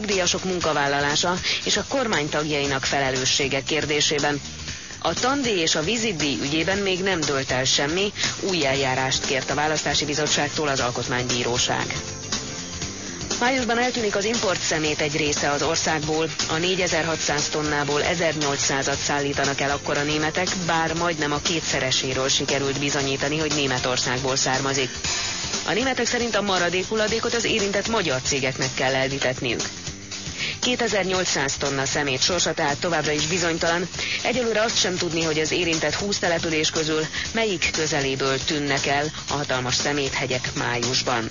nyugdíjasok munkavállalása és a kormány tagjainak felelőssége kérdésében. A tandíj és a vízidíj ügyében még nem dölt el semmi, új eljárást kért a választási bizottságtól az alkotmánybíróság. Májusban eltűnik az import szemét egy része az országból. A 4600 tonnából 1800-at szállítanak el akkor a németek, bár majdnem a kétszereséről sikerült bizonyítani, hogy Németországból származik. A németek szerint a maradék hulladékot az érintett magyar cégeknek kell elvitetniük. 2800 tonna szemét sorsa tehát továbbra is bizonytalan. Egyelőre azt sem tudni, hogy az érintett 20 település közül melyik közeléből tűnnek el a hatalmas szeméthegyek májusban.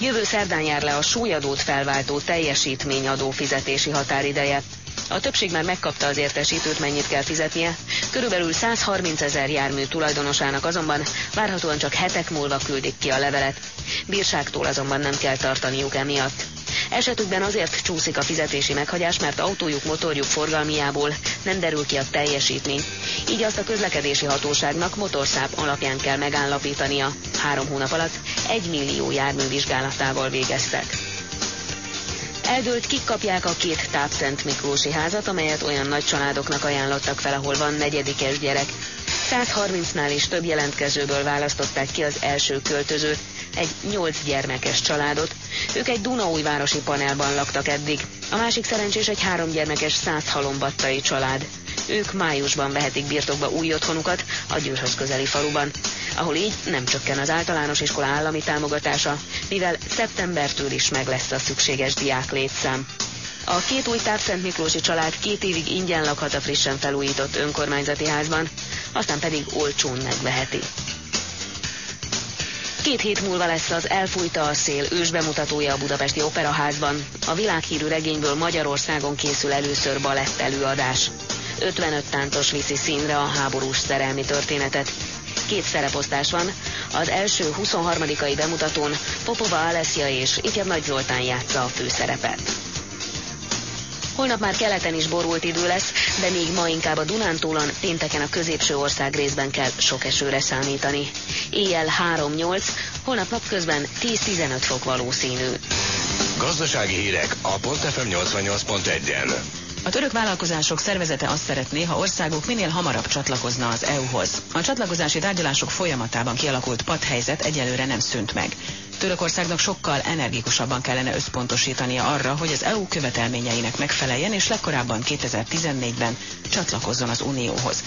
Jövő szerdán jár le a súlyadót felváltó teljesítményadó fizetési határideje. A többség már megkapta az értesítőt, mennyit kell fizetnie. Körülbelül 130 ezer jármű tulajdonosának azonban várhatóan csak hetek múlva küldik ki a levelet. Bírságtól azonban nem kell tartaniuk emiatt. Esetükben azért csúszik a fizetési meghagyás, mert autójuk, motorjuk forgalmiából nem derül ki a teljesítmény. Így azt a közlekedési hatóságnak motorszáp alapján kell megállapítania. Három hónap alatt egy millió jármű vizsgálatával végeztek. Eldőlt, kik kapják a két tápszent Miklósi házat, amelyet olyan nagy családoknak ajánlottak fel, ahol van negyedikes gyerek. 130-nál is több jelentkezőből választották ki az első költözőt, egy 8 gyermekes családot. Ők egy Dunaújvárosi panelban laktak eddig. A másik szerencsés egy három gyermekes száz halombattai család. Ők májusban vehetik birtokba új otthonukat a Győrhöz közeli faluban, ahol így nem csökken az általános iskola állami támogatása, mivel szeptembertől is meg lesz a szükséges diák létszám. A két új Tápszent Miklósi család két évig ingyen lakhat a frissen felújított önkormányzati házban, aztán pedig olcsón megveheti. Két hét múlva lesz az Elfújta a szél ős bemutatója a Budapesti Operaházban. A világhírű regényből Magyarországon készül először balett előadás. 55 táncos viszi színre a háborús szerelmi történetet. Két szereposztás van, az első 23. bemutatón Popova Alessia és Ifjabb Nagy Zoltán játsza a főszerepet. Holnap már keleten is borult idő lesz, de még ma inkább a Dunántúlon, pénteken a középső ország részben kell sok esőre számítani. Éjjel 3-8, holnap napközben 10-15 fok valószínű. Gazdasági hírek a FM 88.1-en. A török vállalkozások szervezete azt szeretné, ha országok minél hamarabb csatlakozna az EU-hoz. A csatlakozási tárgyalások folyamatában kialakult padhelyzet egyelőre nem szűnt meg. Törökországnak sokkal energikusabban kellene összpontosítania arra, hogy az EU követelményeinek megfeleljen, és legkorábban 2014-ben csatlakozzon az Unióhoz.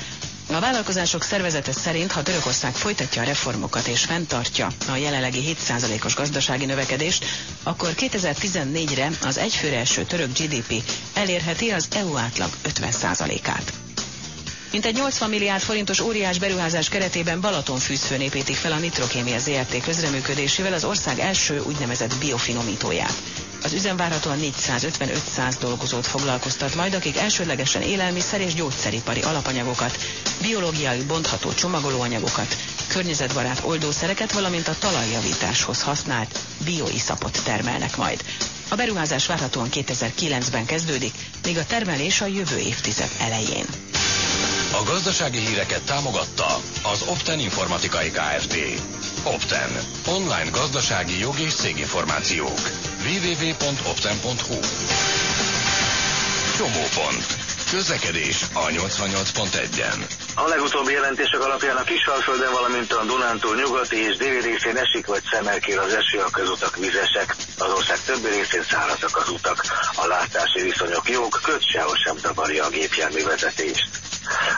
A vállalkozások szervezete szerint, ha Törökország folytatja a reformokat és fenntartja a jelenlegi 7%-os gazdasági növekedést, akkor 2014-re az egyfőre eső török GDP elérheti az EU átlag 50%-át. Mintegy 80 milliárd forintos óriás beruházás keretében Balatonfűzfőn építik fel a Nitrokémia ZRT közreműködésével az ország első úgynevezett biofinomítóját. Az üzem várhatóan 450-500 dolgozót foglalkoztat majd, akik elsődlegesen élelmiszer és gyógyszeripari alapanyagokat, biológiai bontható csomagolóanyagokat, környezetbarát oldószereket, valamint a talajjavításhoz használt bioiszapot termelnek majd. A beruházás várhatóan 2009-ben kezdődik, még a termelés a jövő évtized elején. A gazdasági híreket támogatta az Opten Informatikai Kft. Opten. Online gazdasági jog és céginformációk. www.opten.hu Csomópont. Közlekedés a 88.1-en. A legutóbbi jelentések alapján a Kisalföldön, valamint a Dunántúl nyugati és déli részén esik vagy szemelkér az eső, a közutak vizesek. Az ország többi részén szárazak az utak. A látási viszonyok jók, köt sehol sem zavarja a gépjármű vezetést.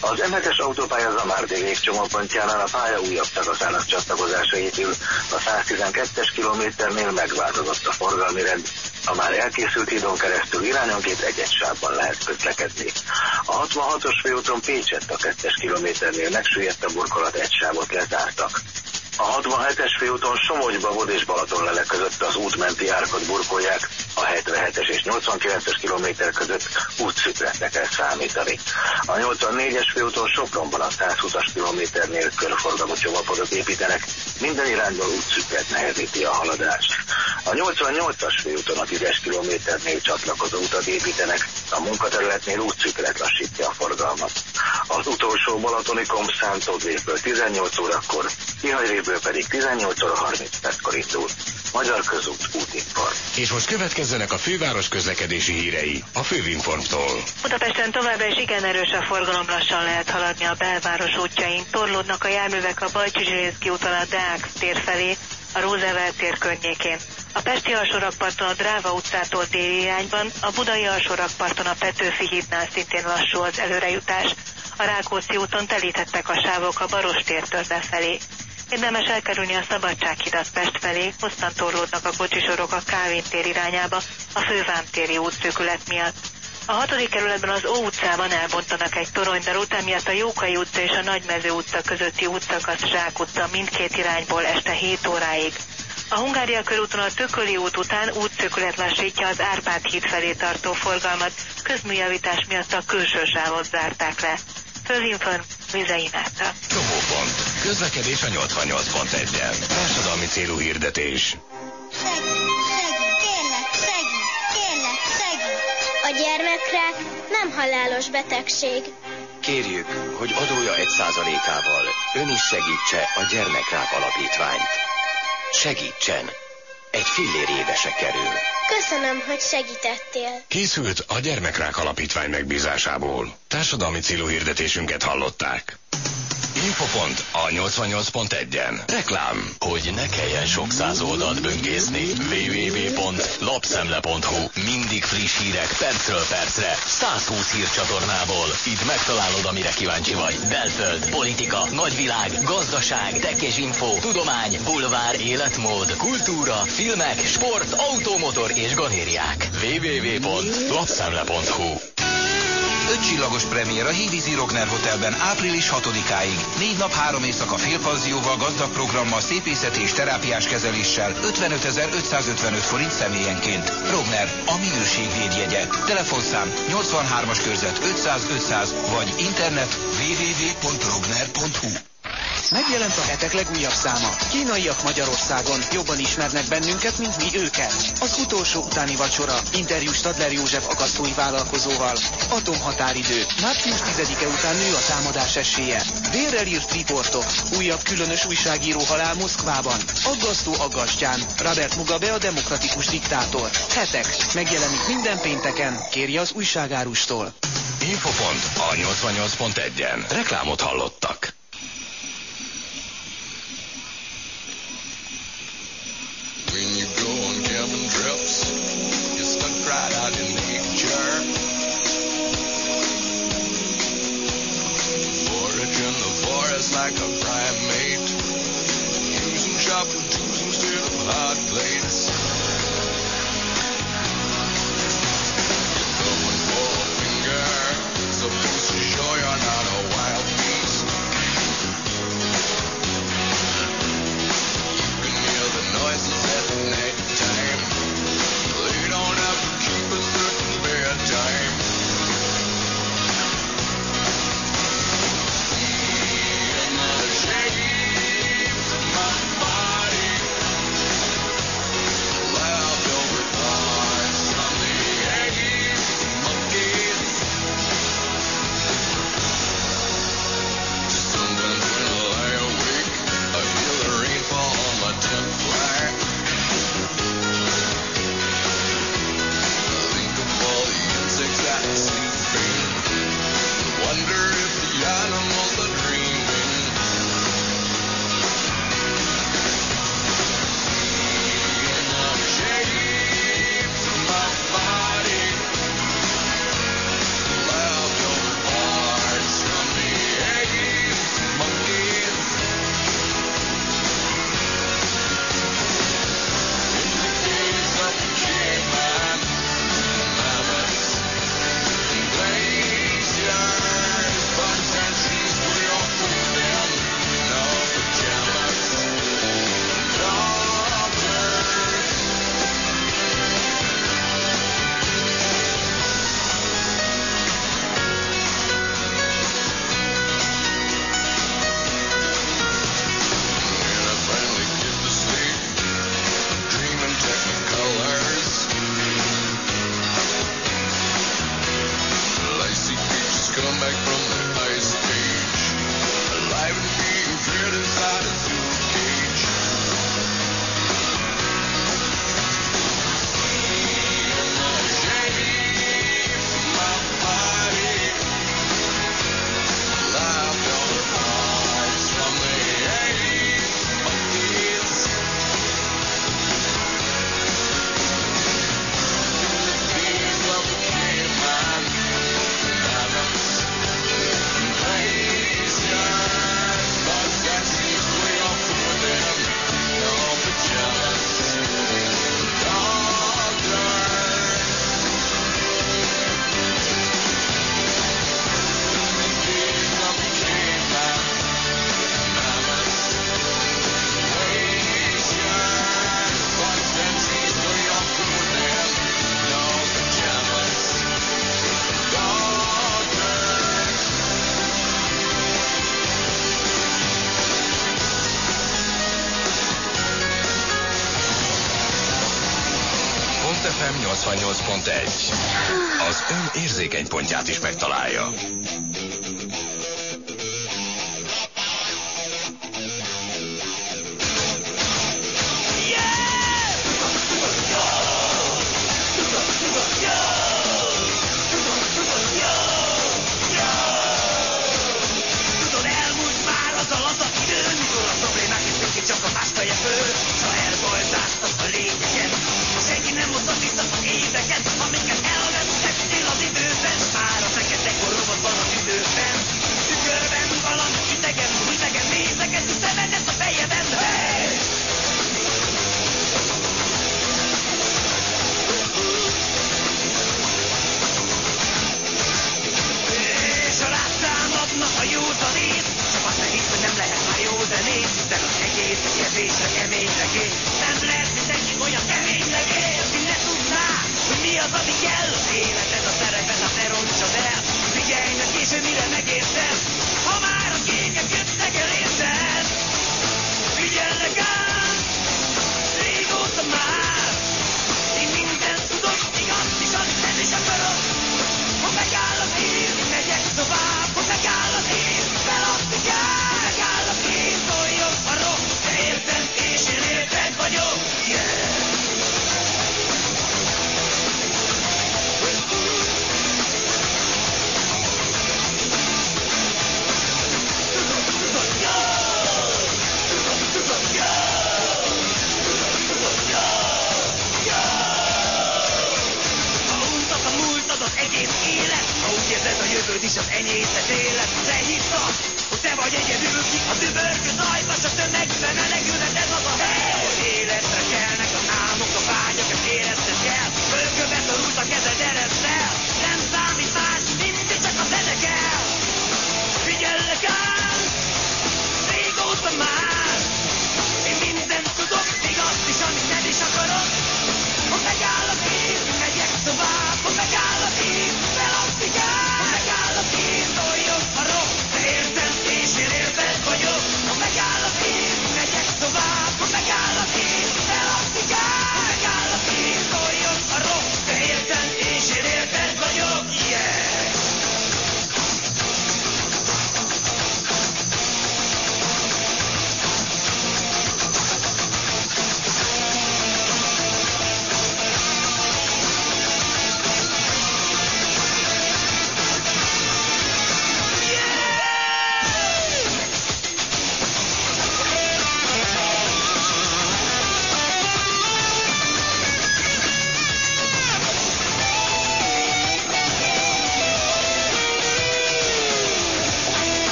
Az M7-es autópálya Zamárdi végcsomópontjánál a pálya újabb szakaszának csatlakozása épül. A 112-es kilométernél megváltozott a forgalmi rend, a már elkészült hídon keresztül irányonként egy-egy sávban lehet közlekedni. A 66-os főúton Pécsett a 2-es kilométernél megsüllyedt a burkolat egy sávot lezártak. A 67-es főúton Somogyba, Bod és Balatonlele között az útmenti árkot burkolják, a 77-es és 89-es kilométer között útszükletnek kell számítani. A 84-es főúton Sopronban a 120-as kilométernél körforgalmú csomagpontot építenek, minden irányból útszüklet nehezíti a haladást. A 88-as főúton a 10-es kilométernél csatlakozó utat építenek, a munkaterületnél útszüklet lassítja a forgalmat. Az utolsó Balatoni Komszántó 18 órakor, Tihayréből pedig 18 óra 30 perckor indul. Magyar közút útinform. És most következzenek a főváros közlekedési hírei a Fővinformtól. Budapesten továbbra is igen erős a forgalom, lassan lehet haladni a belváros útjain. Torlódnak a járművek a Bajcsi Zsilinszki úton a Deák tér felé, a Rózevelt tér környékén. A Pesti alsórakparton a Dráva utcától déli irányban, a Budai alsórakparton a Petőfi hídnál szintén lassú az előrejutás. A Rákóczi úton telítettek a sávok a Barostértől befelé. Érdemes elkerülni a Szabadsághidat Pest felé, hosszan torlódnak a kocsisorok a Kávin tér irányába, a Fővámtéri útszökület miatt. A hatodik kerületben az Ó utcában elbontanak egy toronydarút, emiatt a Jókai utca és a Nagymező utca közötti útszakasz Zsák utca mindkét irányból este 7 óráig. A Hungária körúton a Tököli út után útszökület lassítja az Árpád híd felé tartó forgalmat, közműjavítás miatt a külső sávot zárták le. Fölinform Vizei Márta. Csomópont. Közlekedés a 88.1-en. Társadalmi célú hirdetés. Segí, segí, kérlek, segí, kérlek, segí. A gyermekrák nem halálos betegség. Kérjük, hogy adója egy százalékával ön is segítse a Gyermekrák Alapítványt. Segítsen! Egy fillér évese kerül. Köszönöm, hogy segítettél. Készült a Gyermekrák Alapítvány megbízásából. Társadalmi célú hirdetésünket hallották. Infopont a 88.1-en. Reklám. Hogy ne kelljen sok száz oldalt böngészni. www.lapszemle.hu Mindig friss hírek percről percre. 120 hírcsatornából. Itt megtalálod, amire kíváncsi vagy. Belföld, politika, nagyvilág, gazdaság, tech és info, tudomány, bulvár, életmód, kultúra, filmek, sport, automotor és galériák. www.lapszemle.hu Ötcsillagos premier a Hívízi Rogner Hotelben április 6-áig. Négy nap, három éjszaka félpanzióval, gazdag programmal, szépészeti és terápiás kezeléssel 55.555 forint személyenként. Rogner, a minőség védjegye. Telefonszám 83-as körzet 500 500 vagy internet www.rogner.hu Megjelent a hetek legújabb száma. Kínaiak Magyarországon. Jobban ismernek bennünket, mint mi őket. Az utolsó utáni vacsora. Interjú Stadler József akasztói vállalkozóval. Atomhatáridő. Március 10-e után nő a támadás esélye. Vérrel írt riportok. Újabb különös újságíró halál Moszkvában. Aggasztó aggastyán. Robert Mugabe a demokratikus diktátor. Hetek. Megjelenik minden pénteken. Kérje az újságárustól. Infopont a 88.1-en. Reklámot hallottak. You go on camping trips, you're stuck right out in nature. Forage in the forest like a primate,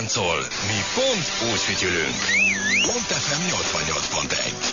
táncol, mi pont úgy fütyülünk. Pont FM 88.1.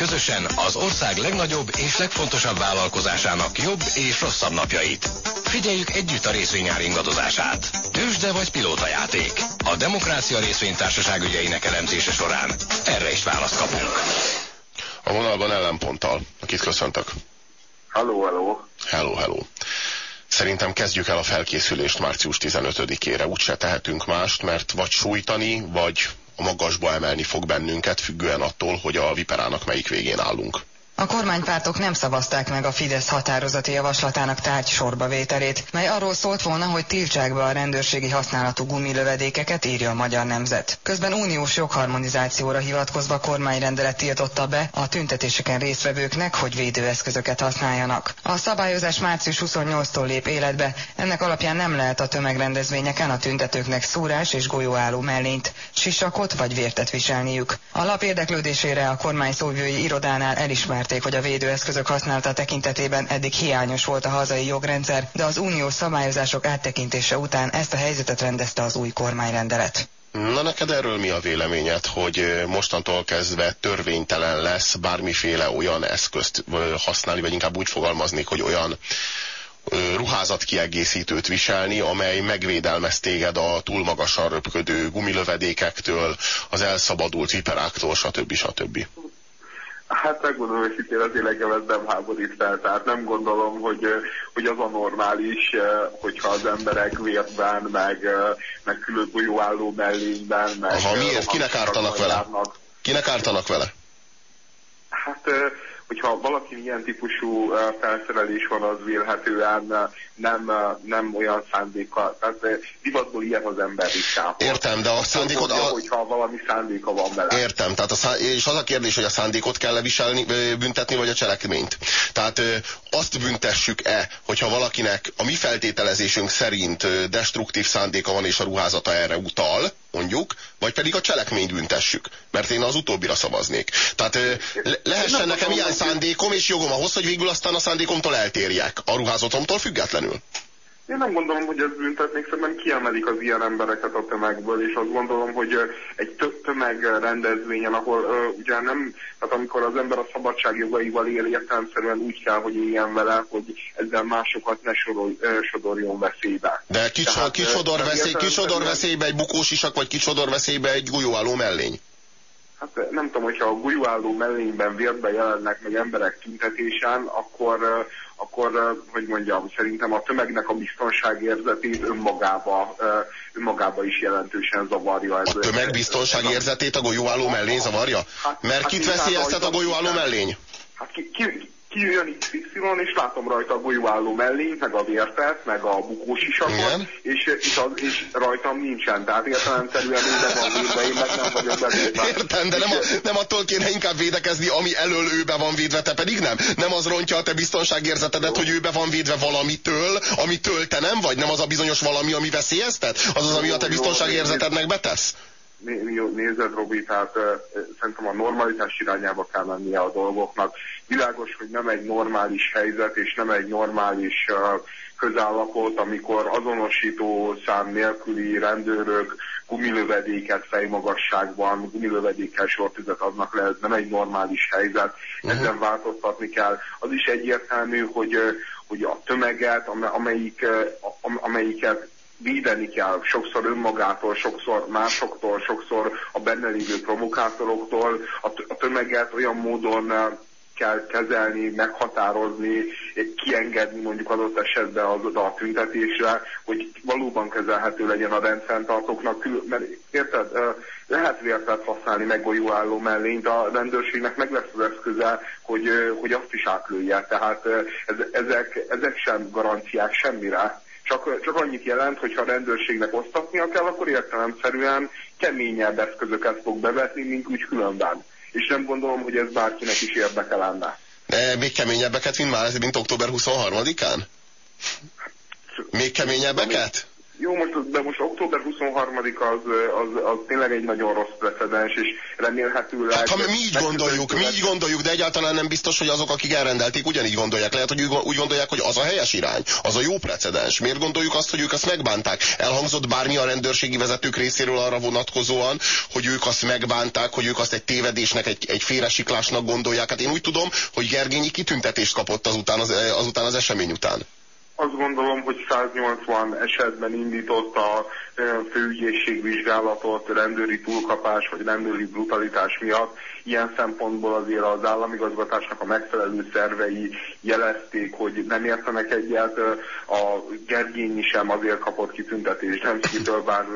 közösen az ország legnagyobb és legfontosabb vállalkozásának jobb és rosszabb napjait. Figyeljük együtt a részvényár ingadozását. Tősde vagy pilótajáték. A Demokrácia Részvénytársaság ügyeinek elemzése során erre is választ kapunk. A vonalban ellenponttal, akit köszöntök. Halló, halló. Hello, hello. Szerintem kezdjük el a felkészülést március 15-ére. Úgyse tehetünk mást, mert vagy sújtani, vagy a magasba emelni fog bennünket, függően attól, hogy a viperának melyik végén állunk. A kormánypártok nem szavazták meg a Fidesz határozati javaslatának tárgy sorbavételét, mely arról szólt volna, hogy tiltsák be a rendőrségi használatú gumilövedékeket, írja a Magyar Nemzet. Közben uniós jogharmonizációra hivatkozva kormányrendelet tiltotta be a tüntetéseken résztvevőknek, hogy védőeszközöket használjanak. A szabályozás március 28-tól lép életbe, ennek alapján nem lehet a tömegrendezvényeken a tüntetőknek szúrás és golyóálló mellényt, sisakot vagy vértet viselniük. A lap érdeklődésére a kormány szóvői irodánál elismert elismerték, hogy a védőeszközök használata tekintetében eddig hiányos volt a hazai jogrendszer, de az uniós szabályozások áttekintése után ezt a helyzetet rendezte az új kormányrendelet. Na neked erről mi a véleményed, hogy mostantól kezdve törvénytelen lesz bármiféle olyan eszközt használni, vagy inkább úgy fogalmaznék, hogy olyan ruházatkiegészítőt viselni, amely megvédelmez téged a túl magasan röpködő gumilövedékektől, az elszabadult viperáktól, stb. stb. Hát megmondom őszintén azért engem ez nem háborít fel, tehát nem gondolom, hogy, hogy az a normális, hogyha az emberek vérben, meg, meg külön golyóálló mellényben, meg... Aha, miért? Kinek ártanak vele? Kinek ártanak vele? Hát hogyha valaki ilyen típusú felszerelés van, az vélhetően nem, nem olyan szándéka. Tehát divatból ilyen az ember ritkán. Értem, de a szándékot... Mondja, a... hogyha valami szándéka van vele. Értem, tehát a szá... és az a kérdés, hogy a szándékot kell leviselni, büntetni, vagy a cselekményt. Tehát azt büntessük-e, hogyha valakinek a mi feltételezésünk szerint destruktív szándéka van, és a ruházata erre utal, mondjuk, vagy pedig a cselekményt büntessük. Mert én az utóbbira szavaznék. Tehát le lehessen nekem ilyen szándékom és jogom ahhoz, hogy végül aztán a szándékomtól eltérjek. A ruházatomtól függetlenül. Én nem gondolom, hogy ez büntetnék, szerintem kiemelik az ilyen embereket a tömegből, és azt gondolom, hogy egy tömegrendezvényen, ahol uh, ugye nem, tehát amikor az ember a szabadságjogaival él, értelemszerűen úgy kell, hogy éljen vele, hogy ezzel másokat ne sorol, uh, sodorjon veszélybe. De ki, Tehát, ki, sodor, veszély, ki sodor veszélybe egy bukós isak, vagy ki sodor veszélybe egy golyóálló mellény? Hát nem tudom, hogyha a golyóálló mellényben vérbe jelennek meg emberek tüntetésen, akkor akkor, hogy mondjam, szerintem a tömegnek a biztonságérzetét önmagába, önmagába is jelentősen zavarja. Ez a tömeg biztonságérzetét a golyóálló mellén zavarja? Hát, Mert hát kit veszélyeztet a golyóálló mellény? Hát ki, ki, kijön XY, és látom rajta a golyóálló mellényt, meg a vértet, meg a bukós isakot, és, és, az, és rajtam nincsen. Tehát értelemszerűen minden van védve, én meg nem vagyok bevédve. Értem, de nem, a, nem attól kéne inkább védekezni, ami elől őbe van védve, te pedig nem. Nem az rontja a te biztonságérzetedet, hogy őbe van védve valamitől, amitől te nem vagy, nem az a bizonyos valami, ami veszélyeztet? Az az, ami a te biztonságérzetednek betesz? Nézed, Robi, tehát szerintem a normalitás irányába kell mennie a dolgoknak. Világos, hogy nem egy normális helyzet, és nem egy normális közállapot, amikor azonosító szám nélküli rendőrök gumilövedéket fejmagasságban, gumilövedékkel sortüzet adnak le, ez nem egy normális helyzet, uh-huh. ezen változtatni kell. Az is egyértelmű, hogy, hogy a tömeget, amelyik, amelyiket védeni kell sokszor önmagától, sokszor másoktól, sokszor a benne lévő provokátoroktól, a tömeget olyan módon eh, kell kezelni, meghatározni, kiengedni mondjuk adott esetben az a tüntetésre, hogy valóban kezelhető legyen a rendfenntartóknak, mert érted, eh, lehet vértet használni meggolyóálló mellényt, a rendőrségnek meg lesz az eszköze, hogy, eh, hogy azt is átlője, tehát ezek, ezek sem garanciák semmire csak, csak annyit jelent, hogy ha a rendőrségnek osztatnia kell, akkor értelemszerűen keményebb eszközöket fog bevetni, mint úgy különben. És nem gondolom, hogy ez bárkinek is érdeke lenne. De még keményebbeket, mint már, mint október 23-án? Még keményebbeket? Jó, most, de most október 23 az, az, az tényleg egy nagyon rossz precedens, és remélhetőleg... Hát ha mi így gondoljuk, mi így gondoljuk, de egyáltalán nem biztos, hogy azok, akik elrendelték, ugyanígy gondolják. Lehet, hogy úgy gondolják, hogy az a helyes irány, az a jó precedens. Miért gondoljuk azt, hogy ők azt megbánták? Elhangzott bármi a rendőrségi vezetők részéről arra vonatkozóan, hogy ők azt megbánták, hogy ők azt egy tévedésnek, egy, egy félresiklásnak gondolják. Hát én úgy tudom, hogy Gergényi kitüntetést kapott azután az, azután az esemény után azt gondolom, hogy 180 esetben indított a főügyészség vizsgálatot rendőri túlkapás vagy rendőri brutalitás miatt. Ilyen szempontból azért az államigazgatásnak a megfelelő szervei jelezték, hogy nem értenek egyet. A Gergényi sem azért kapott kitüntetést Demszkitől, bár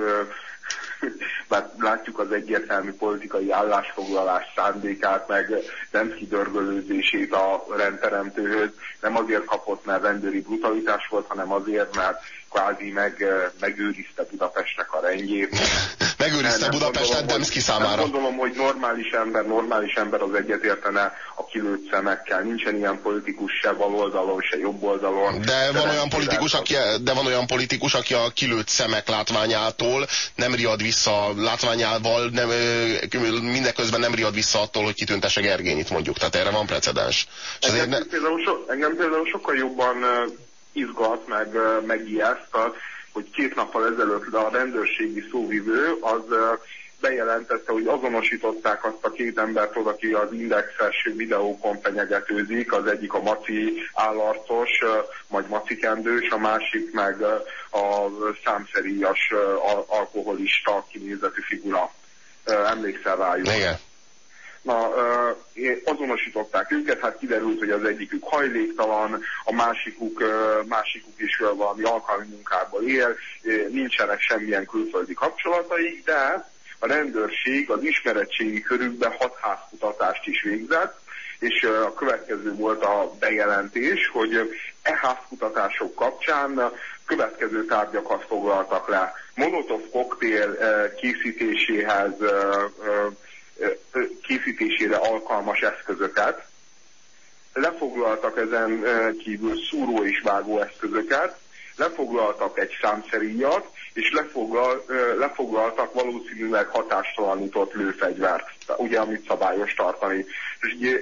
bár látjuk az egyértelmű politikai állásfoglalás szándékát, meg nem kidörgölőzését a rendteremtőhöz, nem azért kapott, mert rendőri brutalitás volt, hanem azért, mert kvázi meg, megőrizte Budapestnek a rendjét. megőrizte Budapestet Demszki számára. Nem gondolom, hogy normális ember, normális ember az egyetértene a kilőtt szemekkel. Nincsen ilyen politikus se bal oldalon, se jobb oldalon. De van, olyan politikus, aki, de van olyan politikus, aki a kilőtt szemek látványától nem riad vissza, látványával nem, mindeközben nem riad vissza attól, hogy kitüntesse Gergényit mondjuk. Tehát erre van precedens. Engem, ne... például so, engem például sokkal jobban izgat, meg, meg hogy két nappal ezelőtt a rendőrségi szóvivő az bejelentette, hogy azonosították azt a két embert, aki az indexes videókon fenyegetőzik, az egyik a maci állarcos, vagy maci kendős, a másik meg a számszeríjas alkoholista kinézetű figura. Emlékszel rájuk? Igen. Na, azonosították őket, hát kiderült, hogy az egyikük hajléktalan, a másikuk, másikuk is valami alkalmi munkából él, nincsenek semmilyen külföldi kapcsolatai, de a rendőrség az ismeretségi körükben hat házkutatást is végzett, és a következő volt a bejelentés, hogy e házkutatások kapcsán következő tárgyakat foglaltak le. Molotov koktél készítéséhez készítésére alkalmas eszközöket, lefoglaltak ezen kívül szúró és vágó eszközöket, lefoglaltak egy számszeríjat, és lefoglal, lefoglaltak valószínűleg hatástalanított lőfegyvert, ugye, amit szabályos tartani. És ugye,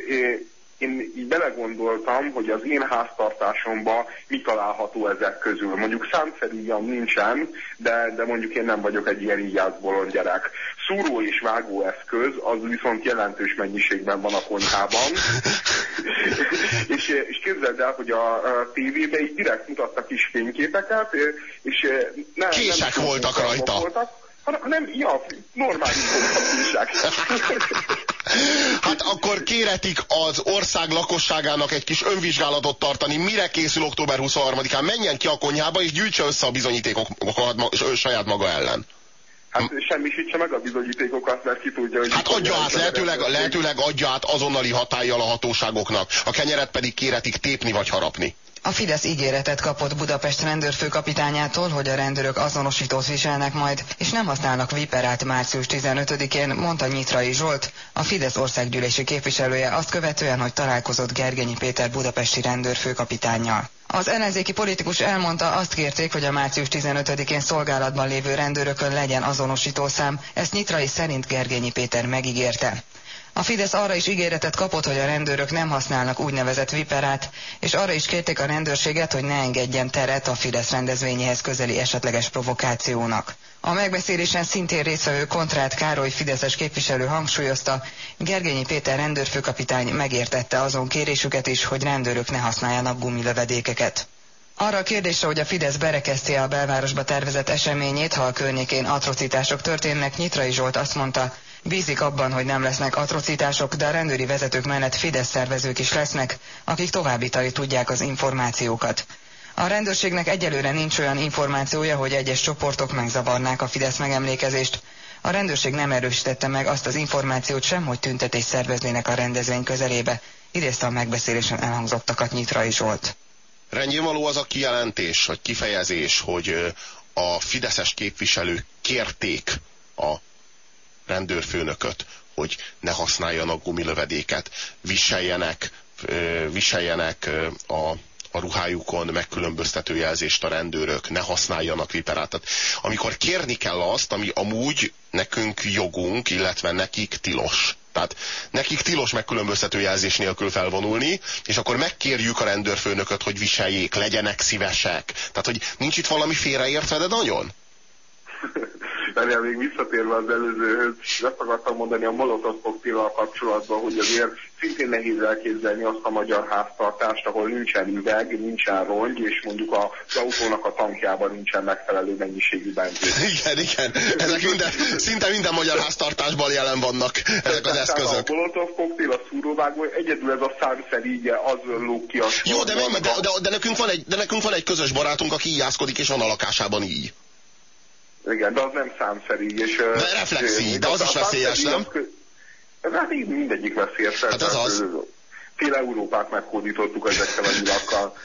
én így belegondoltam, hogy az én háztartásomban mi található ezek közül. Mondjuk számszerűen nincsen, de, de mondjuk én nem vagyok egy ilyen íjászbolond gyerek. Szúró és vágó eszköz, az viszont jelentős mennyiségben van a konyhában. és, és képzeld el, hogy a, a tévében így direkt mutattak is fényképeket, és nem, Kések nem voltak rajta. Voltak, hanem, ja, normális újság. Hát akkor kéretik az ország lakosságának egy kis önvizsgálatot tartani, mire készül október 23-án, menjen ki a konyhába és gyűjtse össze a bizonyítékokat saját maga ellen. Hát semmisítse meg a bizonyítékokat, mert ki tudja, hogy... Hát adja át, lehetőleg, lehetőleg adja át azonnali hatállyal a hatóságoknak. A kenyeret pedig kéretik tépni vagy harapni. A Fidesz ígéretet kapott Budapest rendőrfőkapitányától, hogy a rendőrök azonosítót viselnek majd, és nem használnak viperát március 15-én, mondta Nyitrai Zsolt, a Fidesz országgyűlési képviselője azt követően, hogy találkozott Gergenyi Péter budapesti rendőrfőkapitányjal. Az ellenzéki politikus elmondta, azt kérték, hogy a március 15-én szolgálatban lévő rendőrökön legyen azonosítószám, ezt Nyitrai szerint Gergényi Péter megígérte. A Fidesz arra is ígéretet kapott, hogy a rendőrök nem használnak úgynevezett viperát, és arra is kérték a rendőrséget, hogy ne engedjen teret a Fidesz rendezvényéhez közeli esetleges provokációnak. A megbeszélésen szintén részvevő Kontrát Károly Fideszes képviselő hangsúlyozta, Gergényi Péter rendőrfőkapitány megértette azon kérésüket is, hogy rendőrök ne használjanak gumilövedékeket. Arra a kérdésre, hogy a Fidesz berekezti a belvárosba tervezett eseményét, ha a környékén atrocitások történnek, Nyitrai Zsolt azt mondta, Bízik abban, hogy nem lesznek atrocitások, de a rendőri vezetők mellett Fidesz szervezők is lesznek, akik továbbítani tudják az információkat. A rendőrségnek egyelőre nincs olyan információja, hogy egyes csoportok megzavarnák a Fidesz megemlékezést. A rendőrség nem erősítette meg azt az információt sem, hogy tüntetés szerveznének a rendezvény közelébe. Idézte a megbeszélésen elhangzottakat Nyitrai Zsolt. Rendjén való az a kijelentés, vagy kifejezés, hogy a fideszes képviselők kérték a rendőrfőnököt, hogy ne használjanak gumilövedéket, viseljenek, viseljenek a a ruhájukon megkülönböztető jelzést a rendőrök, ne használjanak viperát. Tehát amikor kérni kell azt, ami amúgy nekünk jogunk, illetve nekik tilos. Tehát nekik tilos megkülönböztető jelzés nélkül felvonulni, és akkor megkérjük a rendőrfőnököt, hogy viseljék, legyenek szívesek. Tehát, hogy nincs itt valami félreértve, de nagyon? Várjál, még visszatérve az előzőhöz, azt akartam mondani a Molotov koktélal kapcsolatban, hogy azért szintén nehéz elképzelni azt a magyar háztartást, ahol nincsen üveg, nincsen rongy, és mondjuk az autónak a tankjában nincsen megfelelő mennyiségű benzin. Igen, igen. Ezek minden, szinte minden magyar háztartásban jelen vannak ezek az eszközök. A Molotov koktél, a szúróvágó, egyedül ez a számszerígye, az lók ki a Jó, de, de, de, de, nekünk van egy, de nekünk van egy közös barátunk, aki íjászkodik, és van a lakásában így. Igen, de az nem számszerű. És, de reflexi, de az, az is veszélyes, nem? Az, hát így mindegyik veszélyes. Hát ez az. Fél Európát meghódítottuk ezekkel a nyilakkal.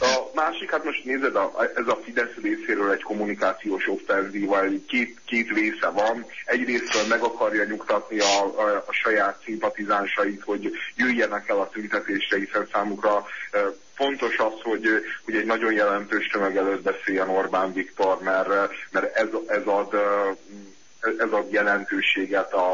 A másik, hát most nézed, a, ez a Fidesz részéről egy kommunikációs offenzíva, két, két része van. Egyrésztről meg akarja nyugtatni a, a, a saját szimpatizánsait, hogy jöjjenek el a tüntetésre, hiszen számukra fontos az, hogy, hogy egy nagyon jelentős tömeg előtt beszéljen Orbán Viktor, mert, mert ez, ez ad ez ad jelentőséget a,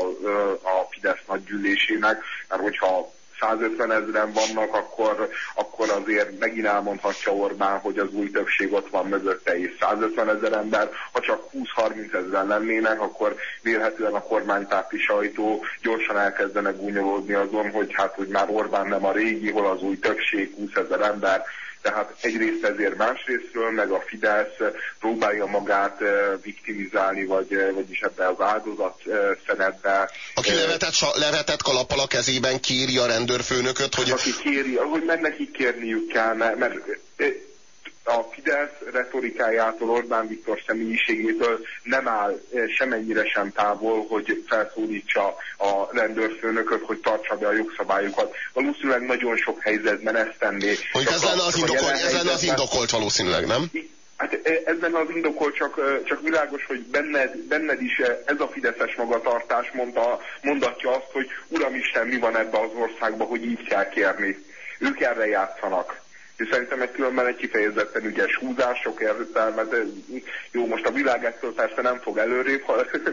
a Fidesz nagygyűlésének, mert hogyha 150 ezeren vannak, akkor, akkor azért megint elmondhatja Orbán, hogy az új többség ott van mögötte, és 150 ezer ember. Ha csak 20-30 ezeren lennének, akkor vélhetően a kormánypárti sajtó gyorsan elkezdene gúnyolódni azon, hogy hát, hogy már Orbán nem a régi, hol az új többség, 20 ezer ember, tehát egyrészt ezért másrésztről, meg a Fidesz próbálja magát viktimizálni, vagy, vagyis ebbe az áldozat szenetbe. Aki levetett, levetett kalappal a kezében kéri a rendőrfőnököt, hogy... Aki kéri, hogy meg nekik kérniük kell, mert, mert a Fidesz retorikájától, Orbán Viktor személyiségétől nem áll semennyire sem távol, hogy felszólítsa a rendőrfőnököt, hogy tartsa be a jogszabályokat. Valószínűleg nagyon sok helyzetben ezt tenné. Hogy ez lenne az, indokolt, ez lenne az indokolt valószínűleg, nem? Hát ebben az indokolt csak, csak világos, hogy benned, benned is ez a fideszes magatartás mondta, mondatja azt, hogy Uramisten, mi van ebbe az országban, hogy így kell kérni. Ők erre játszanak és szerintem egy különben egy kifejezetten ügyes húzás, sok értelmet. Jó, most a világ ettől persze nem fog előrébb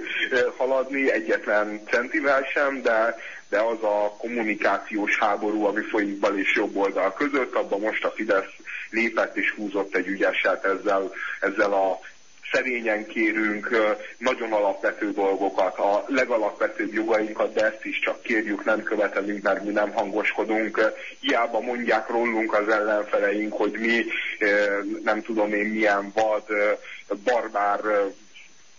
haladni, egyetlen centivel sem, de, de az a kommunikációs háború, ami folyik bal és jobb oldal között, abban most a Fidesz lépett és húzott egy ügyeset ezzel, ezzel a szerényen kérünk nagyon alapvető dolgokat, a legalapvetőbb jogainkat, de ezt is csak kérjük, nem követelünk, mert mi nem hangoskodunk. Hiába mondják rólunk az ellenfeleink, hogy mi nem tudom én milyen vad, barbár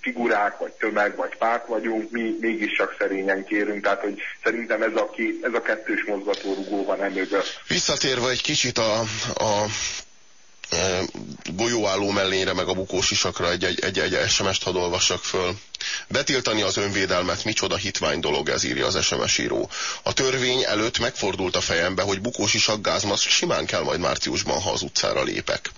figurák, vagy tömeg, vagy párt vagyunk, mi mégiscsak szerényen kérünk, tehát hogy szerintem ez a, ez a kettős mozgatórugó van emögött. Visszatérve egy kicsit a, a golyóálló mellényre, meg a bukósisakra egy, egy, egy, egy SMS-t hadd olvassak föl. Betiltani az önvédelmet, micsoda hitvány dolog, ez írja az SMS író. A törvény előtt megfordult a fejembe, hogy bukós isak gázmaszk simán kell majd márciusban, ha az utcára lépek.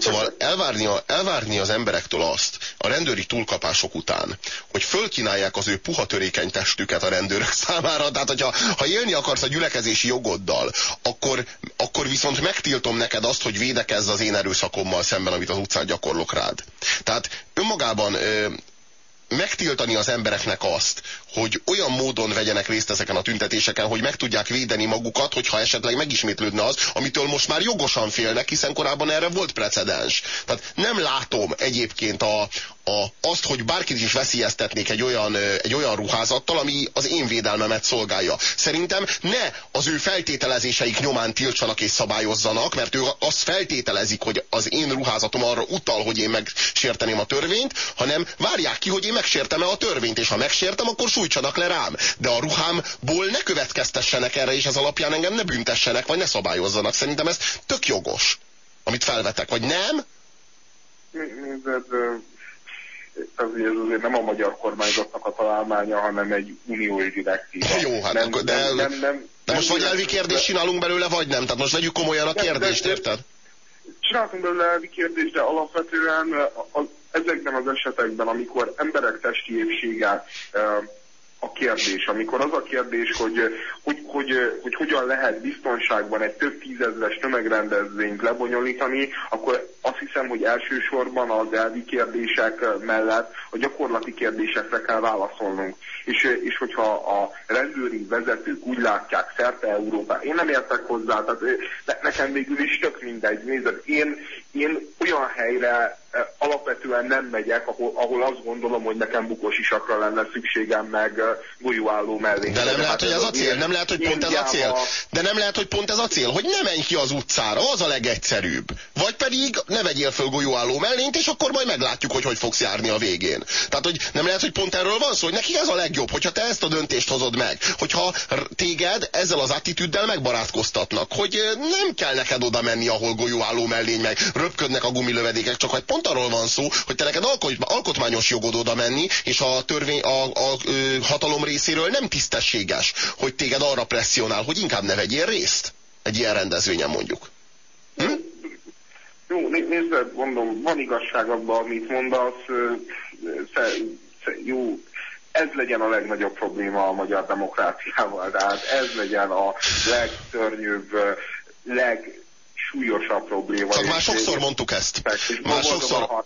Szóval elvárni, a, elvárni az emberektől azt, a rendőri túlkapások után, hogy fölkínálják az ő puha törékeny testüket a rendőrök számára, tehát hogyha ha élni akarsz a gyülekezési jogoddal, akkor, akkor viszont megtiltom neked azt, hogy védekezz az én erőszakommal szemben, amit az utcán gyakorlok rád. Tehát önmagában megtiltani az embereknek azt, hogy olyan módon vegyenek részt ezeken a tüntetéseken, hogy meg tudják védeni magukat, hogyha esetleg megismétlődne az, amitől most már jogosan félnek, hiszen korábban erre volt precedens. Tehát nem látom egyébként a, a, azt, hogy bárkit is veszélyeztetnék egy olyan, egy olyan ruházattal, ami az én védelmemet szolgálja. Szerintem ne az ő feltételezéseik nyomán tiltsanak és szabályozzanak, mert ő azt feltételezik, hogy az én ruházatom arra utal, hogy én megsérteném a törvényt, hanem várják ki, hogy én megsértem-e a törvényt, és ha megsértem, akkor sújtsanak le rám. De a ruhámból ne következtessenek erre, és ez alapján engem ne büntessenek, vagy ne szabályozzanak. Szerintem ez tök jogos, amit felvetek, vagy nem? Nézd, ez azért nem a magyar kormányzatnak a találmánya, hanem egy uniós direktíva. Jó, hát nem, akkor, de, nem, nem, nem, de most vagy elvi kérdést csinálunk belőle, vagy nem? Tehát most vegyük komolyan a kérdést, érted? Csináltunk belőle elvi kérdést, de alapvetően az, ezekben az esetekben, amikor emberek testi épsége a kérdés, amikor az a kérdés, hogy, hogy, hogy, hogy hogyan lehet biztonságban egy több tízezres tömegrendezvényt lebonyolítani, akkor azt hiszem, hogy elsősorban az elvi kérdések mellett a gyakorlati kérdésekre kell válaszolnunk. És, és hogyha a rendőri vezetők úgy látják szerte Európát, én nem értek hozzá, tehát nekem végül is tök mindegy. Nézd, én, én olyan helyre alapvetően nem megyek, ahol, ahol azt gondolom, hogy nekem bukós isakra lenne szükségem, meg golyóálló mellé. De nem lehet, hogy ez a cél, nem lehet, hogy pont ez a cél. De nem lehet, hogy pont ez a cél, hogy ne menj ki az utcára, az a legegyszerűbb. Vagy pedig ne vegyél föl golyóálló mellényt, és akkor majd meglátjuk, hogy hogy fogsz járni a végén. Tehát, hogy nem lehet, hogy pont erről van szó, hogy nekik ez a legjobb, hogyha te ezt a döntést hozod meg, hogyha téged ezzel az attitűddel megbarátkoztatnak, hogy nem kell neked oda menni, ahol golyóálló mellény meg röpködnek a gumilövedékek, csak hogy pont arról van szó, hogy te neked alkotmányos jogod oda menni, és a, törvény, a, a, a hatalom részéről nem tisztességes, hogy téged arra presszionál, hogy inkább ne vegyél részt egy ilyen rendezvényen mondjuk. Hm? Jó, nézd, mondom, van igazság abban, amit mondasz, jó, ez legyen a legnagyobb probléma a magyar demokráciával, tehát ez legyen a legtörnyűbb, leg súlyosabb probléma. Csak már sokszor mondtuk ezt. Már sokszor...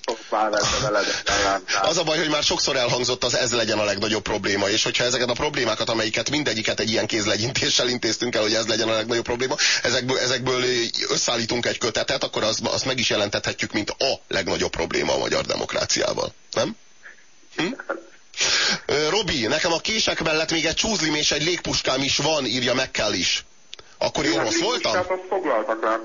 Az a baj, hogy már sokszor elhangzott az ez legyen a legnagyobb probléma, és hogyha ezeket a problémákat, amelyiket mindegyiket egy ilyen kézlegyintéssel intéztünk el, hogy ez legyen a legnagyobb probléma, ezekből, ezekből összeállítunk egy kötetet, akkor azt, azt meg is jelentethetjük, mint a legnagyobb probléma a magyar demokráciával. Nem? Hm? Robi, nekem a kések mellett még egy csúzlim és egy légpuskám is van, írja kell is. Akkor én rossz voltam? azt foglaltak rá.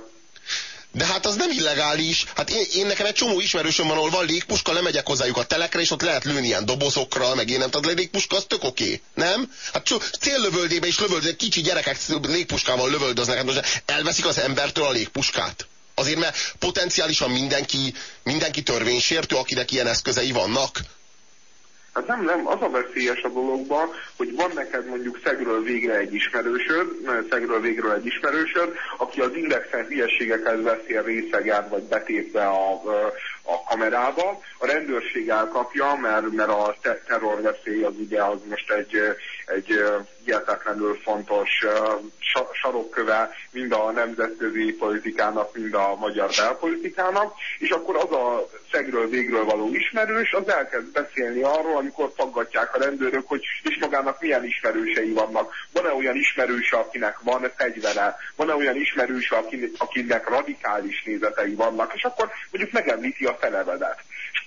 De hát az nem illegális. Hát én, én nekem egy csomó ismerősöm van, ahol van légpuska, lemegyek hozzájuk a telekre, és ott lehet lőni ilyen dobozokra, meg én nem tudom, légpuska az tök oké, okay, nem? Hát céllövöldébe is lövöldöznek, kicsi gyerekek légpuskával lövöldöznek, hát most elveszik az embertől a légpuskát. Azért, mert potenciálisan mindenki, mindenki törvénysértő, akinek ilyen eszközei vannak. Hát nem, nem, az a veszélyes a dologban, hogy van neked mondjuk szegről végre egy ismerősöd, szegről végről egy ismerősöd, aki az indexen veszi a részeget, vagy betépve a, a kamerába, a rendőrség elkapja, mert, mert a terrorveszély az ugye az most egy, egy hihetetlenül fontos sarokköve mind a nemzetközi politikának, mind a magyar belpolitikának, és akkor az a szegről végről való ismerős, az elkezd beszélni arról, amikor faggatják a rendőrök, hogy és magának milyen ismerősei vannak. Van-e olyan ismerőse, akinek van fegyvere? Van-e olyan ismerőse, akinek radikális nézetei vannak? És akkor mondjuk megemlíti a felevedet.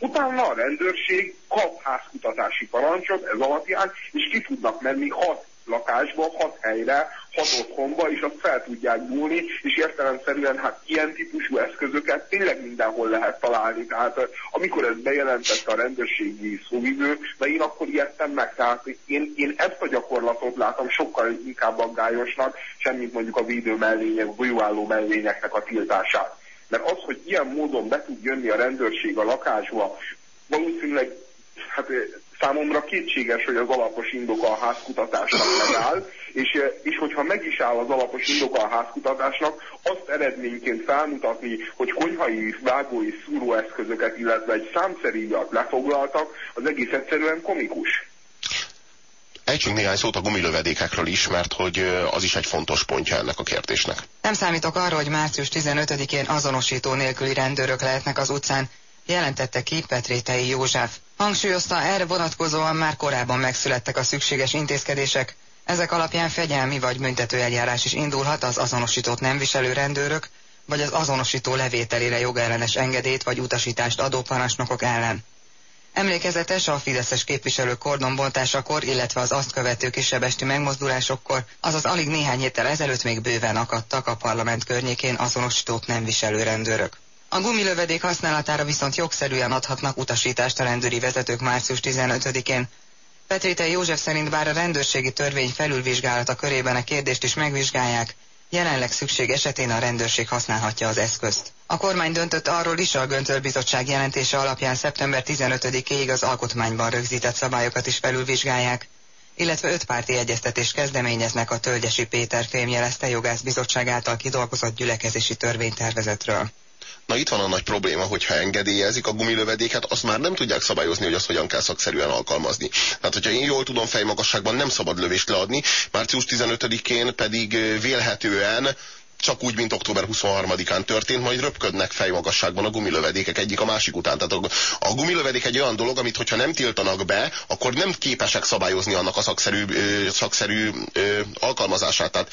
Utána a rendőrség kap házkutatási parancsot ez alapján, és ki tudnak menni hat lakásba, hat helyre, hat otthonba, és azt fel tudják múlni, és értelemszerűen hát ilyen típusú eszközöket tényleg mindenhol lehet találni. Tehát amikor ez bejelentette a rendőrségi szóvivő, de én akkor ijedtem meg. Tehát én, én ezt a gyakorlatot látom sokkal inkább aggályosnak, semmit mondjuk a védő mellények, golyóálló mellényeknek a tiltását. Mert az, hogy ilyen módon be tud jönni a rendőrség a lakásba, valószínűleg hát számomra kétséges, hogy az alapos indoka a házkutatásnak megáll, és, és hogyha meg is áll az alapos indoka a házkutatásnak, azt eredményként felmutatni, hogy konyhai, vágói szúróeszközöket, illetve egy számszeríjat lefoglaltak, az egész egyszerűen komikus. Ejtsünk néhány szót a gumilövedékekről is, mert hogy az is egy fontos pontja ennek a kérdésnek. Nem számítok arra, hogy március 15-én azonosító nélküli rendőrök lehetnek az utcán, jelentette ki Petrétei József. Hangsúlyozta, erre vonatkozóan már korábban megszülettek a szükséges intézkedések, ezek alapján fegyelmi vagy büntető eljárás is indulhat az azonosítót nem viselő rendőrök, vagy az azonosító levételére jogellenes engedélyt vagy utasítást adó parancsnokok ellen. Emlékezetes a fideszes képviselők kordonbontásakor, illetve az azt követő kisebesti megmozdulásokkor, azaz alig néhány héttel ezelőtt még bőven akadtak a parlament környékén azonosítót nem viselő rendőrök. A gumilövedék használatára viszont jogszerűen adhatnak utasítást a rendőri vezetők március 15-én. Petréte József szerint bár a rendőrségi törvény felülvizsgálata körében a kérdést is megvizsgálják, jelenleg szükség esetén a rendőrség használhatja az eszközt. A kormány döntött arról is a Göntör Bizottság jelentése alapján szeptember 15-ig az alkotmányban rögzített szabályokat is felülvizsgálják, illetve öt párti egyeztetést kezdeményeznek a Tölgyesi Péter fémjelezte jogász bizottság által kidolgozott gyülekezési törvénytervezetről. Na itt van a nagy probléma, hogyha engedélyezik a gumilövedéket, azt már nem tudják szabályozni, hogy azt hogyan kell szakszerűen alkalmazni. Tehát, hogyha én jól tudom, fejmagasságban nem szabad lövést leadni, március 15-én pedig vélhetően csak úgy, mint október 23-án történt, majd röpködnek fejmagasságban a gumilövedékek egyik a másik után. Tehát a, a gumilövedék egy olyan dolog, amit hogyha nem tiltanak be, akkor nem képesek szabályozni annak a szakszerű, ö, szakszerű ö, alkalmazását. Tehát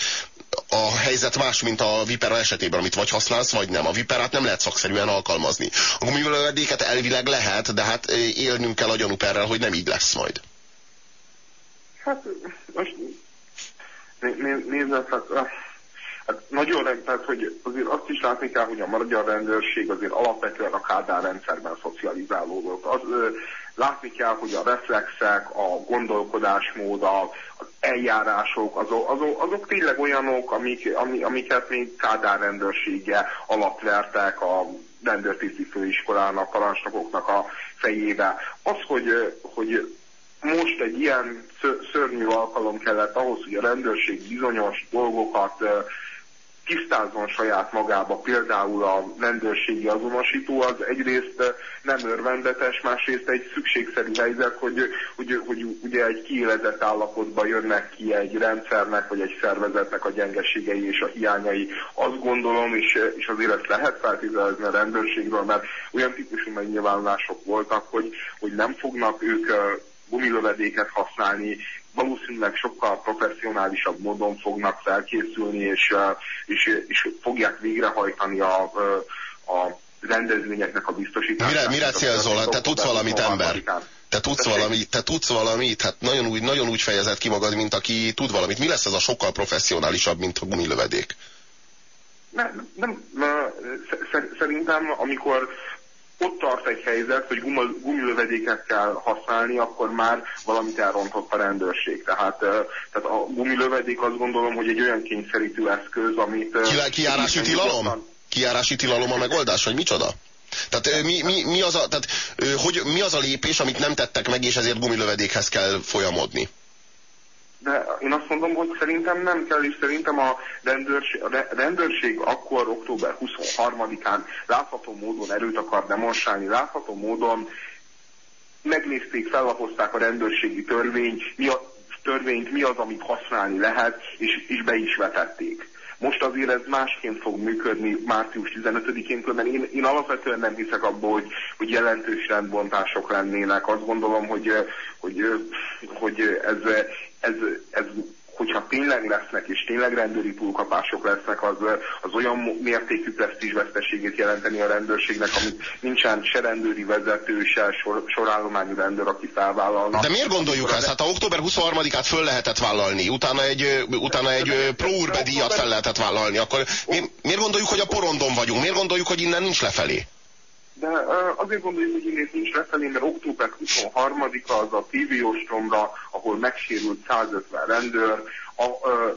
a helyzet más, mint a vipera esetében, amit vagy használsz, vagy nem. A viperát nem lehet szakszerűen alkalmazni. A gumilövedéket elvileg lehet, de hát élnünk kell a gyanúperrel, hogy nem így lesz majd. Hát most nézd, hát, Hát nagyon, tehát hogy azért azt is látni kell, hogy a magyar rendőrség azért alapvetően a Kádár rendszerben szocializálódott. Az, ö, látni kell, hogy a reflexek, a gondolkodásmód, a, az eljárások, azok, azok, azok tényleg olyanok, amik, amik, amiket még Kádár rendőrsége alapvertek a rendőrtiszti főiskolának, parancsnokoknak a fejébe. Az, hogy, hogy most egy ilyen szörnyű alkalom kellett ahhoz, hogy a rendőrség bizonyos dolgokat tisztázzon saját magába például a rendőrségi azonosító, az egyrészt eh, nem örvendetes, másrészt egy szükségszerű helyzet, hogy, hogy, hogy ugye egy kiélezett állapotban jönnek ki egy rendszernek, vagy egy szervezetnek a gyengeségei és a hiányai. Azt gondolom, és, eh, és azért ezt lehet feltételezni a rendőrségről, mert olyan típusú megnyilvánulások voltak, hogy, hogy nem fognak ők eh, gumilövedéket használni, valószínűleg sokkal professzionálisabb módon fognak felkészülni, és, és, és fogják végrehajtani a, a rendezvényeknek a biztosítását. Mire, mire célzol? Te tudsz valamit, ember? Te tudsz valamit, te tudsz valamit, hát nagyon úgy, nagyon úgy fejezed ki magad, mint aki tud valamit. Mi lesz ez a sokkal professzionálisabb, mint a gumilövedék? Nem, nem, nem, szerintem, amikor ott tart egy helyzet, hogy gumilövedéket kell használni, akkor már valamit elrontott a rendőrség. Tehát, tehát a gumilövedék azt gondolom, hogy egy olyan kényszerítő eszköz, amit... Ki, kijárási tilalom? Kijárási tilalom a megoldás, vagy micsoda? Tehát, mi, mi, mi, az a, tehát hogy, mi az a lépés, amit nem tettek meg, és ezért gumilövedékhez kell folyamodni? De én azt mondom, hogy szerintem nem kell, és szerintem a rendőrség, a rendőrség akkor október 23-án látható módon erőt akar demonstrálni, látható módon megnézték, fellapozták a rendőrségi törvény, mi a, törvényt, mi az, amit használni lehet, és, és be is vetették. Most azért ez másként fog működni március 15-én, mert én, én alapvetően nem hiszek abból, hogy, hogy jelentős rendbontások lennének. Azt gondolom, hogy, hogy, hogy ez, ez, ez hogyha tényleg lesznek, és tényleg rendőri túlkapások lesznek, az, az olyan mértékű presztízsveszteségét jelenteni a rendőrségnek, amit nincsen se rendőri vezető, se sor, sorállományú rendőr, aki felvállalna. De miért gondoljuk ezt? Hát a október 23-át föl lehetett vállalni, utána egy, utána egy pro díjat fel lehetett vállalni, akkor miért, miért gondoljuk, hogy a porondon vagyunk? Miért gondoljuk, hogy innen nincs lefelé? De azért gondoljuk, hogy innét nincs lefelé, mert október 23-a az a TV ostromra, ahol megsérült 150 rendőr, a, ö,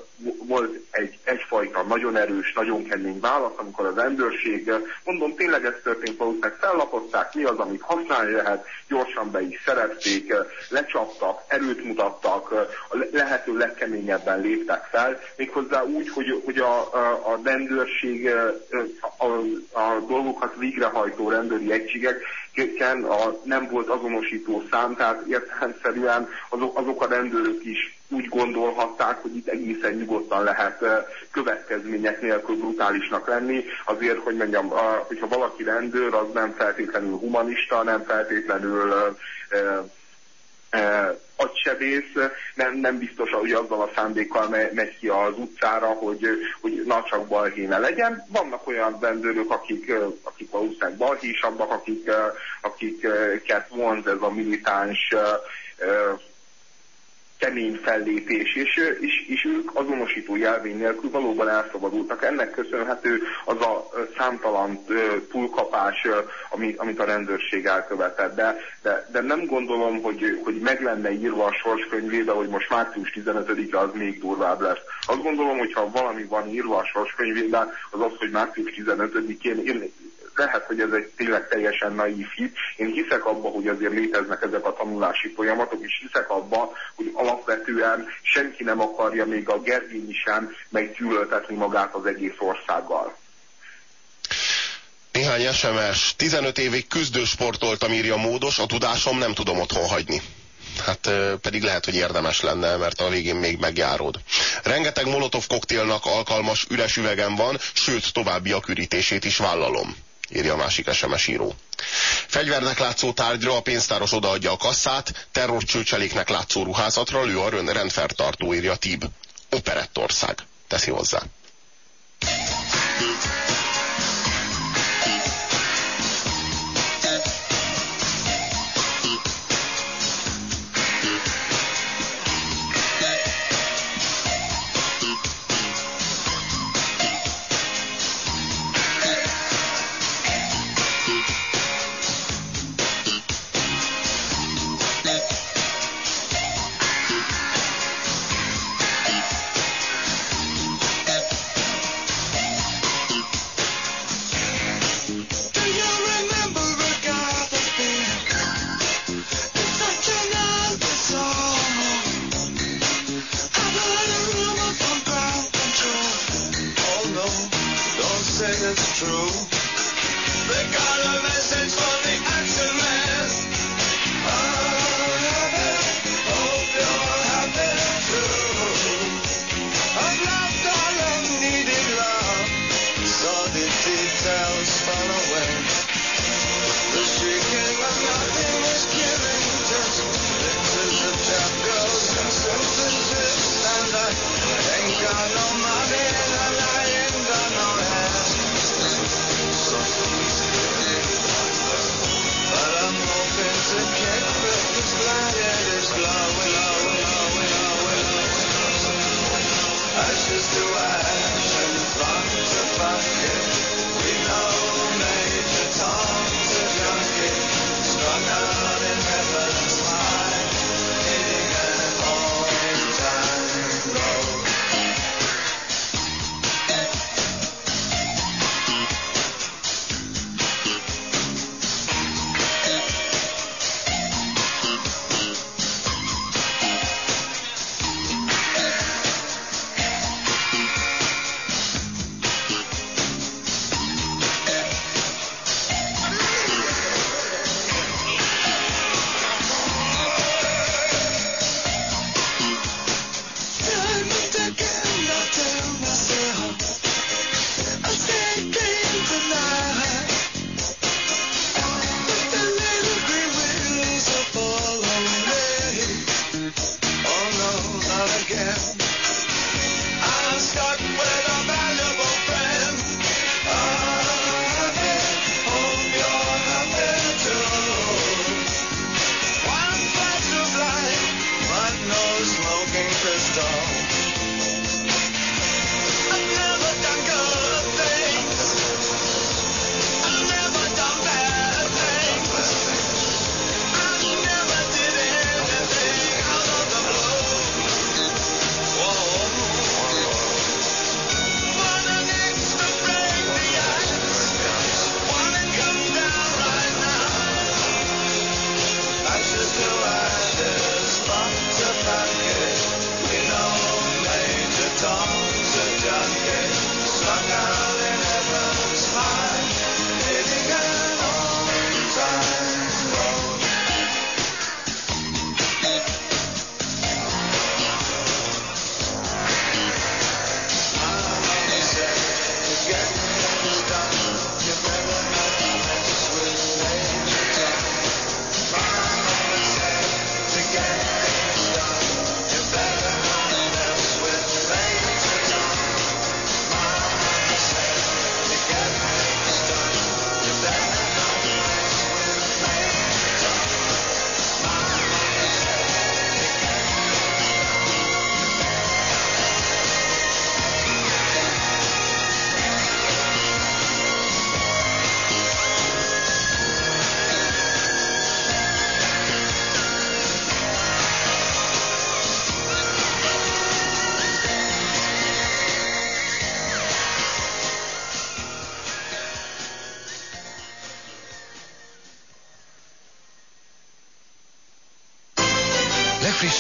volt egy, egyfajta nagyon erős, nagyon kemény válasz, amikor az rendőrség, mondom, tényleg ez történt, valószínűleg fellapozták, mi az, amit használni lehet, gyorsan be is szerezték, lecsaptak, erőt mutattak, a lehető legkeményebben léptek fel, méghozzá úgy, hogy, hogy a, a, a rendőrség, a, a dolgokat végrehajtó rendőri egységek a, nem volt azonosító szám, tehát értelemszerűen azok, azok a rendőrök is úgy gondolhatták, hogy itt egészen nyugodtan lehet következmények nélkül brutálisnak lenni. Azért, hogy mondjam, hogyha valaki rendőr, az nem feltétlenül humanista, nem feltétlenül agysebész, nem, nem biztos, hogy azzal a szándékkal megy ki az utcára, hogy, hogy na csak balhéne legyen. Vannak olyan rendőrök, akik, akik valószínűleg balhésabbak, akik, akiket vonz ez a militáns kemény fellépés, és, és, és ők azonosító jelvény nélkül valóban elszabadultak. Ennek köszönhető az a számtalan túlkapás, amit, a rendőrség elkövetett. De, de, de nem gondolom, hogy, hogy meg lenne írva a sorskönyvébe, hogy most március 15-e az még durvább lesz. Azt gondolom, hogy ha valami van írva a sorskönyvében, az az, hogy március 15-én én lehet, hogy ez egy tényleg teljesen naív hit. Én hiszek abba, hogy azért léteznek ezek a tanulási folyamatok, és hiszek abba, hogy alapvetően senki nem akarja még a Gergényi sem meggyűlöltetni magát az egész országgal. Néhány SMS. 15 évig küzdősportoltam, írja módos, a tudásom nem tudom otthon hagyni. Hát pedig lehet, hogy érdemes lenne, mert a végén még megjárod. Rengeteg molotov koktélnak alkalmas üres üvegem van, sőt továbbiak ürítését is vállalom, írja a másik SMS író. Fegyvernek látszó tárgyra a pénztáros odaadja a kasszát, terrorcsőcseléknek látszó ruházatra lő a rendfertartó, írja Tib. Operettország, teszi hozzá.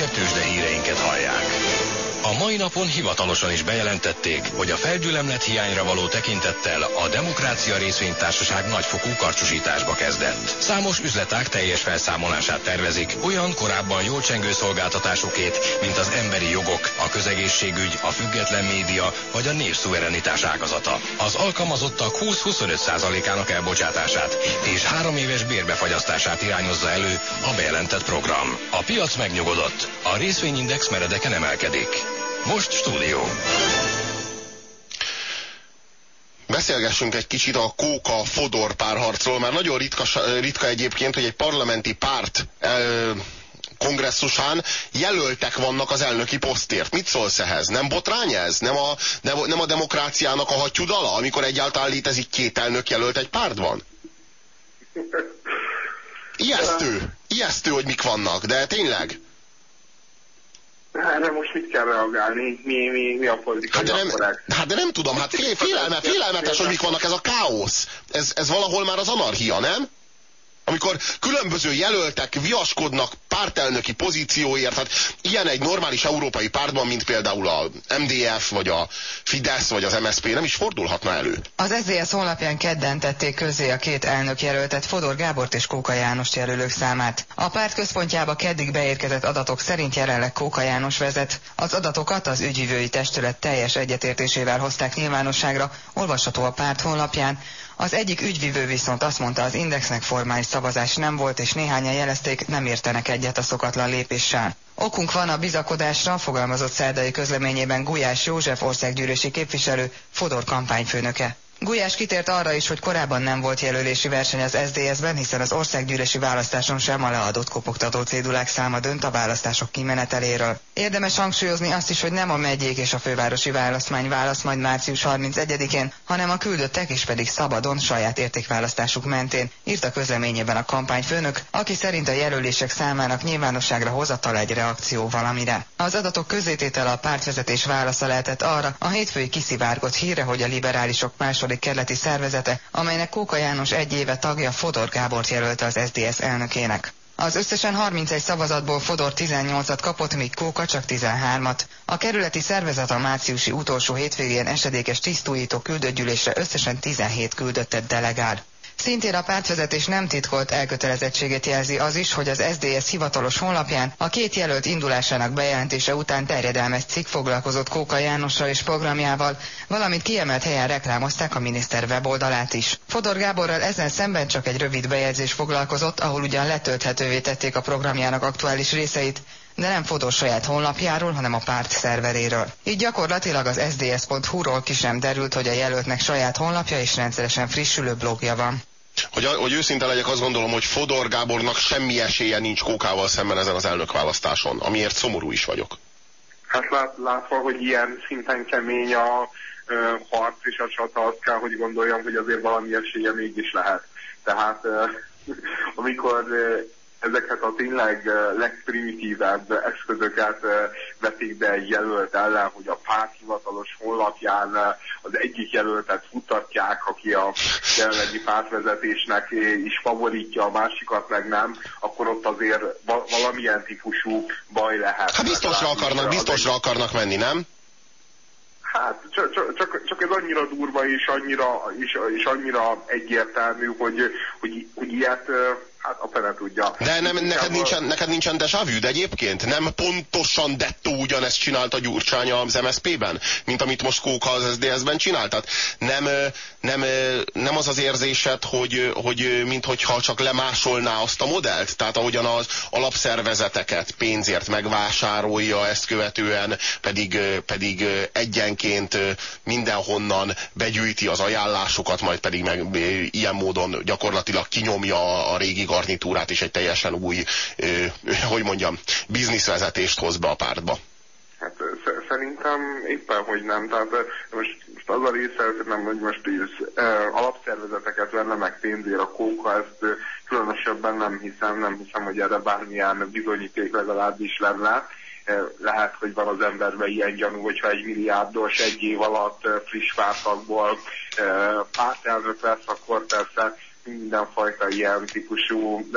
Legfrissebb napon hivatalosan is bejelentették, hogy a felgyülemlet hiányra való tekintettel a Demokrácia Részvénytársaság nagyfokú karcsúsításba kezdett. Számos üzletág teljes felszámolását tervezik, olyan korábban jól csengő szolgáltatásokét, mint az emberi jogok, a közegészségügy, a független média vagy a népszuverenitás ágazata. Az alkalmazottak 20-25%-ának elbocsátását és három éves bérbefagyasztását irányozza elő a bejelentett program. A piac megnyugodott, a részvényindex meredeken emelkedik. Most stúdió. Beszélgessünk egy kicsit a Kóka-Fodor párharcról, mert nagyon ritka, ritka egyébként, hogy egy parlamenti párt el, kongresszusán jelöltek vannak az elnöki posztért. Mit szólsz ehhez? Nem botrány ez? Nem a, nem, nem a demokráciának a hattyudala, amikor egyáltalán létezik két elnök jelölt egy pártban? Ijesztő. Ijesztő, hogy mik vannak, de tényleg. Erre most mit kell reagálni? Mi, mi, mi a politikai hát de, nem, hát de nem tudom, hát fél, félelme, félelmetes, hogy mik vannak, ez a káosz. Ez, ez valahol már az anarchia, nem? Amikor különböző jelöltek viaskodnak pártelnöki pozícióért, hát ilyen egy normális európai pártban, mint például a MDF, vagy a Fidesz, vagy az MSZP nem is fordulhatna elő. Az SZDSZ honlapján kedden tették közé a két elnök jelöltet, Fodor Gábort és Kóka János jelölők számát. A párt központjába keddig beérkezett adatok szerint jelenleg Kóka János vezet. Az adatokat az ügyvívői testület teljes egyetértésével hozták nyilvánosságra, olvasható a párt honlapján. Az egyik ügyvivő viszont azt mondta, az Indexnek formális szavazás nem volt, és néhányan jelezték, nem értenek egyet a szokatlan lépéssel. Okunk van a bizakodásra, fogalmazott szerdai közleményében Gulyás József országgyűlési képviselő, Fodor kampányfőnöke. Gulyás kitért arra is, hogy korábban nem volt jelölési verseny az SZDSZ-ben, hiszen az országgyűlési választáson sem a leadott kopogtató cédulák száma dönt a választások kimeneteléről. Érdemes hangsúlyozni azt is, hogy nem a megyék és a fővárosi választmány válasz majd március 31-én, hanem a küldöttek és pedig szabadon saját értékválasztásuk mentén, írta közleményében a kampányfőnök, aki szerint a jelölések számának nyilvánosságra hozatal egy reakció valamire. Az adatok közététel a pártvezetés válasza lehetett arra a hétfői kiszivárgott híre, hogy a liberálisok második kerületi szervezete, amelynek Kóka János egy éve tagja Fodor Gábort jelölte az SDS elnökének. Az összesen 31 szavazatból Fodor 18-at kapott, míg Kóka csak 13-at. A kerületi szervezet a márciusi utolsó hétvégén esedékes tisztújító küldött összesen 17 küldöttet delegál. Szintén a pártvezetés nem titkolt elkötelezettségét jelzi az is, hogy az SDS hivatalos honlapján a két jelölt indulásának bejelentése után terjedelmes cikk foglalkozott Kóka Jánossal és programjával, valamint kiemelt helyen reklámozták a miniszter weboldalát is. Fodor Gáborral ezen szemben csak egy rövid bejegyzés foglalkozott, ahol ugyan letölthetővé tették a programjának aktuális részeit, de nem Fodor saját honlapjáról, hanem a párt szerveréről. Így gyakorlatilag az sds.hu-ról ki sem derült, hogy a jelöltnek saját honlapja és rendszeresen frissülő blogja van. Hogy, hogy őszinte legyek, azt gondolom, hogy Fodor Gábornak semmi esélye nincs Kókával szemben ezen az elnökválasztáson, amiért szomorú is vagyok. Hát lát, látva, hogy ilyen szinten kemény a ö, harc és a csata, azt kell, hogy gondoljam, hogy azért valami esélye mégis lehet. Tehát ö, amikor ezeket a tényleg legprimitívebb eszközöket vetik be egy jelölt ellen, hogy a párt hivatalos honlapján az egyik jelöltet futatják, aki a jelenlegi pártvezetésnek is favoritja, a másikat meg nem, akkor ott azért valamilyen típusú baj lehet. Hát biztosra akarnak, biztosra akarnak menni, nem? Hát csak, csak, csak ez annyira durva és annyira, és, és annyira egyértelmű, hogy, hogy, hogy ilyet Hát a fene tudja. De nem, neked, nincsen, neked nincsen deja vu, de egyébként nem pontosan dettó ugyanezt csinálta Gyurcsány az MSZP-ben, mint amit most Kóka az SZDSZ-ben csinált? Tehát nem, nem, nem az az érzésed, hogy, hogy minthogyha csak lemásolná azt a modellt? Tehát ahogyan az alapszervezeteket pénzért megvásárolja, ezt követően pedig, pedig egyenként mindenhonnan begyűjti az ajánlásokat, majd pedig meg ilyen módon gyakorlatilag kinyomja a régi garnitúrát és egy teljesen új, hogy mondjam, bizniszvezetést hoz be a pártba. Hát szerintem éppen, hogy nem. Tehát most, most az a része, nem, hogy most így, alapszervezeteket venne meg pénzért a kóka, ezt különösebben nem hiszem, nem hiszem, hogy erre bármilyen bizonyíték legalábbis lenne. Lehet, hogy van az emberben ilyen gyanú, hogyha egy milliárdos egy év alatt friss pártakból pártelnök lesz, akkor persze mindenfajta ilyen típusú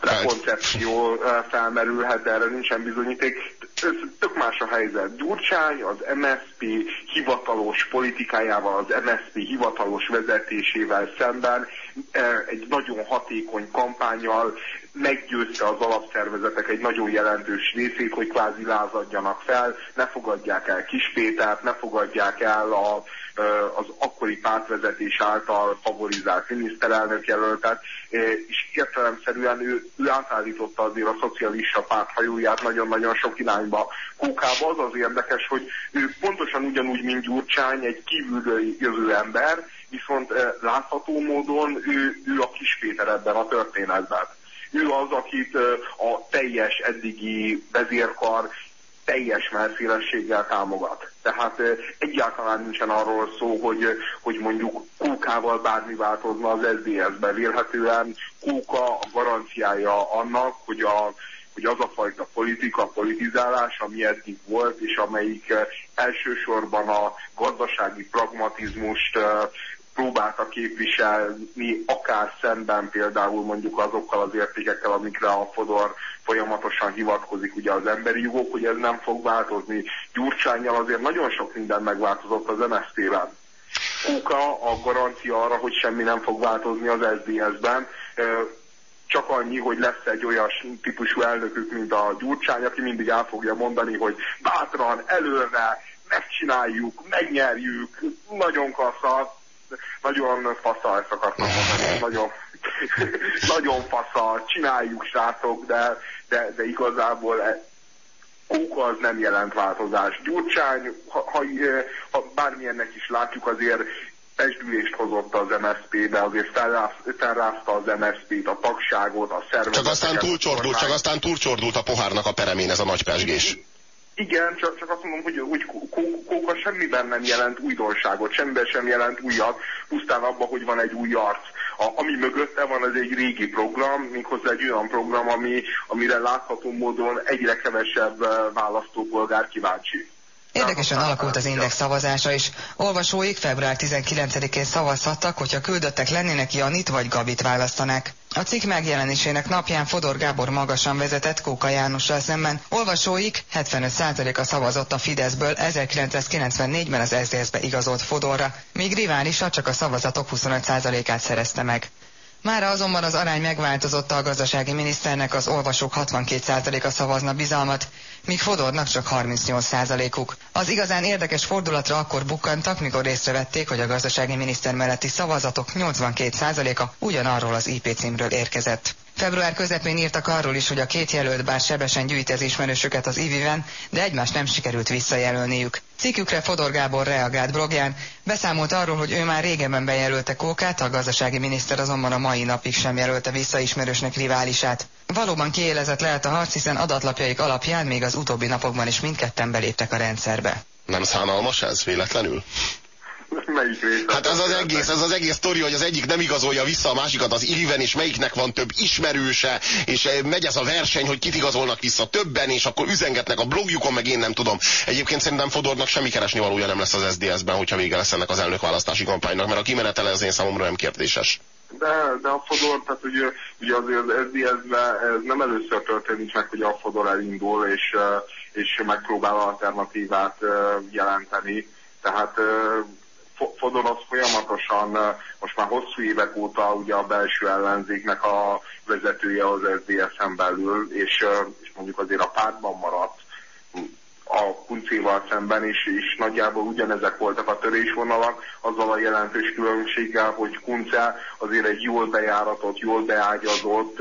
prekoncepció felmerülhet, de erre nincsen bizonyíték. Ez tök más a helyzet. Gyurcsány az MSP hivatalos politikájával, az MSP hivatalos vezetésével szemben egy nagyon hatékony kampányjal meggyőzte az alapszervezetek egy nagyon jelentős részét, hogy kvázi lázadjanak fel, ne fogadják el Kispétert, ne fogadják el a, az akkori pártvezetés által favorizált miniszterelnök jelöltet, és értelemszerűen ő, ő átállította azért a szocialista párt hajóját nagyon-nagyon sok irányba. Kókába az az érdekes, hogy ő pontosan ugyanúgy, mint Gyurcsány, egy kívülről jövő ember, viszont látható módon ő, ő a Kispéter ebben a történetben. Ő az, akit a teljes eddigi vezérkar teljes merszélességgel támogat. Tehát egyáltalán nincsen arról szó, hogy, hogy mondjuk Kókával bármi változna az SZDSZ-be. Vélhetően Kóka a garanciája annak, hogy, a, hogy az a fajta politika, politizálás, ami eddig volt, és amelyik elsősorban a gazdasági pragmatizmust próbálta képviselni, akár szemben például mondjuk azokkal az értékekkel, amikre a Fodor folyamatosan hivatkozik, ugye az emberi jogok, hogy ez nem fog változni. Gyurcsányjal azért nagyon sok minden megváltozott az MSZP-ben. Kóka a garancia arra, hogy semmi nem fog változni az SZDSZ-ben, csak annyi, hogy lesz egy olyan típusú elnökük, mint a Gyurcsány, aki mindig el fogja mondani, hogy bátran, előre, megcsináljuk, megnyerjük, nagyon kassa, nagyon fasza, ezt akartam mondani, nagyon, nagyon fasza, csináljuk srácok, de, de, de igazából e, Kóka az nem jelent változás. Gyurcsány, ha, ha, ha bármilyennek is látjuk, azért testgyűlést hozott az MSZP-be, azért felrázta az MSZP-t, a tagságot, a szervezetet. Csak aztán túlcsordult, csak aztán túlcsordult a pohárnak a peremén ez a nagy pesgés. Igen, csak, csak azt mondom, hogy, hogy Kóka semmiben nem jelent újdonságot, semmiben sem jelent újat, pusztán abban, hogy van egy új arc. A, ami mögötte van, az egy régi program, méghozzá egy olyan program, ami, amire látható módon egyre kevesebb eh, választópolgár kíváncsi. Érdekesen alakult az Index szavazása is. Olvasóik február 19-én szavazhattak, hogyha küldöttek lennének Janit vagy Gabit választanák. A cikk megjelenésének napján Fodor Gábor magasan vezetett Kóka Jánossal szemben. Olvasóik 75%-a szavazott a Fideszből 1994-ben az SZDSZ-be igazolt Fodorra, míg riválisa csak a szavazatok 25%-át szerezte meg. Mára azonban az arány megváltozott a gazdasági miniszternek az olvasók 62%-a szavazna bizalmat, míg Fodornak csak 38%-uk. Az igazán érdekes fordulatra akkor bukkantak, mikor észrevették, hogy a gazdasági miniszter melletti szavazatok 82%-a ugyanarról az IP címről érkezett. Február közepén írtak arról is, hogy a két jelölt bár sebesen gyűjti az ismerősöket az iviven, de egymást nem sikerült visszajelölniük. Cikkükre Fodor Gábor reagált blogján, beszámolt arról, hogy ő már régebben bejelölte Kókát, a gazdasági miniszter azonban a mai napig sem jelölte vissza ismerősnek riválisát. Valóban kiélezett lehet a harc, hiszen adatlapjaik alapján még az utóbbi napokban is mindketten beléptek a rendszerbe. Nem szánalmas ez véletlenül? Melyik Hát ez az egész, ez az egész sztori, hogy az egyik nem igazolja vissza a másikat az Illiven, és melyiknek van több ismerőse, és eh, megy ez a verseny, hogy kit igazolnak vissza többen, és akkor üzengetnek a blogjukon, meg én nem tudom. Egyébként szerintem Fodornak semmi keresni valója nem lesz az SZDSZ-ben, hogyha vége lesz ennek az elnökválasztási kampánynak, mert a kimenetele az én számomra nem kérdéses. De, de a Fodor, tehát ugye, ugye azért az SZDSZ-ben ez nem először történik meg, hogy a Fodor elindul, és, eh, és megpróbál alternatívát eh, jelenteni. Tehát Fodor folyamatosan, most már hosszú évek óta ugye a belső ellenzéknek a vezetője az SZDSZ-en belül, és, és mondjuk azért a pártban maradt a Kuncéval szemben is, és nagyjából ugyanezek voltak a törésvonalak, azzal a jelentős különbséggel, hogy Kunce azért egy jól bejáratott, jól beágyazott,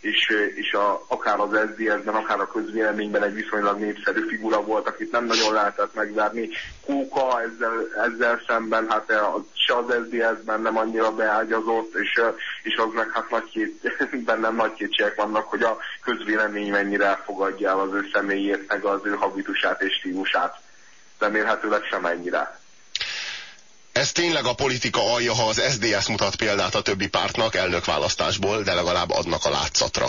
és, és a, akár az SZDSZ-ben, akár a közvéleményben egy viszonylag népszerű figura volt, akit nem nagyon lehetett megverni. Kóka ezzel, ezzel szemben, hát az, se az SZDSZ-ben nem annyira beágyazott, és, és az meg hát nagy két, bennem nagy kétségek vannak, hogy a közvélemény mennyire elfogadja el az ő személyét, meg az ő habitusát és stílusát. Remélhetőleg sem ennyire. Ez tényleg a politika alja, ha az SDS mutat példát a többi pártnak elnökválasztásból, de legalább adnak a látszatra.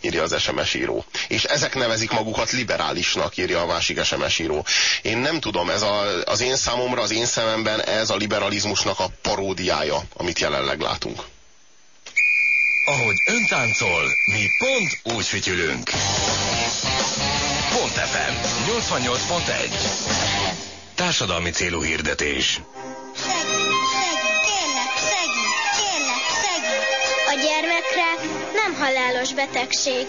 Írja az SMS író. És ezek nevezik magukat liberálisnak, írja a másik SMS író. Én nem tudom, ez a, az én számomra, az én szememben ez a liberalizmusnak a paródiája, amit jelenleg látunk. Ahogy ön táncol, mi pont úgy fütyülünk. Pont FM 88.1 Társadalmi célú hirdetés. A gyermekrák nem halálos betegség.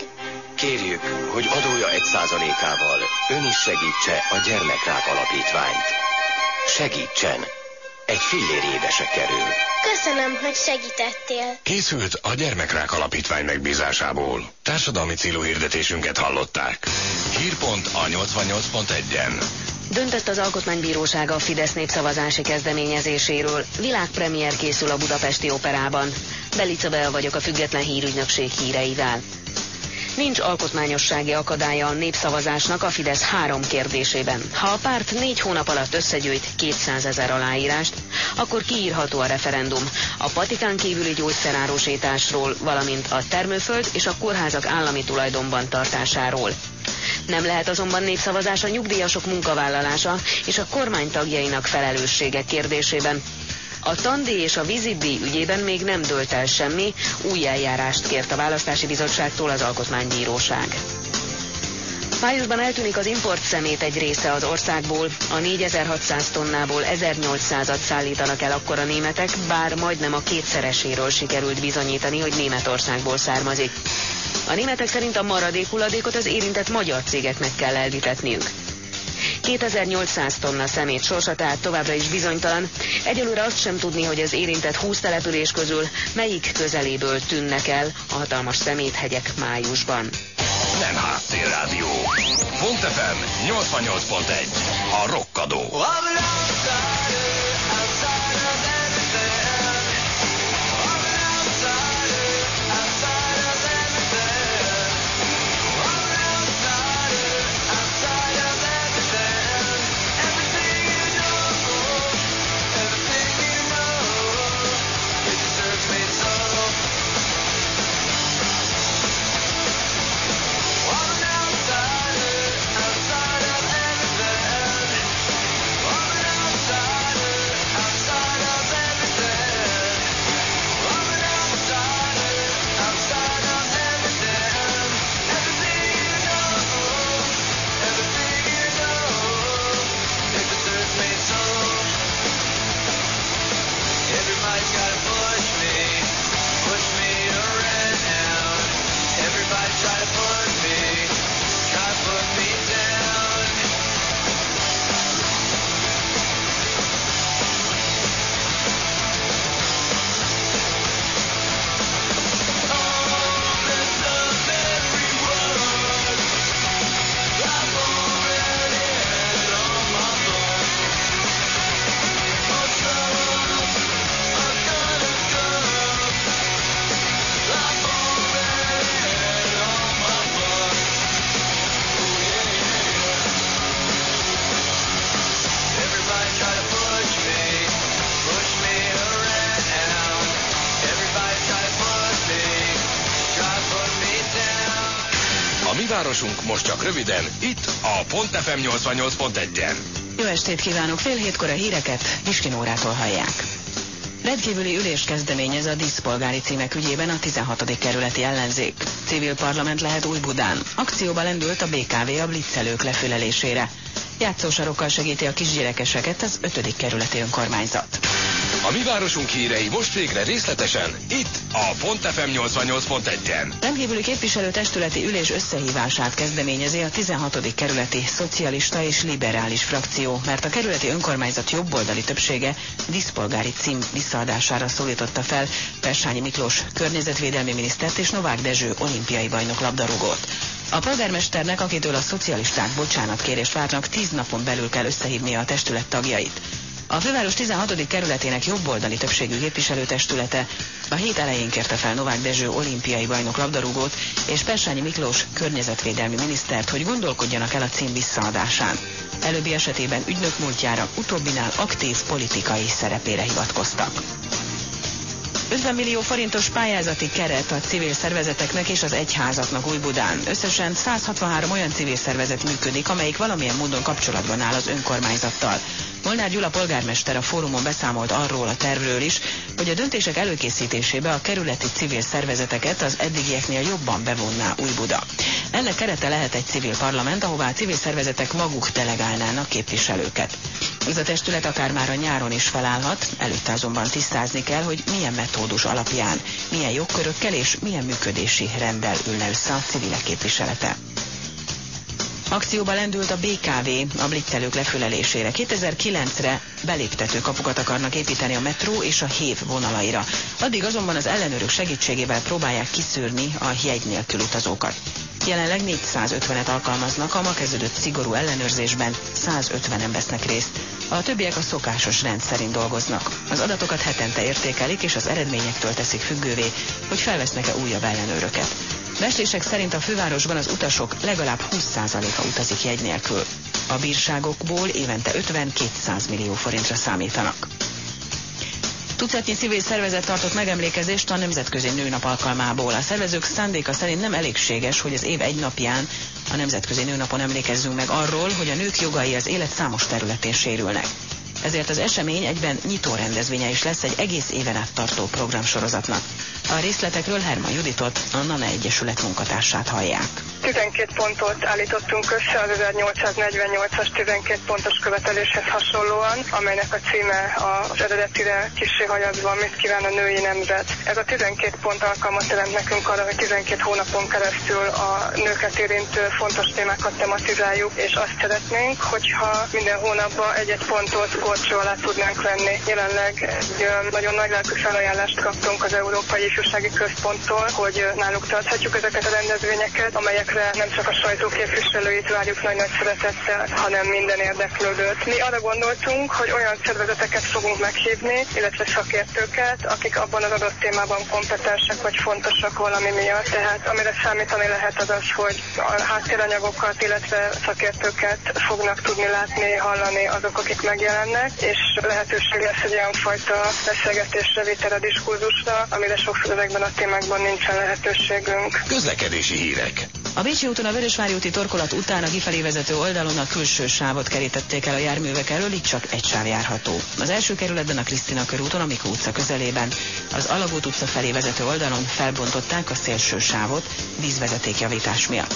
Kérjük, hogy adója egy százalékával ön is segítse a Gyermekrák Alapítványt. Segítsen! Egy fillér édese kerül. Köszönöm, hogy segítettél. Készült a Gyermekrák Alapítvány megbízásából. Társadalmi célú hirdetésünket hallották. Hírpont a 88.1-en. Döntött az Alkotmánybíróság a Fidesz népszavazási kezdeményezéséről. Világpremier készül a Budapesti Operában. Belica Bel vagyok a Független Hírügynökség híreivel. Nincs alkotmányossági akadálya a népszavazásnak a Fidesz három kérdésében. Ha a párt négy hónap alatt összegyűjt 200 ezer aláírást, akkor kiírható a referendum a patikán kívüli gyógyszerárusításról, valamint a termőföld és a kórházak állami tulajdonban tartásáról. Nem lehet azonban népszavazás a nyugdíjasok munkavállalása és a kormány tagjainak felelőssége kérdésében. A tandíj és a vízidíj ügyében még nem dölt el semmi, új eljárást kért a választási bizottságtól az alkotmánybíróság. Májusban eltűnik az import szemét egy része az országból. A 4600 tonnából 1800-at szállítanak el akkor a németek, bár majdnem a kétszereséről sikerült bizonyítani, hogy Németországból származik. A németek szerint a maradék hulladékot az érintett magyar cégeknek kell elvitetniük. 2800 tonna szemét sorsa tehát továbbra is bizonytalan. Egyelőre azt sem tudni, hogy az érintett 20 település közül melyik közeléből tűnnek el a hatalmas szeméthegyek májusban. Nem háttérrádió. Pont FM 88.1. A rokkadó. Everybody's FM 88.1-en. Jó estét kívánok! Fél hétkor a híreket Miskin órától hallják. Rendkívüli ülés kezdeményez a díszpolgári címek ügyében a 16. kerületi ellenzék. Civil parlament lehet Új-Budán. Akcióba lendült a BKV a blitzelők lefülelésére. Játszósarokkal segíti a kisgyerekeseket az 5. kerületi önkormányzat. A mi városunk hírei most végre részletesen, itt a Pont FM 88.1-en. Rendkívüli képviselőtestületi ülés összehívását kezdeményezi a 16. kerületi szocialista és liberális frakció, mert a kerületi önkormányzat jobboldali többsége diszpolgári cím visszaadására szólította fel Persányi Miklós környezetvédelmi minisztert és Novák Dezső olimpiai bajnok labdarúgót. A polgármesternek, akitől a szocialisták bocsánatkérést várnak, tíz napon belül kell összehívnia a testület tagjait. A főváros 16. kerületének jobboldali többségű képviselőtestülete a hét elején kérte fel Novák Dezső olimpiai bajnok labdarúgót és Persányi Miklós környezetvédelmi minisztert, hogy gondolkodjanak el a cím visszaadásán. Előbbi esetében ügynök múltjára, utóbbinál aktív politikai szerepére hivatkoztak. 50 millió forintos pályázati keret a civil szervezeteknek és az egyházaknak Újbudán. Összesen 163 olyan civil szervezet működik, amelyik valamilyen módon kapcsolatban áll az önkormányzattal. Molnár Gyula polgármester a fórumon beszámolt arról a tervről is, hogy a döntések előkészítésébe a kerületi civil szervezeteket az eddigieknél jobban bevonná Újbuda. Ennek kerete lehet egy civil parlament, ahová a civil szervezetek maguk delegálnának képviselőket. Ez a testület akár már a nyáron is felállhat, előtte azonban tisztázni kell, hogy milyen metódus alapján, milyen jogkörökkel és milyen működési rendel ülne össze a civilek képviselete. Akcióba lendült a BKV a blittelők lefülelésére. 2009-re beléptető kapukat akarnak építeni a metró és a hév vonalaira. Addig azonban az ellenőrök segítségével próbálják kiszűrni a jegy nélkül utazókat. Jelenleg 450-et alkalmaznak, a ma kezdődött szigorú ellenőrzésben 150-en vesznek részt. A többiek a szokásos rend szerint dolgoznak. Az adatokat hetente értékelik, és az eredményektől teszik függővé, hogy felvesznek-e újabb ellenőröket. Becslések szerint a fővárosban az utasok legalább 20%-a utazik jegy nélkül. A bírságokból évente 50-200 millió forintra számítanak. Tucatnyi civil szervezet tartott megemlékezést a Nemzetközi Nőnap alkalmából. A szervezők szándéka szerint nem elégséges, hogy az év egy napján a Nemzetközi Nőnapon emlékezzünk meg arról, hogy a nők jogai az élet számos területén sérülnek. Ezért az esemény egyben nyitó rendezvénye is lesz egy egész éven át tartó programsorozatnak. A részletekről Herman Juditot, a NANA Egyesület munkatársát hallják. 12 pontot állítottunk össze az 1848-as 12 pontos követeléshez hasonlóan, amelynek a címe az eredetire kissé hagyazva, mit kíván a női nemzet. Ez a 12 pont alkalmat jelent nekünk arra, hogy 12 hónapon keresztül a nőket érintő fontos témákat tematizáljuk, és azt szeretnénk, hogyha minden hónapban egy-egy pontot gorcsó alá tudnánk venni. Jelenleg egy nagyon nagy lelkű felajánlást kaptunk az Európai Ifjúsági Központtól, hogy náluk tarthatjuk ezeket a rendezvényeket, amelyek ezekre nem csak a sajtó képviselőit várjuk nagy-nagy szeretettel, hanem minden érdeklődőt. Mi arra gondoltunk, hogy olyan szervezeteket fogunk meghívni, illetve szakértőket, akik abban az adott témában kompetensek vagy fontosak valami miatt. Tehát amire számítani lehet az az, hogy a háttéranyagokat, illetve szakértőket fognak tudni látni, hallani azok, akik megjelennek, és lehetőség lesz egy olyan fajta beszélgetésre, vitele, diskurzusra, amire sokszor ezekben a témákban nincsen lehetőségünk. Közlekedési hírek. A Bécsi úton a Vörösvári úti torkolat után a kifelé vezető oldalon a külső sávot kerítették el a járművek elől, így csak egy sáv járható. Az első kerületben a Krisztina körúton, a Mikó utca közelében, az Alagút utca felé vezető oldalon felbontották a szélső sávot vízvezetékjavítás miatt.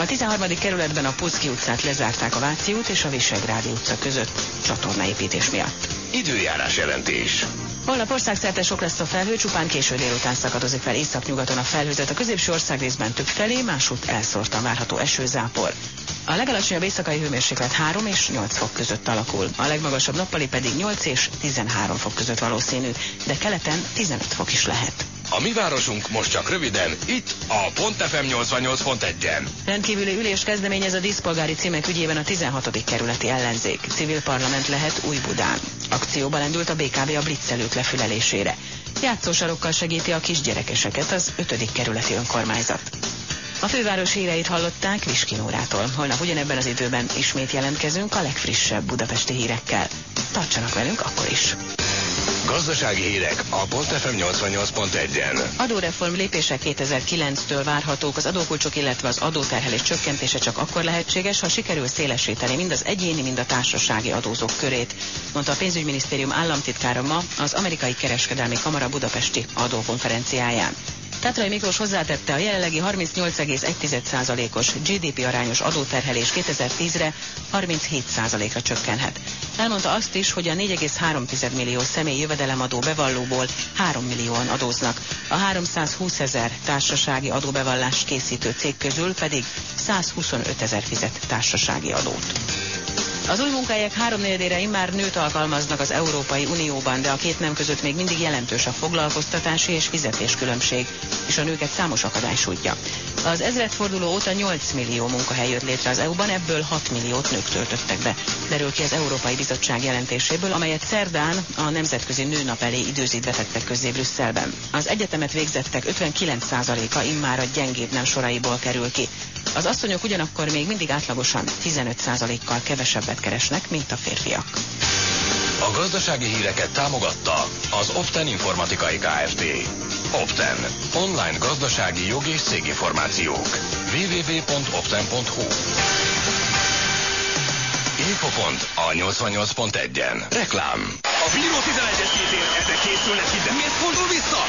A 13. kerületben a Puszki utcát lezárták a Váci út és a Visegrádi utca között csatornaépítés miatt. Időjárás jelentés. Holnap országszerte sok lesz a felhő, csupán késő délután szakadozik fel északnyugaton a felhőzet. A középső ország részben több felé, másút elszórtan várható esőzápor. A legalacsonyabb éjszakai hőmérséklet 3 és 8 fok között alakul. A legmagasabb nappali pedig 8 és 13 fok között valószínű, de keleten 15 fok is lehet. A mi városunk most csak röviden, itt a Pont FM 88.1-en. Rendkívüli ülés kezdeményez a díszpolgári címek ügyében a 16. kerületi ellenzék. Civil parlament lehet Új-Budán. Akcióba lendült a BKV a blitzelők lefülelésére. Játszósarokkal segíti a kisgyerekeseket az 5. kerületi önkormányzat. A főváros híreit hallották Viskinórától. Holnap ugyanebben az időben ismét jelentkezünk a legfrissebb budapesti hírekkel. Tartsanak velünk akkor is! Gazdasági hírek a Pont FM 88.1-en. Adóreform lépések 2009-től várhatók, az adókulcsok, illetve az adóterhelés csökkentése csak akkor lehetséges, ha sikerül szélesíteni mind az egyéni, mind a társasági adózók körét, mondta a pénzügyminisztérium államtitkára ma az amerikai kereskedelmi kamara budapesti adókonferenciáján. Tatrai Miklós hozzátette, a jelenlegi 38,1%-os GDP arányos adóterhelés 2010-re 37%-ra csökkenhet. Elmondta azt is, hogy a 4,3 millió személy jövedelemadó bevallóból 3 millióan adóznak. A 320 ezer társasági adóbevallást készítő cég közül pedig 125 ezer fizet társasági adót. Az új munkahelyek háromnegyedére immár nőt alkalmaznak az Európai Unióban, de a két nem között még mindig jelentős a foglalkoztatási és fizetéskülönbség, és a nőket számos akadály sújtja. Az ezredforduló óta 8 millió munkahely jött létre az EU-ban, ebből 6 milliót nők töltöttek be. Derül ki az Európai Bizottság jelentéséből, amelyet szerdán a Nemzetközi Nőnap elé időzítve tettek közzé Brüsszelben. Az egyetemet végzettek 59%-a immár a gyengébb nem soraiból kerül ki. Az asszonyok ugyanakkor még mindig átlagosan 15%-kal kevesebbet keresnek, mint a férfiak. A gazdasági híreket támogatta az Opten Informatikai Kft. Opten. Online gazdasági jog és céginformációk. www.opten.hu Infopont a 88.1-en. Reklám. A Bíró 11-es kétér, ezek készülnek ki, de miért fordul vissza?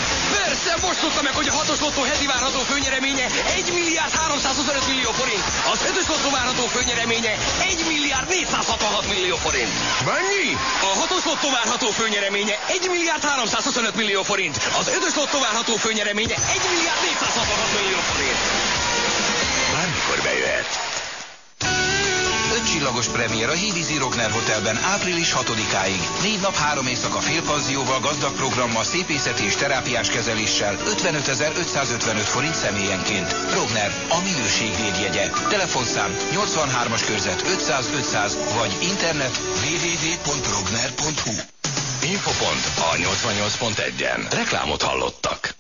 Persze, most tudta meg, hogy a hatos lottó heti várható főnyereménye 1 milliárd 325 millió forint. Az ötös lottó várható főnyereménye 1 milliárd 466 millió forint. Mennyi? A hatos lottó várható főnyereménye 1 milliárd 325 millió forint. Az ötös lottó várható főnyereménye 1 milliárd 466 millió forint. Bármikor bejöhet. Ötcsillagos premier a Hídi Zirogner Hotelben április 6-áig. Négy nap, három éjszaka félpanzióval, gazdag programmal, szépészeti és terápiás kezeléssel 55.555 forint személyenként. Rogner, a minőség védjegye. Telefonszám 83-as körzet 500 500 vagy internet www.rogner.hu Infopont a 88.1-en. Reklámot hallottak.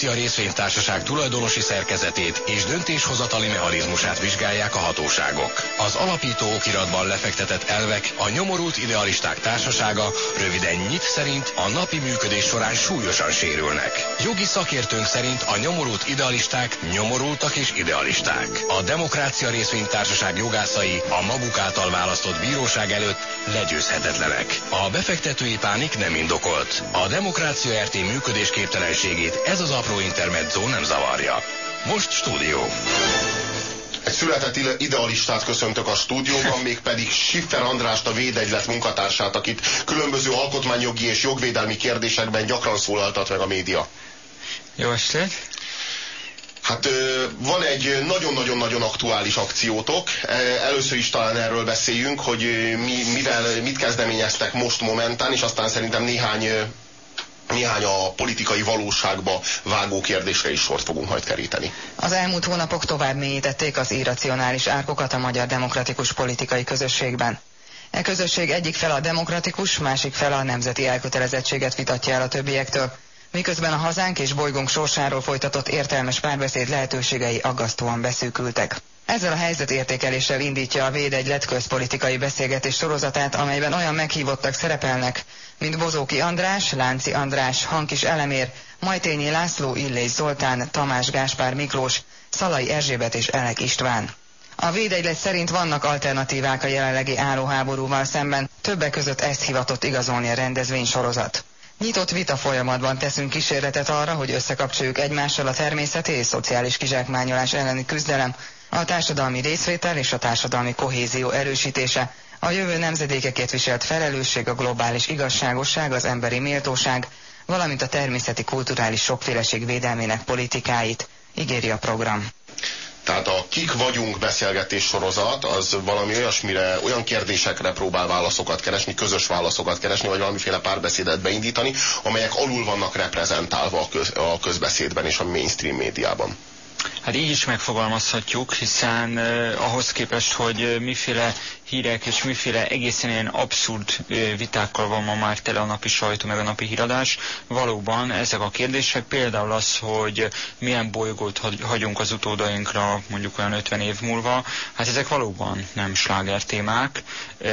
Demokrácia Részvénytársaság tulajdonosi szerkezetét és döntéshozatali mechanizmusát vizsgálják a hatóságok. Az alapító okiratban lefektetett elvek a nyomorult idealisták társasága, röviden nyit szerint a napi működés során súlyosan sérülnek. Jogi szakértőnk szerint a nyomorult idealisták nyomorultak és idealisták. A Demokrácia Részvénytársaság jogászai a maguk által választott bíróság előtt legyőzhetetlenek. A befektetői pánik nem indokolt. A Demokrácia RT működésképtelenségét ez az apró intermedzó nem zavarja. Most stúdió. Egy született ide- idealistát köszöntök a stúdióban, mégpedig Schiffer Andrást, a Védegylet munkatársát, akit különböző alkotmányjogi és jogvédelmi kérdésekben gyakran szólaltat meg a média. Jó estét! Hát van egy nagyon-nagyon-nagyon aktuális akciótok. Először is talán erről beszéljünk, hogy mi, mivel, mit kezdeményeztek most momentán, és aztán szerintem néhány néhány a politikai valóságba vágó kérdésre is sort fogunk majd keríteni. Az elmúlt hónapok tovább mélyítették az irracionális árkokat a magyar demokratikus politikai közösségben. E közösség egyik fel a demokratikus, másik fel a nemzeti elkötelezettséget vitatja el a többiektől, miközben a hazánk és bolygónk sorsáról folytatott értelmes párbeszéd lehetőségei aggasztóan beszűkültek. Ezzel a helyzet értékeléssel indítja a Védegylet közpolitikai beszélgetés sorozatát, amelyben olyan meghívottak szerepelnek, mint Bozóki András, Lánci András, Hankis Elemér, Majtényi László, Illés Zoltán, Tamás Gáspár Miklós, Szalai Erzsébet és Elek István. A védegylet szerint vannak alternatívák a jelenlegi állóháborúval szemben, többek között ezt hivatott igazolni a rendezvénysorozat. Nyitott vita folyamatban teszünk kísérletet arra, hogy összekapcsoljuk egymással a természeti és szociális kizsákmányolás elleni küzdelem, a társadalmi részvétel és a társadalmi kohézió erősítése, a jövő nemzedékekért viselt felelősség, a globális igazságosság, az emberi méltóság, valamint a természeti kulturális sokféleség védelmének politikáit, ígéri a program. Tehát a Kik vagyunk beszélgetés sorozat az valami olyasmire, olyan kérdésekre próbál válaszokat keresni, közös válaszokat keresni, vagy valamiféle párbeszédet beindítani, amelyek alul vannak reprezentálva a, köz, a közbeszédben és a mainstream médiában. Hát így is megfogalmazhatjuk, hiszen eh, ahhoz képest, hogy eh, miféle hírek és miféle egészen ilyen abszurd eh, vitákkal van ma már tele a napi sajtó meg a napi híradás, valóban ezek a kérdések, például az, hogy milyen bolygót hagy- hagyunk az utódainkra mondjuk olyan 50 év múlva, hát ezek valóban nem sláger témák, eh,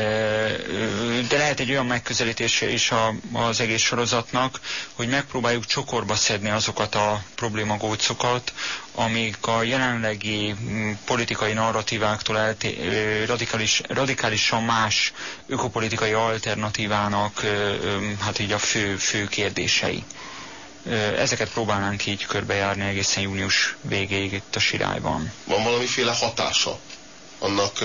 de lehet egy olyan megközelítése is a, az egész sorozatnak, hogy megpróbáljuk csokorba szedni azokat a problémagócokat, amik a jelenlegi mm, politikai narratíváktól elté- radikális, radikálisan más ökopolitikai alternatívának hát így a fő, fő kérdései. Ezeket próbálnánk így körbejárni egészen június végéig itt a sirályban. Van valamiféle hatása annak,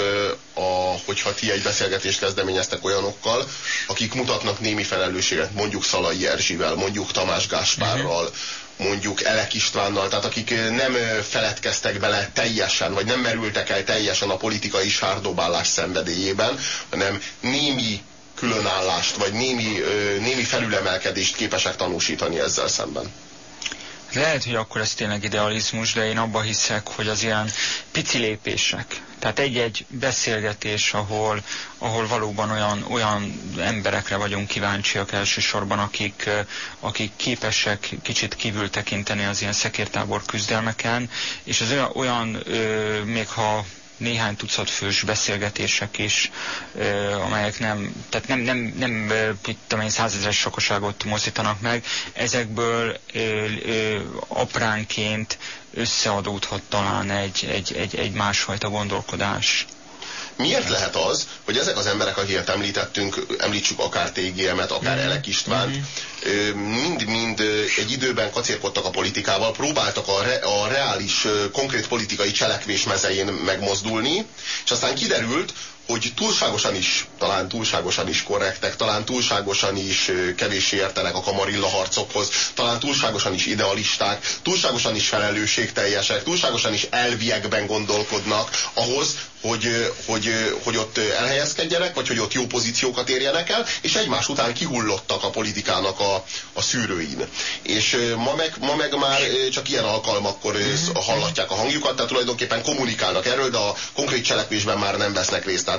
a, hogyha ti egy beszélgetést kezdeményeztek olyanokkal, akik mutatnak némi felelősséget, mondjuk Szalai Erzsivel, mondjuk Tamás Gáspárral, mondjuk Elek Istvánnal, tehát akik nem feledkeztek bele teljesen, vagy nem merültek el teljesen a politikai sárdobálás szenvedélyében, hanem némi különállást, vagy némi, némi felülemelkedést képesek tanúsítani ezzel szemben. Lehet, hogy akkor ez tényleg idealizmus, de én abba hiszek, hogy az ilyen pici lépések, tehát egy-egy beszélgetés, ahol, ahol valóban olyan, olyan emberekre vagyunk kíváncsiak elsősorban, akik, akik képesek kicsit kívül tekinteni az ilyen szekértábor küzdelmeken, és az olyan, olyan ö, még ha néhány tucat fős beszélgetések is, amelyek nem, tehát nem, nem, nem tudom én, százezres sokaságot mozdítanak meg, ezekből apránként összeadódhat talán egy, egy, egy, egy másfajta gondolkodás. Miért lehet az, hogy ezek az emberek, akiket említettünk, említsük akár TGM-et, akár Elek Istvánt, ö, mind-mind egy időben kacérkodtak a politikával, próbáltak a, re, a reális, konkrét politikai cselekvés mezején megmozdulni, és aztán kiderült, hogy túlságosan is, talán túlságosan is korrektek, talán túlságosan is kevéssé értenek a kamarilla harcokhoz, talán túlságosan is idealisták, túlságosan is felelősségteljesek, túlságosan is elviekben gondolkodnak ahhoz, hogy, hogy, hogy ott elhelyezkedjenek, vagy hogy ott jó pozíciókat érjenek el, és egymás után kihullottak a politikának a, a szűrőin. És ma meg, ma meg már csak ilyen alkalmakkor sz- hallatják a hangjukat, tehát tulajdonképpen kommunikálnak erről, de a konkrét cselekvésben már nem vesznek részt. Tehát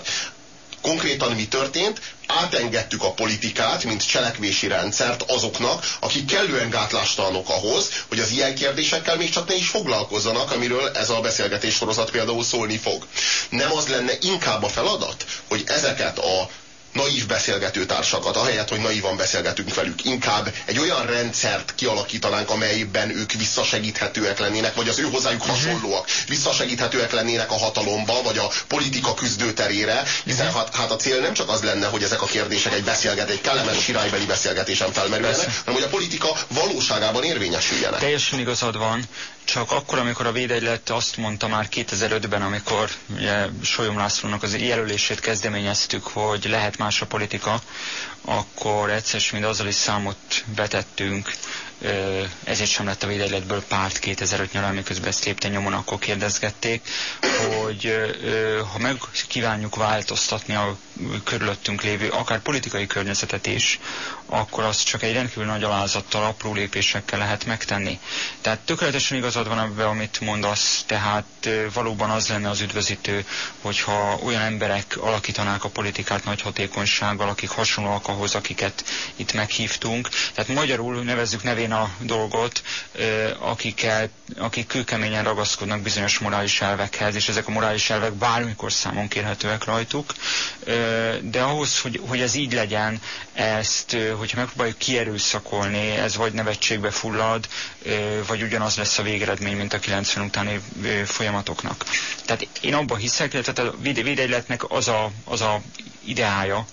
Konkrétan mi történt? Átengedtük a politikát, mint cselekvési rendszert azoknak, akik kellően gátlástalanok ahhoz, hogy az ilyen kérdésekkel még csak ne is foglalkozzanak, amiről ez a beszélgetés sorozat például szólni fog. Nem az lenne inkább a feladat, hogy ezeket a naív beszélgető társakat, ahelyett, hogy naívan beszélgetünk velük, inkább egy olyan rendszert kialakítanánk, amelyben ők visszasegíthetőek lennének, vagy az ő hozzájuk Mhm. hasonlóak visszasegíthetőek lennének a hatalomba, vagy a politika küzdőterére, hiszen Mhm. hát, hát a cél nem csak az lenne, hogy ezek a kérdések egy beszélget, egy kellemes királybeli beszélgetésen felmerüljenek, hanem hogy a politika valóságában érvényesüljenek. Teljesen igazad van, csak akkor, amikor a védegylet azt mondta már 2005-ben, amikor ugye, Solyom Lászlónak az jelölését kezdeményeztük, hogy lehet más a politika, akkor egyszer mind azzal is számot betettünk, ezért sem lett a védegyletből párt 2005 nyarán, miközben ezt lépten nyomon akkor kérdezgették, hogy ha meg kívánjuk változtatni a körülöttünk lévő, akár politikai környezetet is, akkor azt csak egy rendkívül nagy alázattal, apró lépésekkel lehet megtenni. Tehát tökéletesen igazad van ebbe, amit mondasz, tehát valóban az lenne az üdvözítő, hogyha olyan emberek alakítanák a politikát nagy hatékonysággal, akik hasonlóak ahhoz, akiket itt meghívtunk. Tehát magyarul nevezzük nevén a dolgot, ö, akikkel, akik kőkeményen ragaszkodnak bizonyos morális elvekhez, és ezek a morális elvek bármikor számon kérhetőek rajtuk. De ahhoz, hogy, hogy ez így legyen, ezt, hogyha megpróbáljuk kierőszakolni, ez vagy nevetségbe fullad, vagy ugyanaz lesz a végeredmény, mint a 90 utáni folyamatoknak. Tehát én abban hiszek, tehát a véde- védegyletnek az a, az a ideája,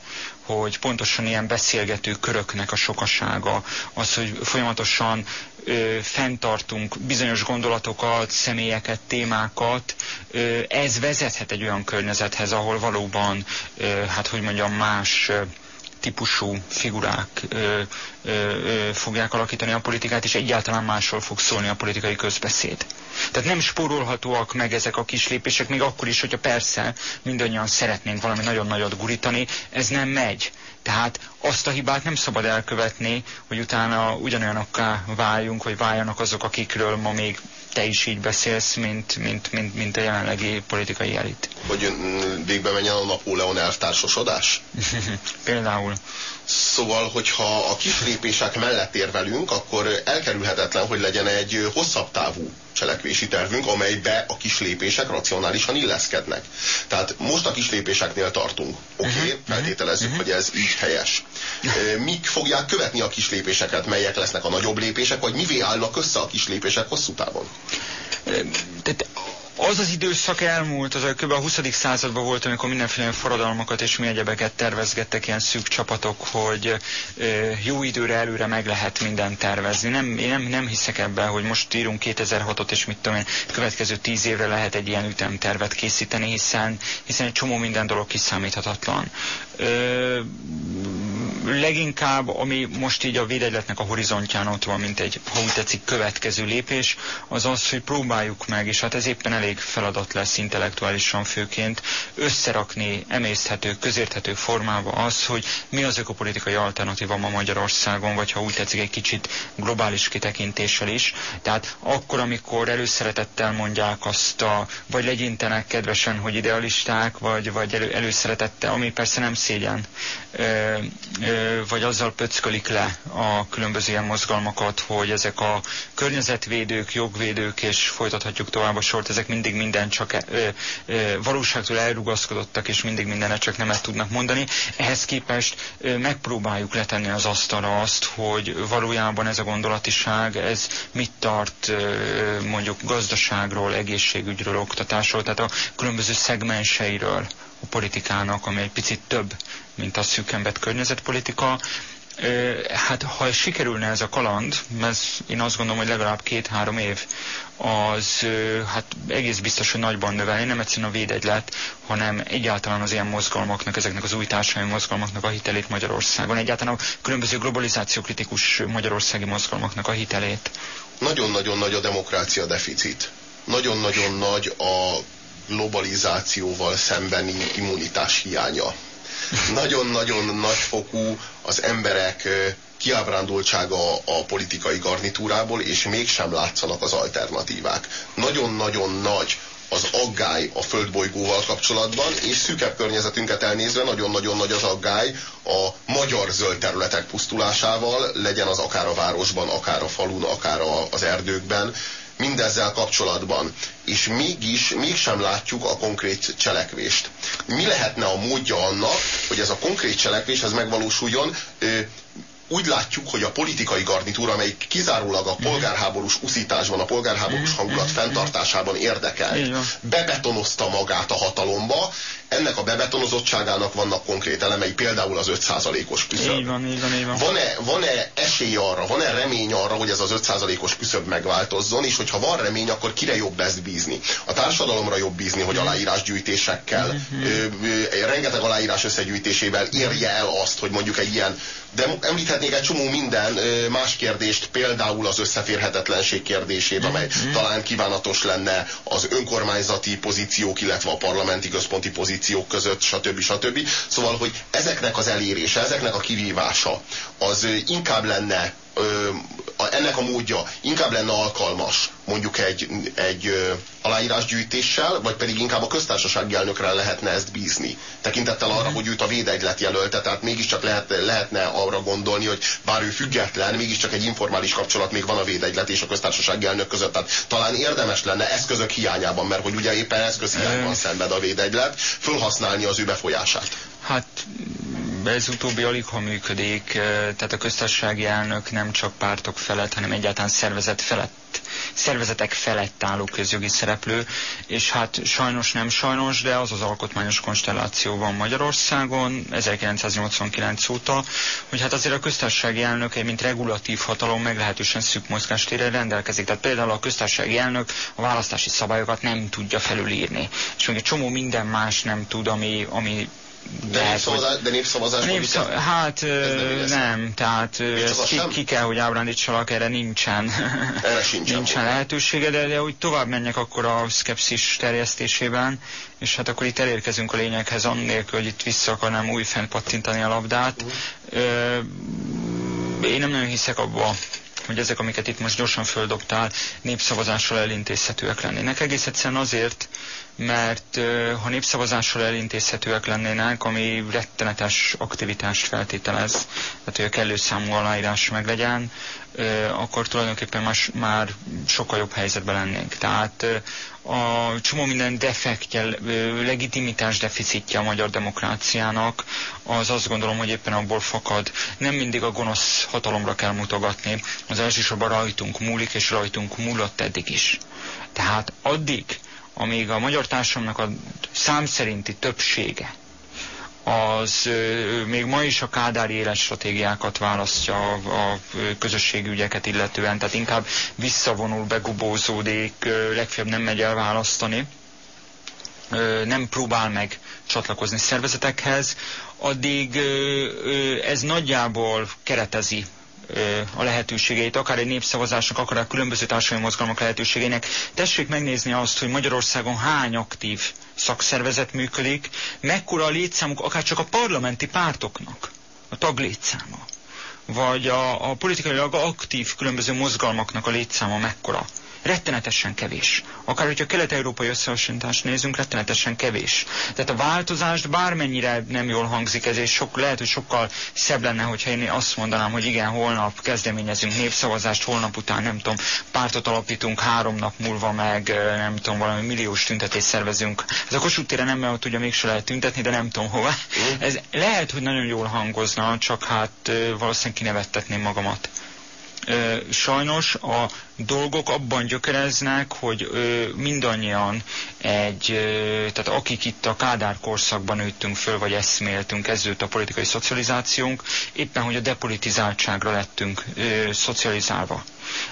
hogy pontosan ilyen beszélgető köröknek a sokasága, az, hogy folyamatosan ö, fenntartunk bizonyos gondolatokat, személyeket, témákat, ö, ez vezethet egy olyan környezethez, ahol valóban, ö, hát hogy mondjam, más ö, típusú figurák ö, ö, ö, fogják alakítani a politikát, és egyáltalán másról fog szólni a politikai közbeszéd. Tehát nem spórolhatóak meg ezek a kis lépések, még akkor is, hogyha persze mindannyian szeretnénk valami nagyon nagyot gurítani, ez nem megy. Tehát azt a hibát nem szabad elkövetni, hogy utána ugyanolyanokká váljunk, vagy váljanak azok, akikről ma még te is így beszélsz, mint, mint, mint, mint a jelenlegi politikai elit. Hogy végbe menjen a Napóleon elvtársosodás? Például. Szóval, hogyha a kis lépések mellett érvelünk, akkor elkerülhetetlen, hogy legyen egy hosszabb távú cselekvési tervünk, amelybe a kis lépések racionálisan illeszkednek. Tehát most a kis lépéseknél tartunk. Oké, okay, feltételezzük, hogy ez így helyes. Mik fogják követni a kis lépéseket, melyek lesznek a nagyobb lépések, vagy mivé állnak össze a kis lépések hosszú távon? Tehát az az időszak elmúlt, az kb. a 20. században volt, amikor mindenféle forradalmakat és mi egyebeket tervezgettek ilyen szűk csapatok, hogy jó időre előre meg lehet mindent tervezni. Nem, én nem, nem hiszek ebben, hogy most írunk 2006-ot, és mit tudom én, következő tíz évre lehet egy ilyen ütemtervet készíteni, hiszen, hiszen egy csomó minden dolog kiszámíthatatlan. Ö, leginkább, ami most így a védegyletnek a horizontján ott van, mint egy, ha úgy tetszik, következő lépés, az az, hogy próbáljuk meg, és hát ez éppen elég feladat lesz intellektuálisan főként, összerakni emészthető, közérthető formába az, hogy mi az ökopolitikai alternatíva ma Magyarországon, vagy ha úgy tetszik, egy kicsit globális kitekintéssel is. Tehát akkor, amikor előszeretettel mondják azt a, vagy legyintenek kedvesen, hogy idealisták, vagy, vagy elő, előszeretettel, ami persze nem szégyen, ö, ö, vagy azzal pöckölik le a különböző ilyen mozgalmakat, hogy ezek a környezetvédők, jogvédők, és folytathatjuk tovább a sort, ezek mindig minden csak ö, ö, valóságtól elrugaszkodottak, és mindig mindenre csak nemet tudnak mondani. Ehhez képest ö, megpróbáljuk letenni az asztalra azt, hogy valójában ez a gondolatiság, ez mit tart ö, mondjuk gazdaságról, egészségügyről, oktatásról, tehát a különböző szegmenseiről a politikának, ami egy picit több, mint a szűkembet környezetpolitika. Hát ha sikerülne ez a kaland, ez én azt gondolom, hogy legalább két-három év, az hát egész biztos, hogy nagyban növelni, nem egyszerűen a védegylet, hanem egyáltalán az ilyen mozgalmaknak, ezeknek az új társadalmi mozgalmaknak a hitelét Magyarországon, egyáltalán a különböző globalizációkritikus magyarországi mozgalmaknak a hitelét. Nagyon-nagyon nagy a demokrácia deficit. Nagyon-nagyon nagy a globalizációval szembeni immunitás hiánya. Nagyon-nagyon nagyfokú az emberek kiábrándultsága a politikai garnitúrából, és mégsem látszanak az alternatívák. Nagyon-nagyon nagy az aggály a földbolygóval kapcsolatban, és szűkebb környezetünket elnézve nagyon-nagyon nagy az aggály a magyar zöld területek pusztulásával, legyen az akár a városban, akár a falun, akár az erdőkben, mindezzel kapcsolatban, és mégis mégsem látjuk a konkrét cselekvést. Mi lehetne a módja annak, hogy ez a konkrét cselekvés ez megvalósuljon? Ö, úgy látjuk, hogy a politikai garnitúra, amelyik kizárólag a polgárháborús uszításban, a polgárháborús hangulat fenntartásában érdekel, bebetonozta magát a hatalomba, ennek a bebetonozottságának vannak konkrét elemei, például az 5%-os küszöb. Így van, így van, így van. Van-e, van-e esély arra, van-e remény arra, hogy ez az 5%-os küszöb megváltozzon, és hogyha van remény, akkor kire jobb ezt bízni? A társadalomra jobb bízni, hogy aláírásgyűjtésekkel, ö, ö, rengeteg aláírás összegyűjtésével érje el azt, hogy mondjuk egy ilyen de említhetnék egy csomó minden más kérdést, például az összeférhetetlenség kérdését, amely talán kívánatos lenne az önkormányzati pozíciók, illetve a parlamenti központi pozíciók között, stb. stb. Szóval, hogy ezeknek az elérése, ezeknek a kivívása, az inkább lenne ö, a, ennek a módja inkább lenne alkalmas mondjuk egy, egy ö, aláírásgyűjtéssel, vagy pedig inkább a köztársasági elnökre lehetne ezt bízni. Tekintettel arra, hogy őt a védegylet jelölte, tehát mégiscsak lehet, lehetne arra gondolni, hogy bár ő független, mégiscsak egy informális kapcsolat még van a védegylet és a köztársasági elnök között. Tehát talán érdemes lenne eszközök hiányában, mert hogy ugye éppen eszközhiányban szenved a védegylet, fölhasználni az ő befolyását. Hát ez utóbbi alig ha működik, tehát a köztársasági elnök nem csak pártok felett, hanem egyáltalán szervezet felett, szervezetek felett álló közjogi szereplő, és hát sajnos nem sajnos, de az az alkotmányos konstelláció van Magyarországon 1989 óta, hogy hát azért a köztársasági elnök egy mint regulatív hatalom meglehetősen szűk mozgástérrel rendelkezik. Tehát például a köztársasági elnök a választási szabályokat nem tudja felülírni, és még egy csomó minden más nem tud, ami, ami de, lehet, népszavazás, hogy... de népszavazás Népszav... Hát nem, nem, tehát ezt ki, ki kell, hogy ábrándítsalak, erre nincsen, erre sincsen, nincsen lehetősége, de, de hogy tovább menjek akkor a szkepszis terjesztésében, és hát akkor itt elérkezünk a lényeghez, annélkül, hogy itt vissza akarnám újfent pattintani a labdát. Uh. Ö, én nem nagyon hiszek abba, hogy ezek, amiket itt most gyorsan földobtál, népszavazással elintézhetőek lennének. Egész egyszerűen azért, mert ha népszavazással elintézhetőek lennének, ami rettenetes aktivitást feltételez, tehát hogy a kellő számú aláírás meglegyen, akkor tulajdonképpen más, már sokkal jobb helyzetben lennénk. Tehát a csomó minden defektje, legitimitás deficitje a magyar demokráciának, az azt gondolom, hogy éppen abból fakad. Nem mindig a gonosz hatalomra kell mutogatni, az elsősorban rajtunk múlik, és rajtunk múlott eddig is. Tehát addig, amíg a magyar társadalomnak a szám szerinti többsége az még ma is a kádári életstratégiákat választja a, a közösségi ügyeket illetően, tehát inkább visszavonul, begubózódik, legfeljebb nem megy el választani, nem próbál meg csatlakozni szervezetekhez, addig ez nagyjából keretezi a lehetőségeit, akár egy népszavazásnak, akár a különböző társadalmi mozgalmak lehetőségeinek. Tessék megnézni azt, hogy Magyarországon hány aktív szakszervezet működik, mekkora a létszámuk, akár csak a parlamenti pártoknak a tag létszáma, vagy a, a politikailag aktív különböző mozgalmaknak a létszáma mekkora rettenetesen kevés. Akár hogyha kelet-európai összehasonlítást nézünk, rettenetesen kevés. Tehát a változást bármennyire nem jól hangzik ez, és sok, lehet, hogy sokkal szebb lenne, hogyha én azt mondanám, hogy igen, holnap kezdeményezünk népszavazást, holnap után nem tudom, pártot alapítunk, három nap múlva meg nem tudom, valami milliós tüntetést szervezünk. Ez a Kossuth téren nem, mert ugye mégse lehet tüntetni, de nem tudom hova. Ez lehet, hogy nagyon jól hangozna, csak hát valószínűleg kinevettetném magamat sajnos a dolgok abban gyökereznek, hogy mindannyian egy, tehát akik itt a Kádár korszakban nőttünk föl, vagy eszméltünk, ez a politikai szocializációnk, éppen hogy a depolitizáltságra lettünk szocializálva.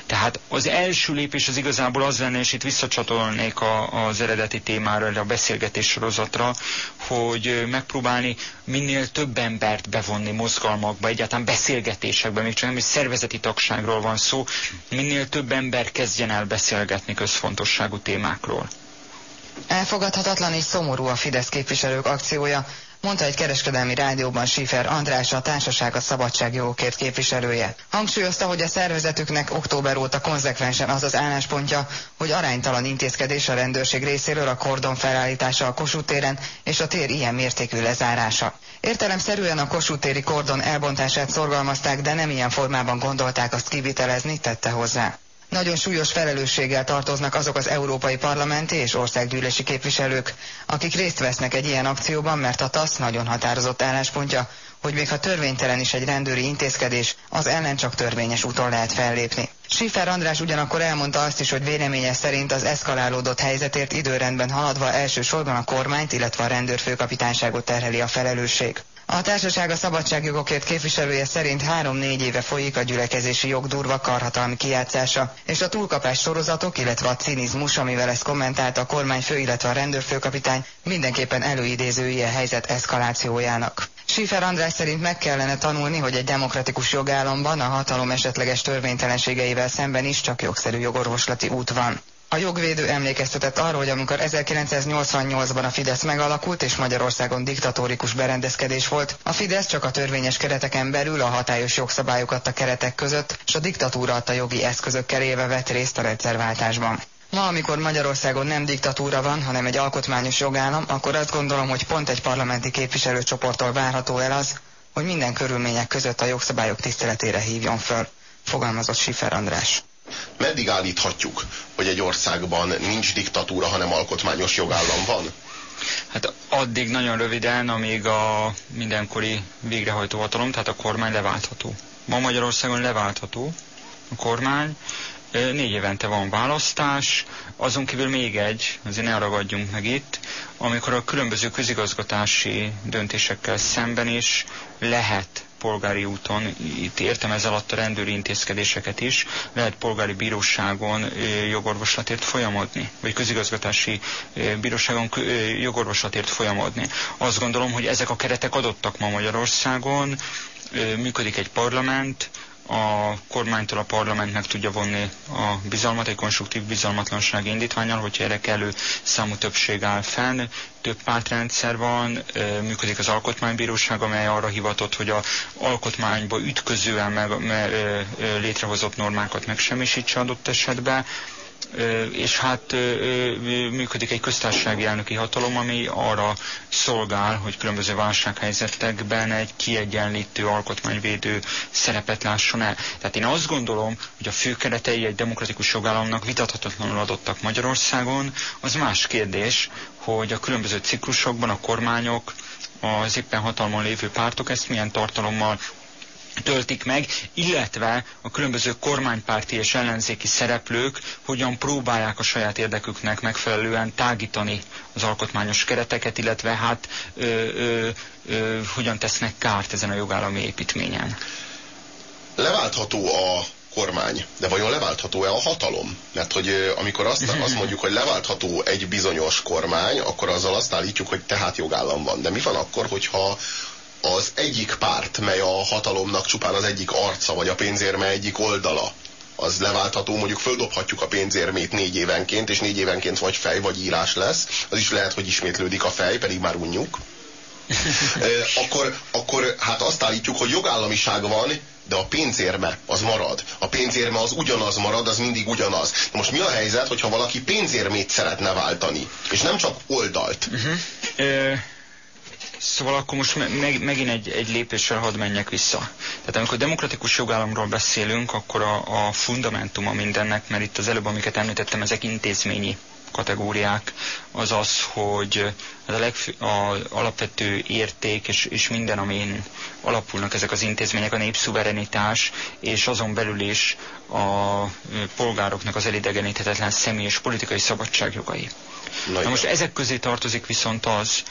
Tehát az első lépés az igazából az lenne, és itt visszacsatolnék a, az eredeti témára, a beszélgetés sorozatra, hogy megpróbálni minél több embert bevonni mozgalmakba, egyáltalán beszélgetésekbe, még csak nem is szervezeti tagságról van szó, minél több ember kezdjen el beszélgetni közfontosságú témákról. Elfogadhatatlan és szomorú a Fidesz képviselők akciója. Mondta egy kereskedelmi rádióban Schiffer András a társaság a szabadságjogokért képviselője. Hangsúlyozta, hogy a szervezetüknek október óta konzekvensen az az álláspontja, hogy aránytalan intézkedés a rendőrség részéről a kordon felállítása a Kossuth téren és a tér ilyen mértékű lezárása. Értelemszerűen a Kossuth téri kordon elbontását szorgalmazták, de nem ilyen formában gondolták azt kivitelezni, tette hozzá. Nagyon súlyos felelősséggel tartoznak azok az európai parlamenti és országgyűlési képviselők, akik részt vesznek egy ilyen akcióban, mert a TASZ nagyon határozott álláspontja, hogy még ha törvénytelen is egy rendőri intézkedés, az ellen csak törvényes úton lehet fellépni. Schiffer András ugyanakkor elmondta azt is, hogy véleménye szerint az eszkalálódott helyzetért időrendben haladva elsősorban a kormányt, illetve a rendőrfőkapitányságot terheli a felelősség. A társaság a szabadságjogokért képviselője szerint három-négy éve folyik a gyülekezési jog durva karhatalmi kijátszása, és a túlkapás sorozatok, illetve a cinizmus, amivel ezt kommentálta a kormányfő, illetve a rendőrfőkapitány, mindenképpen előidéző ilyen helyzet eszkalációjának. Schiffer András szerint meg kellene tanulni, hogy egy demokratikus jogállamban a hatalom esetleges törvénytelenségeivel szemben is csak jogszerű jogorvoslati út van. A jogvédő emlékeztetett arra, hogy amikor 1988-ban a Fidesz megalakult és Magyarországon diktatórikus berendezkedés volt, a Fidesz csak a törvényes kereteken belül a hatályos jogszabályokat a keretek között, és a diktatúra adta jogi eszközökkel élve vett részt a rendszerváltásban. Ma, amikor Magyarországon nem diktatúra van, hanem egy alkotmányos jogállam, akkor azt gondolom, hogy pont egy parlamenti képviselőcsoporttól várható el az, hogy minden körülmények között a jogszabályok tiszteletére hívjon föl, fogalmazott Sifer András. Meddig állíthatjuk, hogy egy országban nincs diktatúra, hanem alkotmányos jogállam van? Hát addig nagyon röviden, amíg a mindenkori végrehajtó hatalom, tehát a kormány leváltható. Ma Magyarországon leváltható a kormány, négy évente van választás, azon kívül még egy, azért ne ragadjunk meg itt, amikor a különböző közigazgatási döntésekkel szemben is lehet polgári úton, itt értem ez alatt a rendőri intézkedéseket is, lehet polgári bíróságon jogorvoslatért folyamodni, vagy közigazgatási bíróságon jogorvoslatért folyamodni. Azt gondolom, hogy ezek a keretek adottak ma Magyarországon, működik egy parlament, a kormánytól a parlament meg tudja vonni a bizalmat, egy konstruktív bizalmatlanság indítványal, hogyha erre kellő számú többség áll fenn, több pártrendszer van, működik az alkotmánybíróság, amely arra hivatott, hogy a alkotmányba ütközően meg, me, létrehozott normákat megsemmisítse adott esetben, és hát működik egy köztársasági elnöki hatalom, ami arra szolgál, hogy különböző válsághelyzetekben egy kiegyenlítő, alkotmányvédő szerepet lásson el. Tehát én azt gondolom, hogy a főkeretei egy demokratikus jogállamnak vitathatatlanul adottak Magyarországon. Az más kérdés, hogy a különböző ciklusokban a kormányok, az éppen hatalmon lévő pártok ezt milyen tartalommal töltik meg, illetve a különböző kormánypárti és ellenzéki szereplők hogyan próbálják a saját érdeküknek megfelelően tágítani az alkotmányos kereteket, illetve hát ö, ö, ö, hogyan tesznek kárt ezen a jogállami építményen. Leváltható a kormány, de vajon leváltható-e a hatalom? Mert hogy amikor azt, azt mondjuk, hogy leváltható egy bizonyos kormány, akkor azzal azt állítjuk, hogy tehát jogállam van. De mi van akkor, hogyha az egyik párt, mely a hatalomnak csupán az egyik arca, vagy a pénzérme egyik oldala, az leváltható, mondjuk földobhatjuk a pénzérmét négy évenként, és négy évenként vagy fej, vagy írás lesz. Az is lehet, hogy ismétlődik a fej, pedig már unjuk. akkor, akkor hát azt állítjuk, hogy jogállamiság van, de a pénzérme az marad. A pénzérme az ugyanaz marad, az mindig ugyanaz. De most mi a helyzet, hogyha valaki pénzérmét szeretne váltani, és nem csak oldalt? Uh-huh. Szóval akkor most meg, megint egy, egy lépéssel hadd menjek vissza. Tehát amikor demokratikus jogállamról beszélünk, akkor a, a fundamentuma mindennek, mert itt az előbb, amiket említettem, ezek intézményi kategóriák, az az, hogy az a, legfő, a alapvető érték és, és minden, amin alapulnak ezek az intézmények, a népszuverenitás, és azon belül is a polgároknak az elidegeníthetetlen személy és politikai szabadságjogai. Na, Na most ezek közé tartozik viszont az,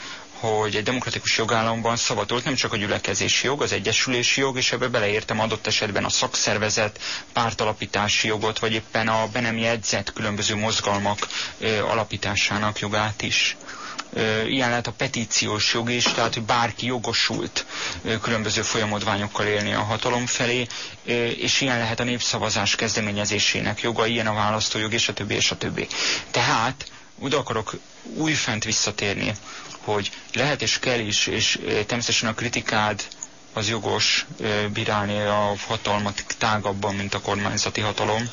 hogy egy demokratikus jogállamban szabadolt nem csak a gyülekezési jog, az egyesülési jog, és ebbe beleértem adott esetben a szakszervezet, pártalapítási jogot, vagy éppen a be nem jegyzett különböző mozgalmak ö, alapításának jogát is. Ilyen lehet a petíciós jog is, tehát hogy bárki jogosult különböző folyamodványokkal élni a hatalom felé, és ilyen lehet a népszavazás kezdeményezésének joga, ilyen a választójog, és a többi, és a többi. Tehát oda akarok újfent visszatérni, hogy lehet és kell is, és természetesen a kritikád az jogos bírálni a hatalmat tágabban, mint a kormányzati hatalom.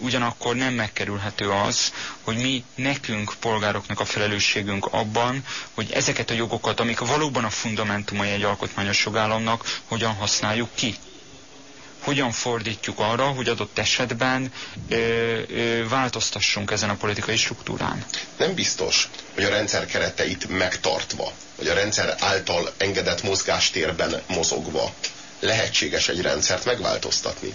Ugyanakkor nem megkerülhető az, hogy mi nekünk, polgároknak a felelősségünk abban, hogy ezeket a jogokat, amik valóban a fundamentumai egy alkotmányos jogállamnak, hogyan használjuk ki hogyan fordítjuk arra, hogy adott esetben ö, ö, változtassunk ezen a politikai struktúrán. Nem biztos, hogy a rendszer kereteit megtartva, vagy a rendszer által engedett mozgástérben mozogva lehetséges egy rendszert megváltoztatni.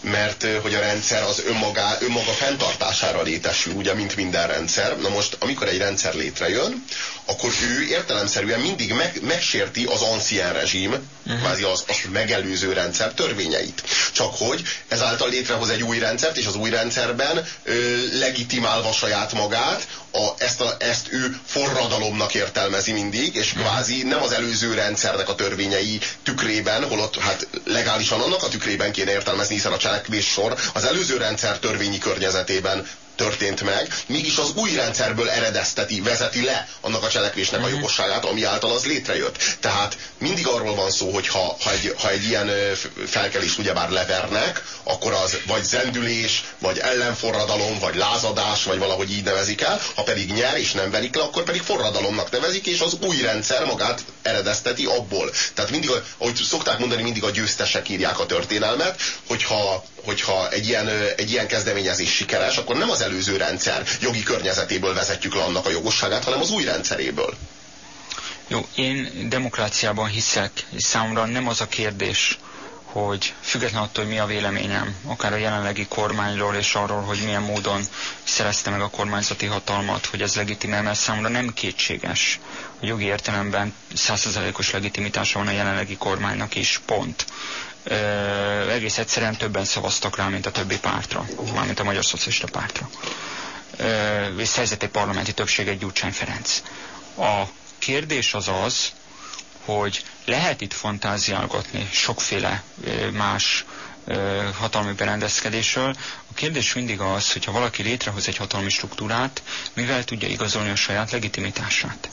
Mert hogy a rendszer az önmaga, önmaga fenntartására létesül, ugye, mint minden rendszer. Na most, amikor egy rendszer létrejön, akkor ő értelemszerűen mindig meg, megsérti az ancien rezsim, uh-huh. az azt megelőző rendszer törvényeit. Csak hogy ezáltal létrehoz egy új rendszert, és az új rendszerben ö, legitimálva saját magát, a, ezt, a, ezt ő forradalomnak értelmezi mindig, és kvázi nem az előző rendszernek a törvényei tükrében, holott hát legálisan annak a tükrében kéne értelmezni, hiszen a cselekvés sor az előző rendszer törvényi környezetében történt meg, mégis az új rendszerből eredezteti, vezeti le annak a cselekvésnek a mhm. jogosságát, ami által az létrejött. Tehát mindig arról van szó, hogy ha, ha, egy, ha egy ilyen felkelést ugyebár levernek, akkor az vagy zendülés, vagy ellenforradalom, vagy lázadás, vagy valahogy így nevezik el, ha pedig nyer és nem verik le, akkor pedig forradalomnak nevezik, és az új rendszer magát eredezteti abból. Tehát mindig, ahogy szokták mondani, mindig a győztesek írják a történelmet, hogyha hogyha egy ilyen, egy ilyen kezdeményezés sikeres, akkor nem az előző rendszer jogi környezetéből vezetjük le annak a jogosságát, hanem az új rendszeréből. Jó, én demokráciában hiszek, és számomra nem az a kérdés, hogy független attól, hogy mi a véleményem, akár a jelenlegi kormányról és arról, hogy milyen módon szerezte meg a kormányzati hatalmat, hogy ez legitimál, mert számomra nem kétséges, hogy jogi értelemben százszerzalékos legitimitása van a jelenlegi kormánynak is, pont egész egyszerűen többen szavaztak rá, mint a többi pártra, mármint a Magyar Szocialista Pártra. Ö, és szerzett egy parlamenti többség egy Gyurcsány Ferenc. A kérdés az az, hogy lehet itt fantáziálgatni sokféle ö, más ö, hatalmi berendezkedésről. A kérdés mindig az, hogyha valaki létrehoz egy hatalmi struktúrát, mivel tudja igazolni a saját legitimitását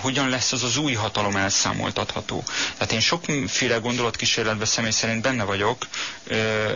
hogyan lesz az az új hatalom elszámoltatható. Tehát én sokféle gondolatkísérletben személy szerint benne vagyok,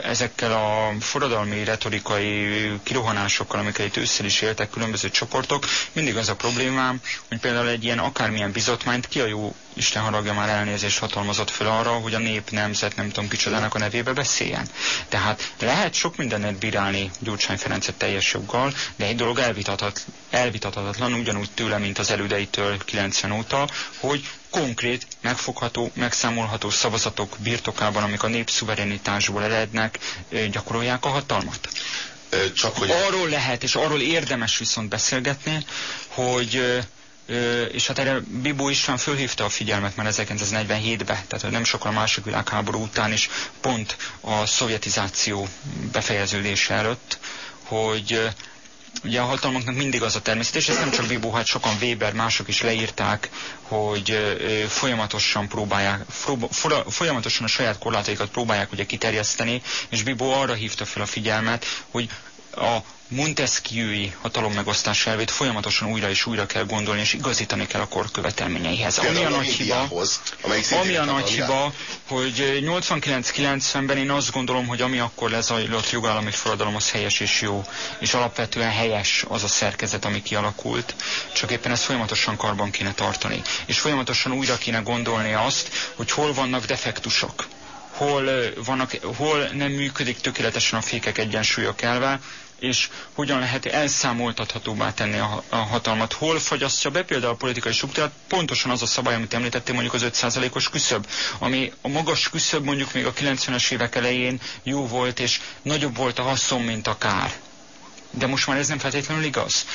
ezekkel a forradalmi retorikai kirohanásokkal, amiket itt ősszel is éltek különböző csoportok, mindig az a problémám, hogy például egy ilyen akármilyen bizotmányt ki a jó Isten haragja már elnézést hatalmazott fel arra, hogy a nép, nemzet, nem tudom kicsodának a nevébe beszéljen. Tehát lehet sok mindenet bírálni Gyurcsány Ferencet teljes joggal, de egy dolog elvitathat, elvitathatatlan, ugyanúgy tőle, mint az elődeitől 90 óta, hogy konkrét, megfogható, megszámolható szavazatok birtokában, amik a népszuverenitásból erednek, gyakorolják a hatalmat. Csak hogy... Arról lehet, és arról érdemes viszont beszélgetni, hogy és hát erre Bibó István fölhívta a figyelmet már 1947-ben, tehát nem sokkal a második világháború után is, pont a szovjetizáció befejeződése előtt, hogy ugye a hatalmaknak mindig az a természet, és ezt nem csak Bibó, hát sokan Weber, mások is leírták, hogy folyamatosan próbálják, folyamatosan a saját korlátaikat próbálják ugye kiterjeszteni, és Bibó arra hívta fel a figyelmet, hogy a Montesquieu-i hatalommegosztás elvét folyamatosan újra és újra kell gondolni, és igazítani kell a kor követelményeihez. Ami a nagy hiba, ami a nagy hiba, hogy 89-90-ben én azt gondolom, hogy ami akkor lezajlott jogállami forradalom, az helyes és jó, és alapvetően helyes az a szerkezet, ami kialakult, csak éppen ezt folyamatosan karban kéne tartani. És folyamatosan újra kéne gondolni azt, hogy hol vannak defektusok, hol, vannak, hol nem működik tökéletesen a fékek egyensúlyok elve, és hogyan lehet elszámoltathatóbbá tenni a, a hatalmat. Hol fagyasztja be például a politikai struktúrát? Pontosan az a szabály, amit említettél, mondjuk az 5%-os küszöb, ami a magas küszöb mondjuk még a 90-es évek elején jó volt, és nagyobb volt a haszon, mint a kár. De most már ez nem feltétlenül igaz?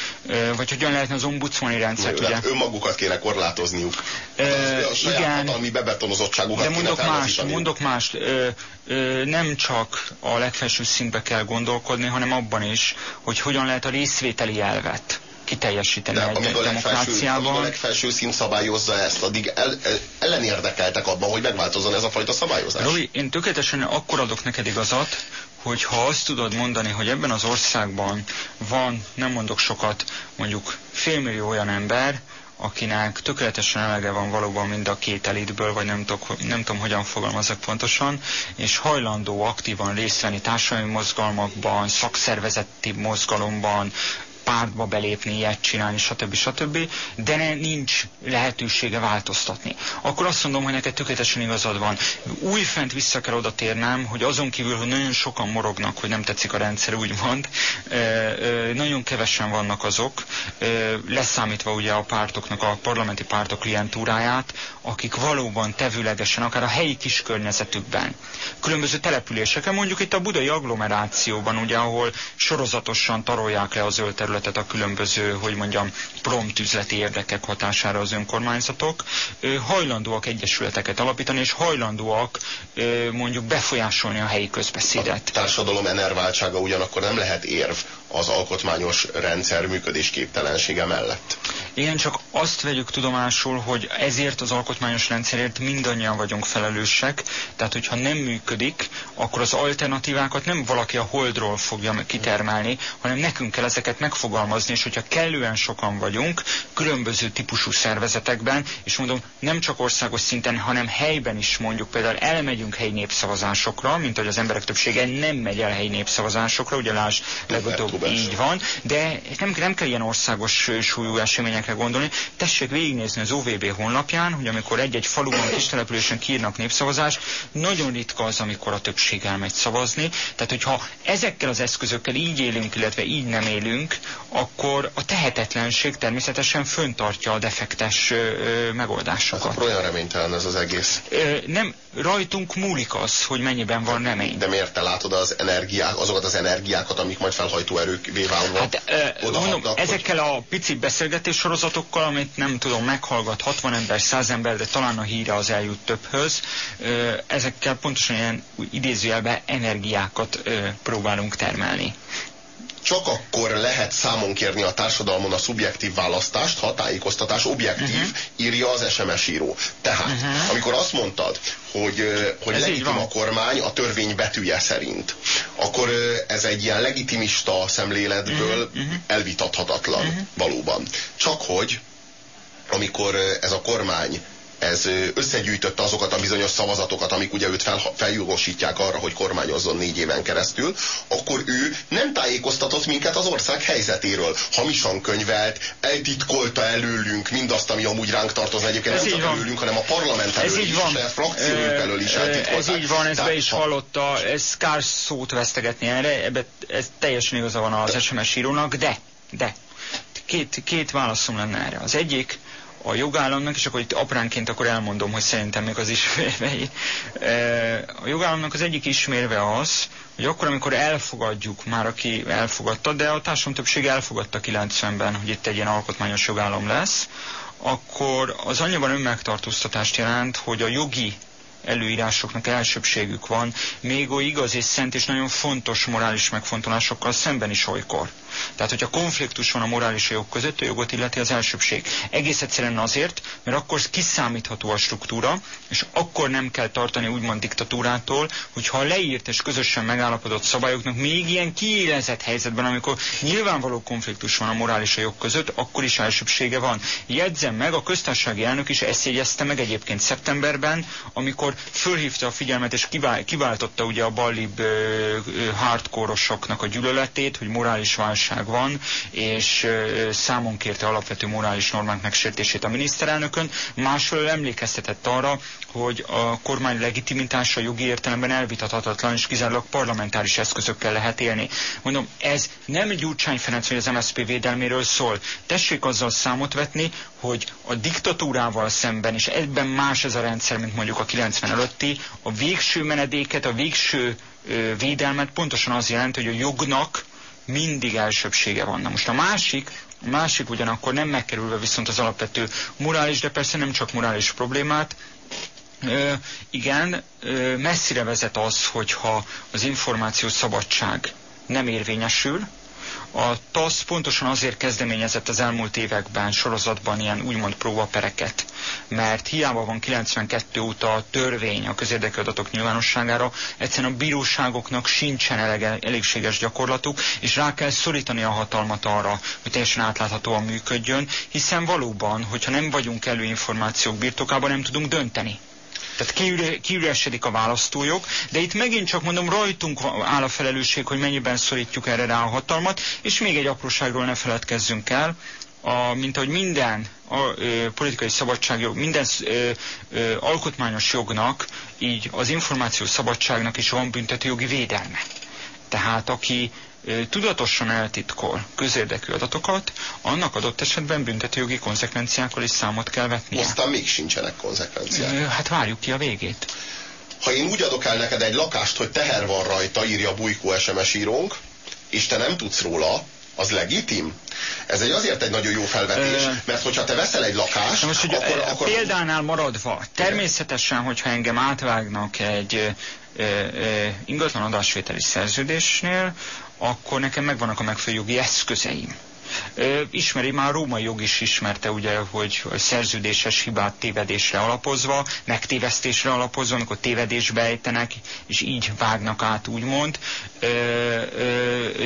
Vagy hogyan lehetne az ombudsmani rendszert, ugye? Önmagukat kéne korlátozniuk. E, a saját igen, hatalmi bebetonozottságukat De mondok más, mondok más. Ö, ö, nem csak a legfelső szintbe kell gondolkodni, hanem abban is, hogy hogyan lehet a részvételi elvet kiteljesíteni De egy a demokráciában. Amíg a legfelső szint szabályozza ezt, addig el, el, ellenérdekeltek abban, hogy megváltozzon ez a fajta szabályozás. Robi, én tökéletesen akkor adok neked igazat, hogyha azt tudod mondani, hogy ebben az országban van, nem mondok sokat, mondjuk félmillió olyan ember, akinek tökéletesen elege van valóban mind a két elitből, vagy nem, tudok, nem tudom, hogyan fogalmazok pontosan, és hajlandó aktívan részt venni társadalmi mozgalmakban, szakszervezeti mozgalomban, pártba belépni, ilyet csinálni, stb. stb. De ne, nincs lehetősége változtatni. Akkor azt mondom, hogy neked tökéletesen igazad van. Újfent vissza kell oda térnem, hogy azon kívül, hogy nagyon sokan morognak, hogy nem tetszik a rendszer, úgymond, nagyon kevesen vannak azok, leszámítva ugye a pártoknak, a parlamenti pártok klientúráját, akik valóban tevőlegesen, akár a helyi kis környezetükben, különböző településeken, mondjuk itt a budai agglomerációban, ugye, ahol sorozatosan tarolják le a zöld területet a különböző, hogy mondjam, prompt üzleti érdekek hatására az önkormányzatok, hajlandóak egyesületeket alapítani, és hajlandóak mondjuk befolyásolni a helyi közbeszédet. A társadalom enerváltsága ugyanakkor nem lehet érv az alkotmányos rendszer működésképtelensége mellett. Igen, csak azt vegyük tudomásul, hogy ezért az alkotmányos rendszerért mindannyian vagyunk felelősek, tehát hogyha nem működik, akkor az alternatívákat nem valaki a holdról fogja kitermelni, hanem nekünk kell ezeket megfogalmazni, és hogyha kellően sokan vagyunk, különböző típusú szervezetekben, és mondom, nem csak országos szinten, hanem helyben is mondjuk például elmegyünk helyi népszavazásokra, mint hogy az emberek többsége nem megy el helyi népszavazásokra, ugye lásd legutóbb így van, de nem, nem kell ilyen országos súlyú eseményekre gondolni. Tessék végignézni az OVB honlapján, hogy amikor egy-egy faluban, kis településen kiírnak népszavazást, nagyon ritka az, amikor a többség elmegy szavazni. Tehát, hogyha ezekkel az eszközökkel így élünk, illetve így nem élünk, akkor a tehetetlenség természetesen föntartja a defektes ö, megoldásokat. Hát olyan reménytelen ez az egész. Ö, nem, rajtunk múlik az, hogy mennyiben van remény. De miért te látod az energiák, azokat az energiákat, amik majd felhajtó erők válva hát, ö, mondom, ezekkel hogy... a pici beszélgetés sorozatokkal, amit nem tudom, meghallgat 60 ember, 100 ember, de talán a híre az eljut többhöz, ö, ezekkel pontosan ilyen idézőjelben energiákat ö, próbálunk termelni csak akkor lehet számon kérni a társadalmon a szubjektív választást, ha a tájékoztatás objektív, uh-huh. írja az SMS író. Tehát, uh-huh. amikor azt mondtad, hogy, hogy legitim a kormány a törvény betűje szerint, akkor ez egy ilyen legitimista szemléletből uh-huh. elvitathatatlan uh-huh. valóban. Csak hogy amikor ez a kormány ez összegyűjtötte azokat a bizonyos szavazatokat, amik ugye őt fel, feljogosítják arra, hogy kormányozzon négy éven keresztül, akkor ő nem tájékoztatott minket az ország helyzetéről. Hamisan könyvelt, eltitkolta előlünk mindazt, ami amúgy ránk tartozna egyébként ez nem csak van. előlünk, hanem a parlament elől ez is, van. a frakciónk elől is eltitkolták. Ez így van, ezt be is hallotta, ez kár szót vesztegetni erre, ebbe, ez teljesen igaza van az SMS írónak, de, de, két, két válaszom lenne erre. Az egyik, a jogállamnak, és akkor itt apránként akkor elmondom, hogy szerintem még az ismérvei. A jogállamnak az egyik ismérve az, hogy akkor, amikor elfogadjuk, már aki elfogadta, de a társadalom többség elfogadta 90-ben, hogy itt egy ilyen alkotmányos jogállam lesz, akkor az annyiban önmegtartóztatást jelent, hogy a jogi előírásoknak elsőbségük van, még oly igaz és szent és nagyon fontos morális megfontolásokkal szemben is olykor. Tehát, hogyha konfliktus van a morális jog között, a jogot illeti az elsőbség. Egész egyszerűen azért, mert akkor kiszámítható a struktúra, és akkor nem kell tartani úgymond diktatúrától, hogyha a leírt és közösen megállapodott szabályoknak még ilyen kiélezett helyzetben, amikor nyilvánvaló konfliktus van a morális jog között, akkor is elsőbsége van. Jegyzem meg, a köztársasági elnök is ezt jegyezte meg egyébként szeptemberben, amikor fölhívta a figyelmet és kiváltotta ugye a ballib hardcore-osoknak a gyűlöletét, hogy morális válság válság van, és számon kérte alapvető morális normák megsértését a miniszterelnökön, másfelől emlékeztetett arra, hogy a kormány legitimitása jogi értelemben elvitathatatlan, és kizárólag parlamentáris eszközökkel lehet élni. Mondom, ez nem Gyurcsány Ferenc vagy az MSZP védelméről szól. Tessék azzal számot vetni, hogy a diktatúrával szemben, és ebben más ez a rendszer, mint mondjuk a 90 előtti, a végső menedéket, a végső védelmet pontosan az jelent, hogy a jognak mindig elsőbsége van. Na most a másik, a másik ugyanakkor nem megkerülve viszont az alapvető morális, de persze nem csak morális problémát, Ö, igen, ö, messzire vezet az, hogyha az információ szabadság nem érvényesül, A TASZ pontosan azért kezdeményezett az elmúlt években sorozatban ilyen úgymond próbapereket, mert hiába van 92 óta a törvény a közérdekű adatok nyilvánosságára, egyszerűen a bíróságoknak sincsen elege, elégséges gyakorlatuk, és rá kell szorítani a hatalmat arra, hogy teljesen átláthatóan működjön, hiszen valóban, hogyha nem vagyunk elő információk birtokában, nem tudunk dönteni. Tehát kiüre, kiüresedik a választójog, de itt megint csak mondom, rajtunk áll a felelősség, hogy mennyiben szorítjuk erre rá a hatalmat, és még egy apróságról ne feledkezzünk el, a, mint ahogy minden a, ö, politikai szabadságjog, minden ö, ö, alkotmányos jognak, így az információ szabadságnak is van büntetőjogi védelme. Tehát aki tudatosan eltitkol közérdekű adatokat, annak adott esetben büntetőjogi konzekvenciákkal is számot kell vetnie. Aztán még sincsenek konzekvenciák. Hát várjuk ki a végét. Ha én úgy adok el neked egy lakást, hogy teher van rajta, írja Bujkó SMS írónk, és te nem tudsz róla, az legitim? Ez egy azért egy nagyon jó felvetés, mert hogyha te veszel egy lakást, most, hogy akkor, a akkor... példánál maradva, természetesen, hogyha engem átvágnak egy ingatlan adásvételi szerződésnél, akkor nekem megvannak a megfelelő jogi eszközeim. Ismeri, már római jog is ismerte, ugye, hogy szerződéses hibát tévedésre alapozva, megtévesztésre alapozva, amikor tévedésbe ejtenek, és így vágnak át, úgymond.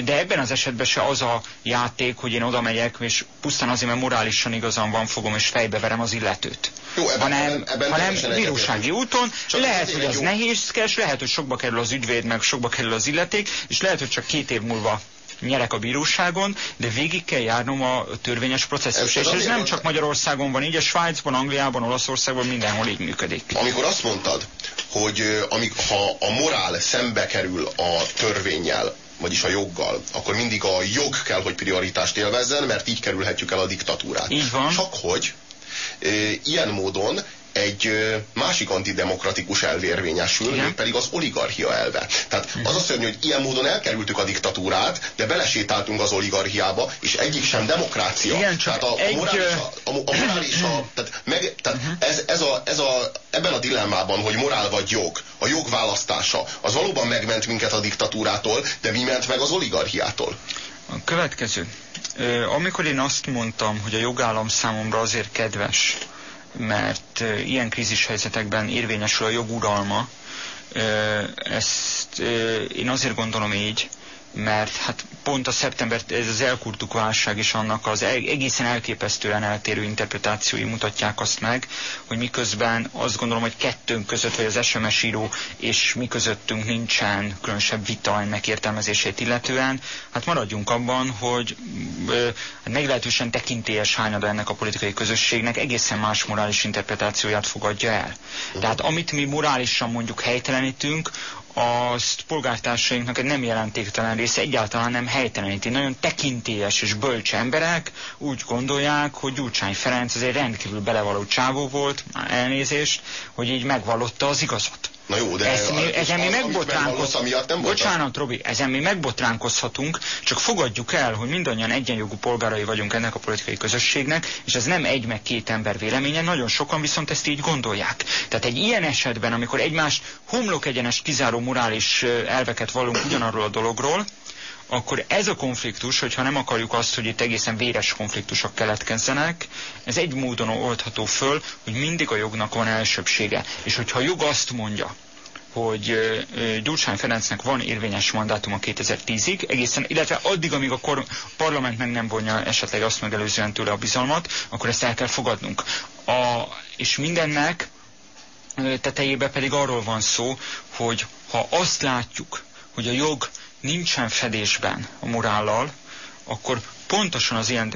De ebben az esetben se az a játék, hogy én oda megyek, és pusztán azért, mert morálisan igazam van, fogom és fejbeverem az illetőt. Jó, ebben, hanem, ebben, hanem bírósági úton, Csak lehet, hogy az jó- nehézkes, lehet, hogy sokba kerül az ügyvéd, meg sokba kerül az illeték, és lehet, hogy csak két év múlva nyerek a bíróságon, de végig kell járnom a törvényes processzus. Ez- És ez nem csak Magyarországon van így, a Svájcban, Angliában, Olaszországban mindenhol így működik. Amikor azt mondtad, hogy amik, ha a morál szembe kerül a törvényel, vagyis a joggal, akkor mindig a jog kell, hogy prioritást élvezzen, mert így kerülhetjük el a diktatúrát. Így van. Csak hogy ilyen módon egy másik antidemokratikus elv érvényesül, Igen. mégpedig az oligarchia elve. Tehát az a szörnyű, hogy ilyen módon elkerültük a diktatúrát, de belesétáltunk az oligarchiába, és egyik sem demokrácia. Igen, csak tehát a, egy, a morális, a, a, morális, a, tehát, meg, tehát ez, ez, a, ez a, ebben a dilemmában, hogy morál vagy jog, a jog választása, az valóban megment minket a diktatúrától, de mi ment meg az oligarchiától? A következő. Amikor én azt mondtam, hogy a jogállam számomra azért kedves, mert ilyen krízis helyzetekben érvényesül a joguralma, ezt én azért gondolom így, mert hát pont a szeptember, ez az elkurtuk válság is annak az e- egészen elképesztően eltérő interpretációi mutatják azt meg, hogy miközben azt gondolom, hogy kettőnk között, vagy az SMS író és mi közöttünk nincsen különösebb vita ennek értelmezését illetően, hát maradjunk abban, hogy ö, hát meglehetősen tekintélyes hányada ennek a politikai közösségnek egészen más morális interpretációját fogadja el. Tehát amit mi morálisan mondjuk helytelenítünk, azt polgártársainknak egy nem jelentéktelen része egyáltalán nem helyteleníti. Nagyon tekintélyes és bölcs emberek úgy gondolják, hogy Gyurcsány Ferenc az egy rendkívül belevaló csávó volt, elnézést, hogy így megvallotta az igazat. Na jó, de Ezt mi, ezen mi megbotránkozhatunk. nem Bocsánat, Robi, ezen mi megbotránkozhatunk, csak fogadjuk el, hogy mindannyian egyenjogú polgárai vagyunk ennek a politikai közösségnek, és ez nem egy meg két ember véleménye, nagyon sokan viszont ezt így gondolják. Tehát egy ilyen esetben, amikor egymást homlok egyenes kizáró morális elveket vallunk ugyanarról a dologról, akkor ez a konfliktus, hogyha nem akarjuk azt, hogy itt egészen véres konfliktusok keletkezzenek, ez egy módon oldható föl, hogy mindig a jognak van elsőbsége. És hogyha a jog azt mondja, hogy Gyurcsány Ferencnek van érvényes mandátuma 2010-ig, egészen, illetve addig, amíg a kor, parlament meg nem vonja esetleg azt megelőzően tőle a bizalmat, akkor ezt el kell fogadnunk. A, és mindennek ö, tetejében pedig arról van szó, hogy ha azt látjuk, hogy a jog nincsen fedésben a morállal, akkor pontosan az ilyen,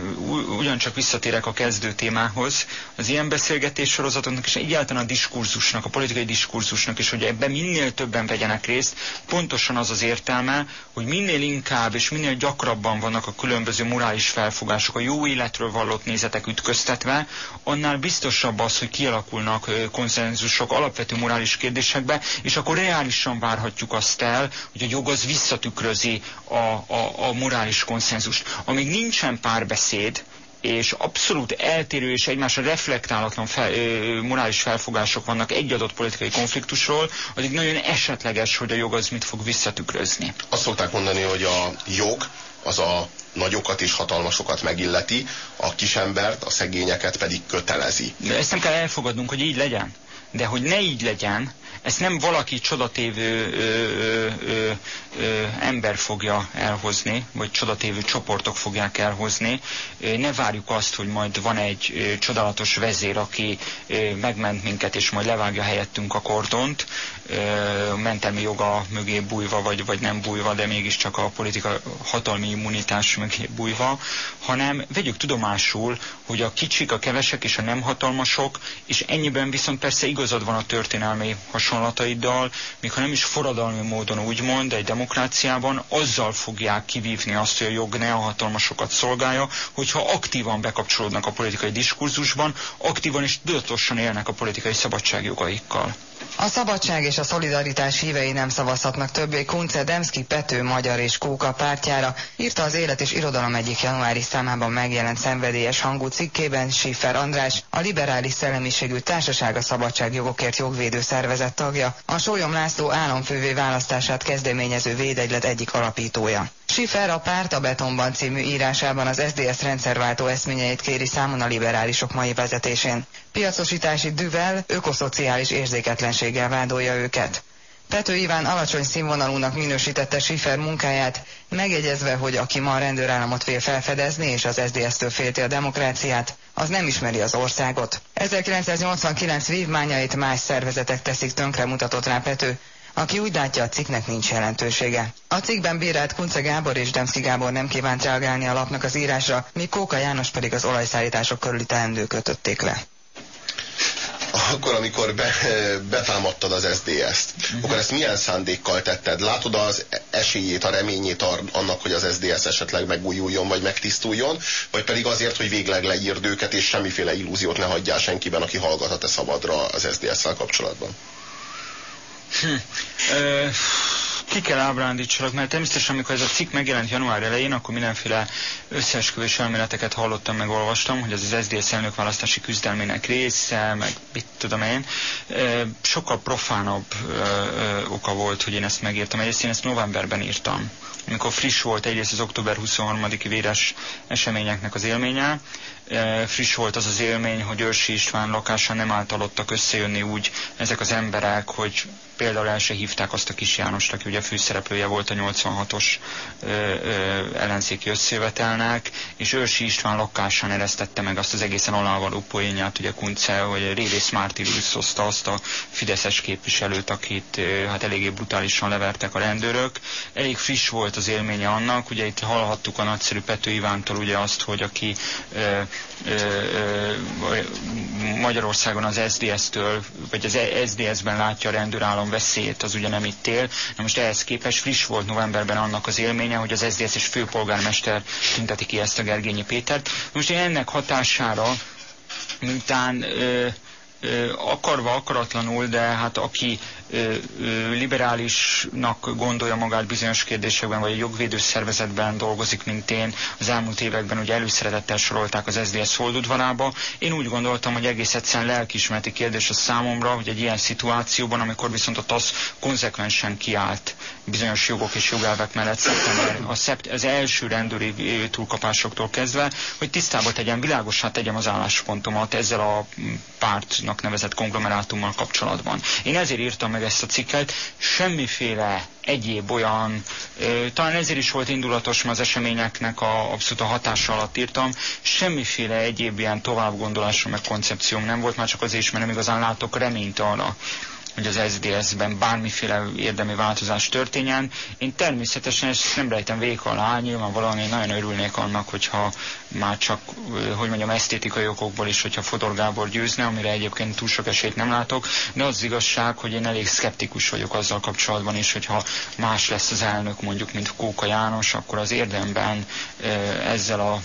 ugyancsak visszatérek a kezdő témához, az ilyen beszélgetés sorozatoknak és egyáltalán a diskurzusnak, a politikai diskurzusnak is, hogy ebben minél többen vegyenek részt, pontosan az az értelme, hogy minél inkább és minél gyakrabban vannak a különböző morális felfogások, a jó életről vallott nézetek ütköztetve, annál biztosabb az, hogy kialakulnak konszenzusok alapvető morális kérdésekbe, és akkor reálisan várhatjuk azt el, hogy a jog az visszatükrözi a, a, a morális konszenzust. Amíg nincsen párbeszéd, és abszolút eltérő és egymásra reflektálatlan fel, ö, morális felfogások vannak egy adott politikai konfliktusról, addig nagyon esetleges, hogy a jog az mit fog visszatükrözni. Azt szokták mondani, hogy a jog az a nagyokat és hatalmasokat megilleti, a kisembert, a szegényeket pedig kötelezi. De ezt nem kell elfogadnunk, hogy így legyen. De hogy ne így legyen, ezt nem valaki csodatévő ö, ö, ö, ember fogja elhozni, vagy csodatévő csoportok fogják elhozni. Ne várjuk azt, hogy majd van egy csodálatos vezér, aki megment minket, és majd levágja helyettünk a kordont, mentelmi joga mögé bújva, vagy, vagy nem bújva, de mégiscsak a politika hatalmi immunitás mögé bújva, hanem vegyük tudomásul, hogy a kicsik, a kevesek és a nem hatalmasok, és ennyiben viszont persze igazad van a történelmi hasonlataiddal, még nem is forradalmi módon úgymond, egy demokráciában, azzal fogják kivívni azt, hogy a jog ne a hatalmasokat szolgálja, hogyha aktívan bekapcsolódnak a politikai diskurzusban, aktívan és tudatosan élnek a politikai szabadságjogaikkal. A szabadság és a szolidaritás hívei nem szavazhatnak többé Kunce Demszki Pető magyar és Kóka pártjára, írta az Élet és Irodalom egyik januári számában megjelent szenvedélyes hangú cikkében Schiffer András, a liberális szellemiségű társaság a szabadságjogokért jogvédő szervezet tagja, a Sólyom László államfővé választását kezdeményező védegylet egyik alapítója. Schiffer a Párt a Betonban című írásában az SDS rendszerváltó eszményeit kéri számon a liberálisok mai vezetésén. Piacosítási düvel, ökoszociális érzéketlenséggel vádolja őket. Pető Iván alacsony színvonalúnak minősítette Schiffer munkáját, megjegyezve, hogy aki ma a rendőrállamot fél felfedezni és az SDS-től félti a demokráciát, az nem ismeri az országot. 1989 vívmányait más szervezetek teszik tönkre mutatott rá Pető, aki úgy látja, a cikknek nincs jelentősége. A cikkben bírált Kunce Gábor és Demszki Gábor nem kívánt reagálni a lapnak az írásra, míg Kóka János pedig az olajszállítások körüli teendő kötötték le akkor, amikor be, betámadtad az SDS-t, uh-huh. akkor ezt milyen szándékkal tetted? Látod az esélyét, a reményét annak, hogy az SDS esetleg megújuljon, vagy megtisztuljon, vagy pedig azért, hogy végleg leírd őket, és semmiféle illúziót ne hagyjál senkiben, aki hallgat a te szabadra az SDS-szel kapcsolatban? Hm. Ki kell ábrándítsalak, mert természetesen, amikor ez a cikk megjelent január elején, akkor mindenféle összeesküvés elméleteket hallottam, meg olvastam, hogy ez az SZDSZ elnökválasztási küzdelmének része, meg mit tudom én. Sokkal profánabb oka volt, hogy én ezt megírtam. Egyrészt én ezt novemberben írtam, amikor friss volt egyrészt az október 23-i véres eseményeknek az élménye, friss volt az az élmény, hogy Őrsi István lakásán nem általottak összejönni úgy ezek az emberek, hogy például el se hívták azt a kis Jánost, aki ugye főszereplője volt a 86-os ellenzéki összejövetelnek, és Őrsi István lakásán eresztette meg azt az egészen alávaló poénját, ugye Kunce, hogy Révész Mártirius hozta azt a fideszes képviselőt, akit hát eléggé brutálisan levertek a rendőrök. Elég friss volt az élménye annak, ugye itt hallhattuk a nagyszerű Pető Ivántól ugye azt, hogy aki ö, ö, ö, Magyarországon az SDS-től, vagy az SDS-ben látja a rendőrállam veszélyét, az ugye nem itt él. Na most ehhez képest friss volt novemberben annak az élménye, hogy az SZDSZ és főpolgármester tünteti ki ezt a Gergényi Pétert. Most ennek hatására, mintán ö, akarva, akaratlanul, de hát aki liberálisnak gondolja magát bizonyos kérdésekben, vagy a jogvédő szervezetben dolgozik, mint én, az elmúlt években ugye előszeretettel sorolták az SZDSZ holdudvarába. Én úgy gondoltam, hogy egész egyszerűen lelkismereti kérdés a számomra, hogy egy ilyen szituációban, amikor viszont a TASZ konzekvensen kiállt bizonyos jogok és jogelvek mellett szeptember, a szept, az első rendőri túlkapásoktól kezdve, hogy tisztába tegyem, világosá tegyem az álláspontomat ezzel a pártnak nevezett konglomerátummal kapcsolatban. Én ezért írtam meg ezt a cikket, semmiféle egyéb olyan, talán ezért is volt indulatos, mert az eseményeknek a abszolút a hatása alatt írtam, semmiféle egyéb ilyen továbbgondolásom meg koncepcióm nem volt, már csak azért is, mert nem igazán látok reményt arra, hogy az SDS-ben bármiféle érdemi változás történjen. Én természetesen ezt nem rejtem vék alá, nyilvánvalóan én nagyon örülnék annak, hogyha már csak, hogy mondjam, esztétikai okokból is, hogyha Fodor Gábor győzne, amire egyébként túl sok esélyt nem látok, de az igazság, hogy én elég szkeptikus vagyok azzal kapcsolatban is, hogyha más lesz az elnök mondjuk, mint Kóka János, akkor az érdemben ezzel a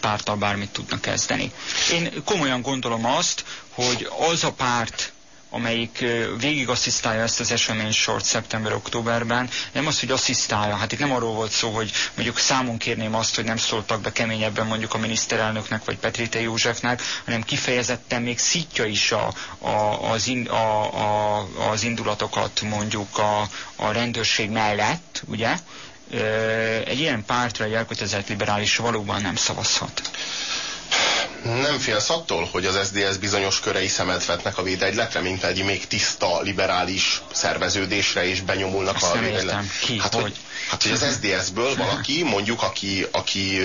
párttal bármit tudnak kezdeni. Én komolyan gondolom azt, hogy az a párt, amelyik végig asszisztálja ezt az eseménysort szeptember-októberben. Nem az, hogy asszisztálja, hát itt nem arról volt szó, hogy mondjuk számon kérném azt, hogy nem szóltak be keményebben mondjuk a miniszterelnöknek vagy Petrite Józsefnek, hanem kifejezetten még szítja is a, a, az, in, a, a, az indulatokat mondjuk a, a rendőrség mellett, ugye? egy ilyen pártra egy elkötelezett liberális valóban nem szavazhat. Nem félsz attól, hogy az SDS bizonyos körei szemet vetnek a védegyletre, mint egy még tiszta liberális szerveződésre, és benyomulnak Ezt a védegyletre? Hát, Hogy? hát, hogy az SDS-ből valaki, mondjuk, aki, aki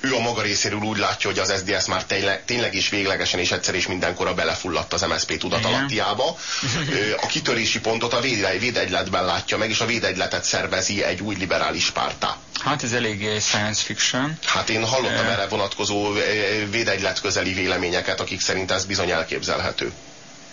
ő a maga részéről úgy látja, hogy az SDS már tényleg, tényleg is véglegesen és egyszer és mindenkorra belefulladt az MSZP tudatalattiába. A kitörési pontot a véde- védegyletben látja meg, és a védegyletet szervezi egy új liberális pártá. Hát ez eléggé science fiction. Hát én hallottam erre vonatkozó védegylet közeli véleményeket, akik szerint ez bizony elképzelhető.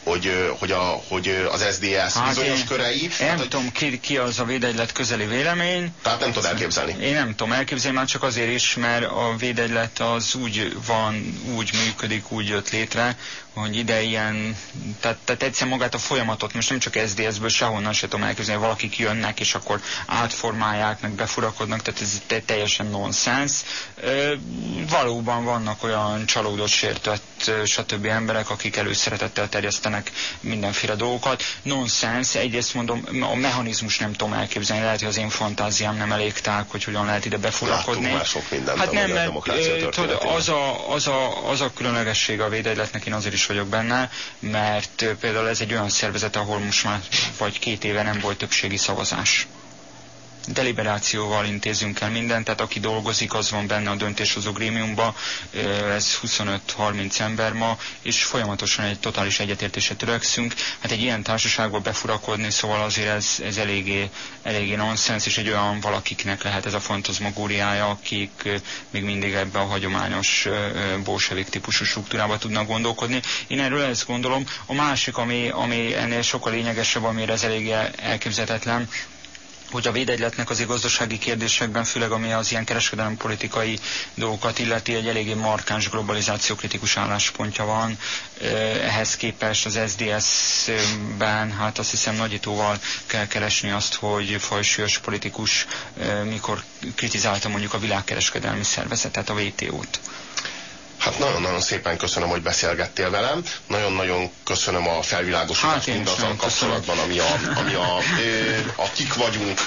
Hogy, hogy, a, hogy az SDS Hát bizonyos én- körei, Én hát, nem hogy, tudom ki, ki az a védegylet közeli vélemény. tehát nem tudod elképzelni. Én nem tudom elképzelni, már csak azért is, mert a védegylet az úgy van, úgy működik, úgy jött létre, hogy ide ilyen, tehát, tehát egyszer magát a folyamatot, most nem csak SDS-ből sehonnan se tudom elképzelni, valakik jönnek, és akkor átformálják, meg befurakodnak, tehát ez te, teljesen nonsens. Valóban vannak olyan csalódott, sértett, stb. emberek, akik előszeretettel terjesztenek mindenféle dolgokat. Nonsens, egyrészt mondom, a mechanizmus nem tudom elképzelni, lehet, hogy az én fantáziám nem elég tág, hogy hogyan lehet ide befurakodni. Hát nem, mert tudod, az a, az, a, az a különlegessége a védegyletnek, én azért is vagyok benne, mert például ez egy olyan szervezet, ahol most már vagy két éve nem volt többségi szavazás deliberációval intézünk el mindent, tehát aki dolgozik, az van benne a döntéshozó grémiumban, ö, ez 25-30 ember ma, és folyamatosan egy totális egyetértésre törekszünk. Hát egy ilyen társaságba befurakodni, szóval azért ez, ez eléggé, eléggé nonsens, és egy olyan valakiknek lehet ez a fantazmagóriája, akik még mindig ebbe a hagyományos bolsevik típusú struktúrába tudnak gondolkodni. Én erről ezt gondolom. A másik, ami, ami ennél sokkal lényegesebb, amire ez eléggé elképzelhetetlen, hogy a védegyletnek az gazdasági kérdésekben, főleg ami az ilyen kereskedelmi politikai dolgokat illeti, egy eléggé markáns globalizáció kritikus álláspontja van. Ehhez képest az SDS-ben hát azt hiszem nagyítóval kell keresni azt, hogy fajsúlyos politikus mikor kritizálta mondjuk a világkereskedelmi szervezetet, a WTO-t. Hát nagyon-nagyon szépen köszönöm, hogy beszélgettél velem. Nagyon-nagyon köszönöm a felvilágosítást Hát mindazzal kapcsolatban, ami a, ami a, a kik vagyunk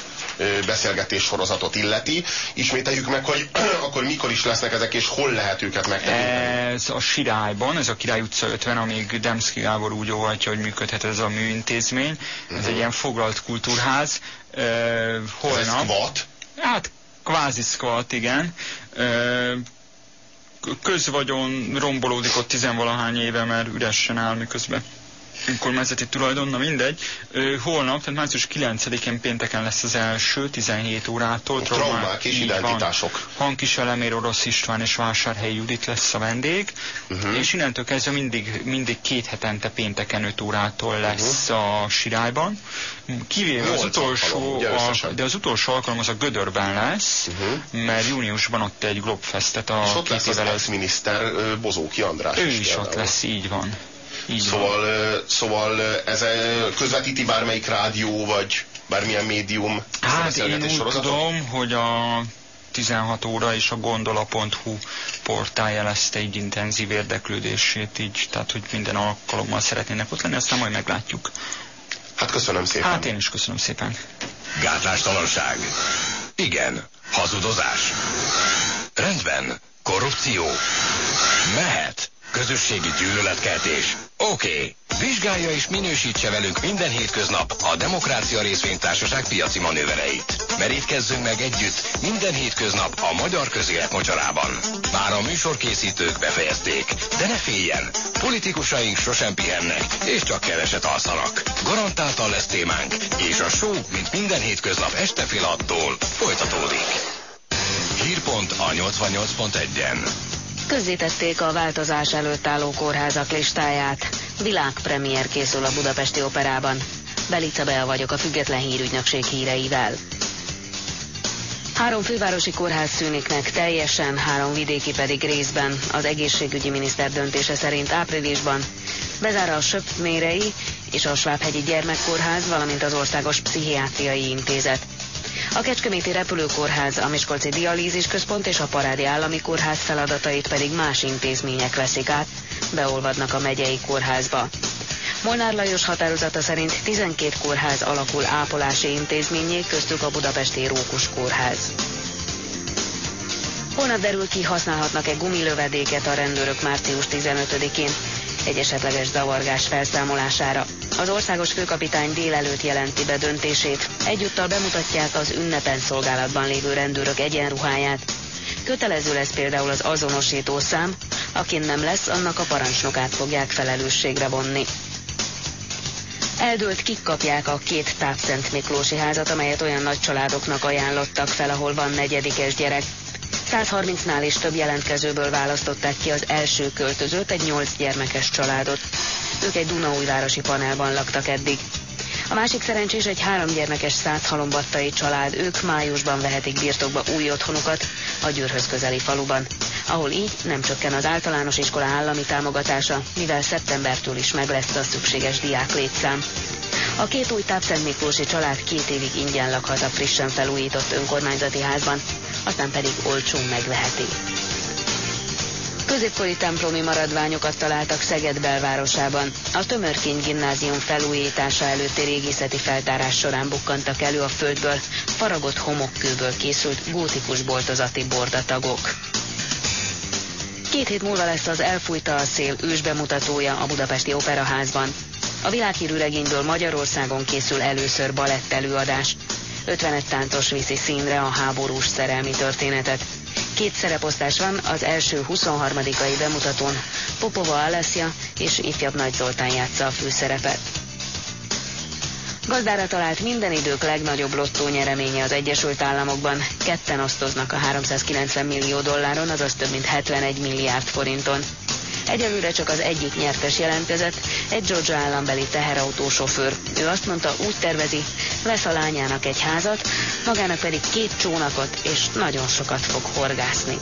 beszélgetés sorozatot illeti. Ismételjük meg, hogy akkor mikor is lesznek ezek, és hol lehet őket megtekinteni. Ez a Sirályban, ez a Király utca 50, amíg Demszki Gábor úgy óhatja, hogy működhet ez a műintézmény. Ez egy ilyen foglalt kultúrház. Uh, holnap. Ez squat? Hát kvázi squat, igen. Ö, közvagyon rombolódik ott tizenvalahány éve, mert üresen áll miközben önkormányzati tulajdon, na mindegy. Ö, holnap, tehát március 9-én pénteken lesz az első, 17 órától. Traumák és identitások. Hankis Elemér, Orosz István és Vásárhelyi Judit lesz a vendég, uh-huh. és innentől kezdve mindig, mindig két hetente pénteken 5 órától lesz uh-huh. a Sirályban. Kivéve az utolsó, alkalom, a, de az utolsó alkalom az a Gödörben lesz, uh-huh. mert júniusban ott egy Globfestet a És ott két lesz az ö, Bozóki András ő is például. ott lesz, így van. Így Szóval, ö, szóval ö, ez közvetíti bármelyik rádió, vagy bármilyen médium Hát én úgy sorozatot? tudom, hogy a 16 óra és a gondola.hu portál jelezte így intenzív érdeklődését, így, tehát hogy minden alkalommal szeretnének ott lenni, aztán majd meglátjuk. Hát köszönöm szépen. Hát én is köszönöm szépen. Gátlástalanság. Igen. Hazudozás. Rendben. Korrupció. Mehet. Közösségi gyűlöletkeltés. Oké. Okay. Vizsgálja és minősítse velünk minden hétköznap a Demokrácia Részvénytársaság piaci manővereit. Merítkezzünk meg együtt minden hétköznap a magyar közélet mocsarában. Már a műsorkészítők befejezték, de ne féljen, politikusaink sosem pihennek, és csak keveset alszanak. Garantáltan lesz témánk, és a show, mint minden hétköznap este fél attól folytatódik. Hírpont a 88.1-en. Közzétették a változás előtt álló kórházak listáját. Világpremier készül a Budapesti Operában. Belica Bea vagyok a Független Hírügynökség híreivel. Három fővárosi kórház szűnik meg teljesen, három vidéki pedig részben. Az egészségügyi miniszter döntése szerint áprilisban bezár a Söpmérei és a Svábhegyi Gyermekkórház, valamint az Országos Pszichiátriai Intézet. A Kecskeméti Repülőkórház, a Miskolci Dialízis Központ és a Parádi Állami Kórház feladatait pedig más intézmények veszik át, beolvadnak a megyei kórházba. Molnár Lajos határozata szerint 12 kórház alakul ápolási intézményé, köztük a budapesti Rókus kórház. Holnap derül ki, használhatnak-e gumilövedéket a rendőrök március 15-én egy esetleges zavargás felszámolására. Az országos főkapitány délelőtt jelenti be döntését. Egyúttal bemutatják az ünnepen szolgálatban lévő rendőrök egyenruháját. Kötelező lesz például az azonosító szám, akin nem lesz, annak a parancsnokát fogják felelősségre vonni. Eldőlt, kik kapják a két tápszent Miklósi házat, amelyet olyan nagy családoknak ajánlottak fel, ahol van negyedikes gyerek. 130-nál is több jelentkezőből választották ki az első költözőt, egy 8 gyermekes családot. Ők egy Dunaújvárosi panelban laktak eddig. A másik szerencsés egy három gyermekes százhalombattai család, ők májusban vehetik birtokba új otthonukat a Győrhöz közeli faluban, ahol így nem csökken az általános iskola állami támogatása, mivel szeptembertől is meg lesz a szükséges diák létszám. A két új Tápszent család két évig ingyen lakhat a frissen felújított önkormányzati házban, aztán pedig olcsón megveheti. Középkori templomi maradványokat találtak Szeged belvárosában. A Tömörkény gimnázium felújítása előtti régészeti feltárás során bukkantak elő a földből faragott homokkőből készült gótikus boltozati bordatagok. Két hét múlva lesz az Elfújta a szél ős bemutatója a Budapesti Operaházban. A világhírű regényből Magyarországon készül először balett előadás. 51 táncos viszi színre a háborús szerelmi történetet. Két szereposztás van, az első 23. bemutatón Popova Alessia és ifjabb Nagy Zoltán játsza a főszerepet. Gazdára talált minden idők legnagyobb lottó nyereménye az Egyesült Államokban. Ketten osztoznak a 390 millió dolláron, azaz több mint 71 milliárd forinton. Egyelőre csak az egyik nyertes jelentkezett, egy Georgia állambeli teherautósofőr. Ő azt mondta, úgy tervezi, vesz a lányának egy házat, magának pedig két csónakot, és nagyon sokat fog horgászni.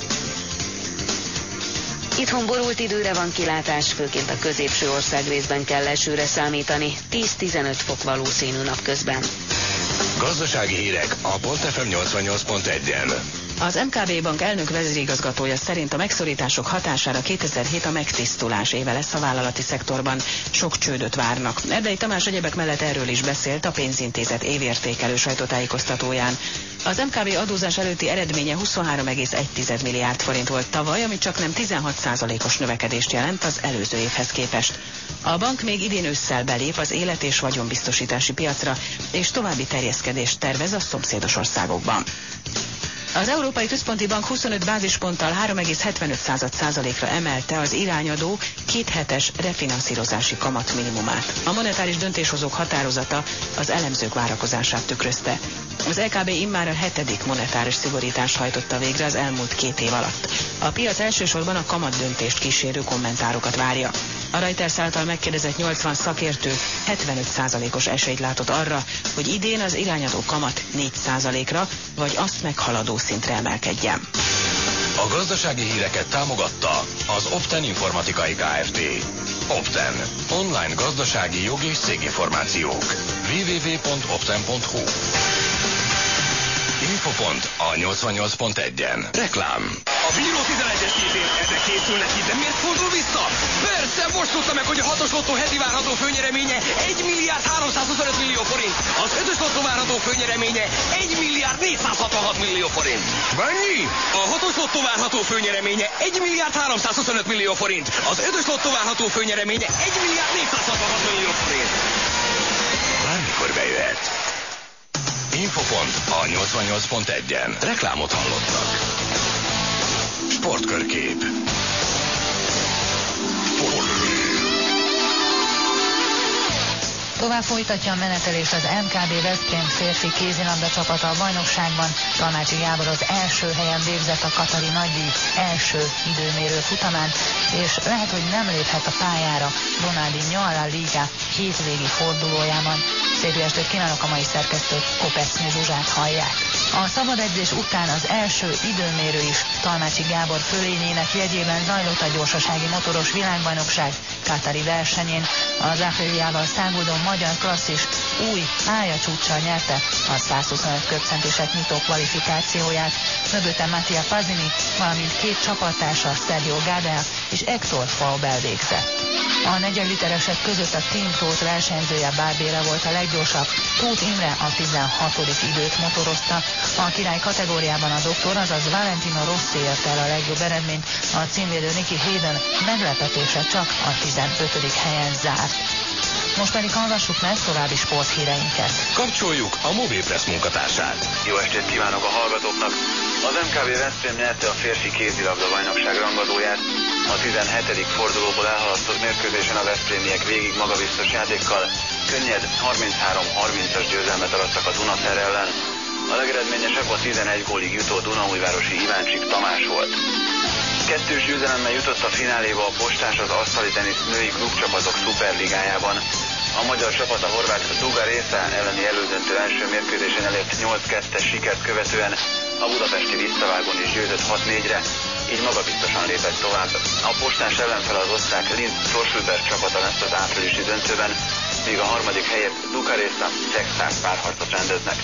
Itthon borult időre van kilátás, főként a középső ország részben kell esőre számítani, 10-15 fok valószínű napközben. Gazdasági hírek a Pont FM 88.1-en. Az MKB bank elnök vezérigazgatója szerint a megszorítások hatására 2007 a megtisztulás éve lesz a vállalati szektorban. Sok csődöt várnak. Erdei Tamás egyebek mellett erről is beszélt a pénzintézet évértékelő sajtótájékoztatóján. Az MKB adózás előtti eredménye 23,1 milliárd forint volt tavaly, ami csak nem 16%-os növekedést jelent az előző évhez képest. A bank még idén ősszel belép az élet- és vagyonbiztosítási piacra, és további terjeszkedést tervez a szomszédos országokban. Az Európai Központi Bank 25 bázisponttal 3,75%-ra emelte az irányadó kéthetes refinanszírozási kamat minimumát. A monetáris döntéshozók határozata az elemzők várakozását tükrözte. Az LKB immár a hetedik monetáris szigorítás hajtotta végre az elmúlt két év alatt. A piac elsősorban a kamat döntést kísérő kommentárokat várja. A Reuters által megkérdezett 80 szakértő 75%-os esélyt látott arra, hogy idén az irányadó kamat 4%-ra, vagy azt meghaladó szintre emelkedjen. A gazdasági híreket támogatta az Opten Informatikai Kft. Opten. Online gazdasági jog és céginformációk. www.opten.hu Infopont a 88.1-en. Reklám. A Bíró 11-es idén ezek készülnek itt, de miért fordul vissza? Persze, most tudta meg, hogy a hatos lottó heti várható főnyereménye 1 milliárd 325 millió forint. Az ötös lottó várható főnyereménye 1 milliárd 466 millió forint. Mennyi? A hatos lottó várható főnyereménye 1 milliárd 325 millió forint. Az ötös lottó várható főnyereménye 1 milliárd 466 millió forint. Bármikor bejöhet. Infopont a 88.1-en. Reklámot hallottak. Sportkörkép. Tovább folytatja a menetelést az MKB Veszprém férfi kézilabda csapata a bajnokságban. Tanácsi Gábor az első helyen végzett a Katari Nagydíj első időmérő futamán, és lehet, hogy nem léphet a pályára Ronaldinho a Liga hétvégi fordulójában. Szép estét kívánok a mai szerkesztőt, Kopecnyi Zsuzsát hallják. A szabad edzés után az első időmérő is Talmácsi Gábor fölényének jegyében zajlott a gyorsasági motoros világbajnokság Kátari versenyén. Az Áfériával száguldó magyar klasszis új pályacsúccsal nyerte a 125 köbcentisek nyitó kvalifikációját. Mögötte Mattia Pazini, valamint két csapattársa Sergio Gádea és Hector Faubel végzett. A negyedliteresek között a Team Pros versenyzője Bárbére volt a leggyorsabb, Tóth Imre a 16. időt motorozta. A király kategóriában a doktor, azaz Valentino Rossi érte el a legjobb eredményt, a címvédő Nicky Hayden meglepetése csak a 15. helyen zárt. Most pedig hallgassuk meg további sporthíreinket. Kapcsoljuk a Mobilpress munkatársát. Jó estét kívánok a hallgatóknak! Az MKB Veszprém nyerte a férfi kézilabda bajnokság rangadóját. A 17. fordulóból elhalasztott mérkőzésen a Veszprémiek végig magabiztos játékkal könnyed 33-30-as győzelmet arattak a Dunafer ellen. A legeredményesebb a 11 gólig jutó Dunaújvárosi Iváncsik Tamás volt. Kettős győzelemmel jutott a fináléba a postás az asztali tenisz női klubcsapatok szuperligájában. A magyar csapat a horvát Duga Része elleni elődöntő első mérkőzésen elért 8-2-es sikert követően a budapesti visszavágon is győzött 6-4-re, így magabiztosan lépett tovább. A postás ellenfel az osztrák Linz Torschüber csapata lesz az áprilisi döntőben, míg a harmadik helyet Dukarészta Texas párharcot rendeznek.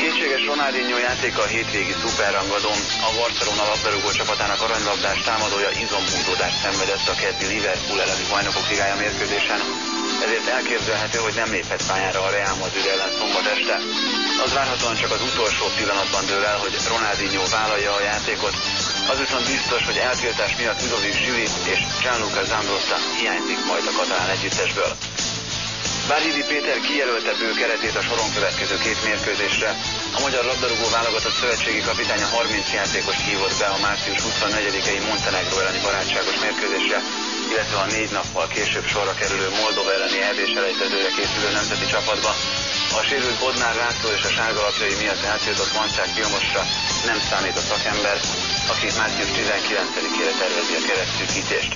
Kétséges Ronaldinho játéka a hétvégi szuperrangadón. A Barcelona labdarúgó csapatának aranylabdás támadója izomhúzódást szenvedett a keddi Liverpool elleni bajnokok ligája mérkőzésen. Ezért elképzelhető, hogy nem léphet pályára a Real Madrid ellen szombat este. Az várhatóan csak az utolsó pillanatban dől el, hogy Ronaldinho vállalja a játékot. Az viszont biztos, hogy eltiltás miatt Ludovic Zsüli és Gianluca Zambrotta hiányzik majd a katalán együttesből. Bárhidi Péter kijelölte bő keretét a soron következő két mérkőzésre. A magyar labdarúgó válogatott szövetségi kapitánya 30 játékos hívott be a március 24-i Montenegro elleni barátságos mérkőzésre, illetve a négy nappal később sorra kerülő Moldova elleni EB selejtezőre készülő nemzeti csapatba. A sérült Bodnár László és a sárgalapjai miatt eltiltott Mancák Vilmosra nem számít a szakember, aki március 19-ére tervezi a keresztszűkítést.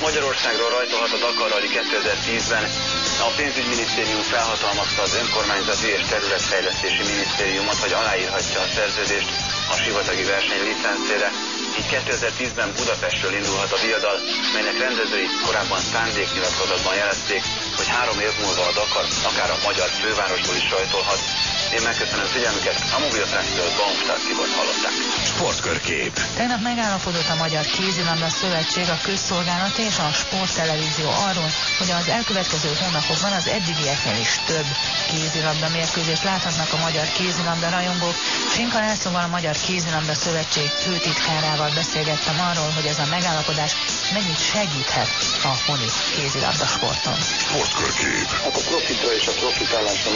Magyarországról rajtolhat a Dakar Rally 2010-ben. A pénzügyminisztérium felhatalmazta az önkormányzati és területfejlesztési minisztériumot, hogy aláírhatja a szerződést a sivatagi verseny licenszére. Így 2010-ben Budapestről indulhat a viadal, melynek rendezői korábban szándéknyilatkozatban jelezték, hogy három év múlva a Dakar akár a magyar fővárosból is rajtolhat. Én megköszönöm figyelmüket, a mobiltráktől Baumstadt Tibort hallották. Sportkörkép. Tegnap megállapodott a Magyar Kézilabda Szövetség, a Közszolgálat és a Sporttelevízió arról, hogy az elkövetkező hónapokban az eddigieknél is több kézilabda mérkőzést láthatnak a magyar kézilabda rajongók. Sinka Lászlóval a Magyar Kézilabda Szövetség főtitkárával beszélgettem arról, hogy ez a megállapodás mennyit segíthet a honi kézilabda sporton. Sportkörkép. Hát a profitra és a profitálásra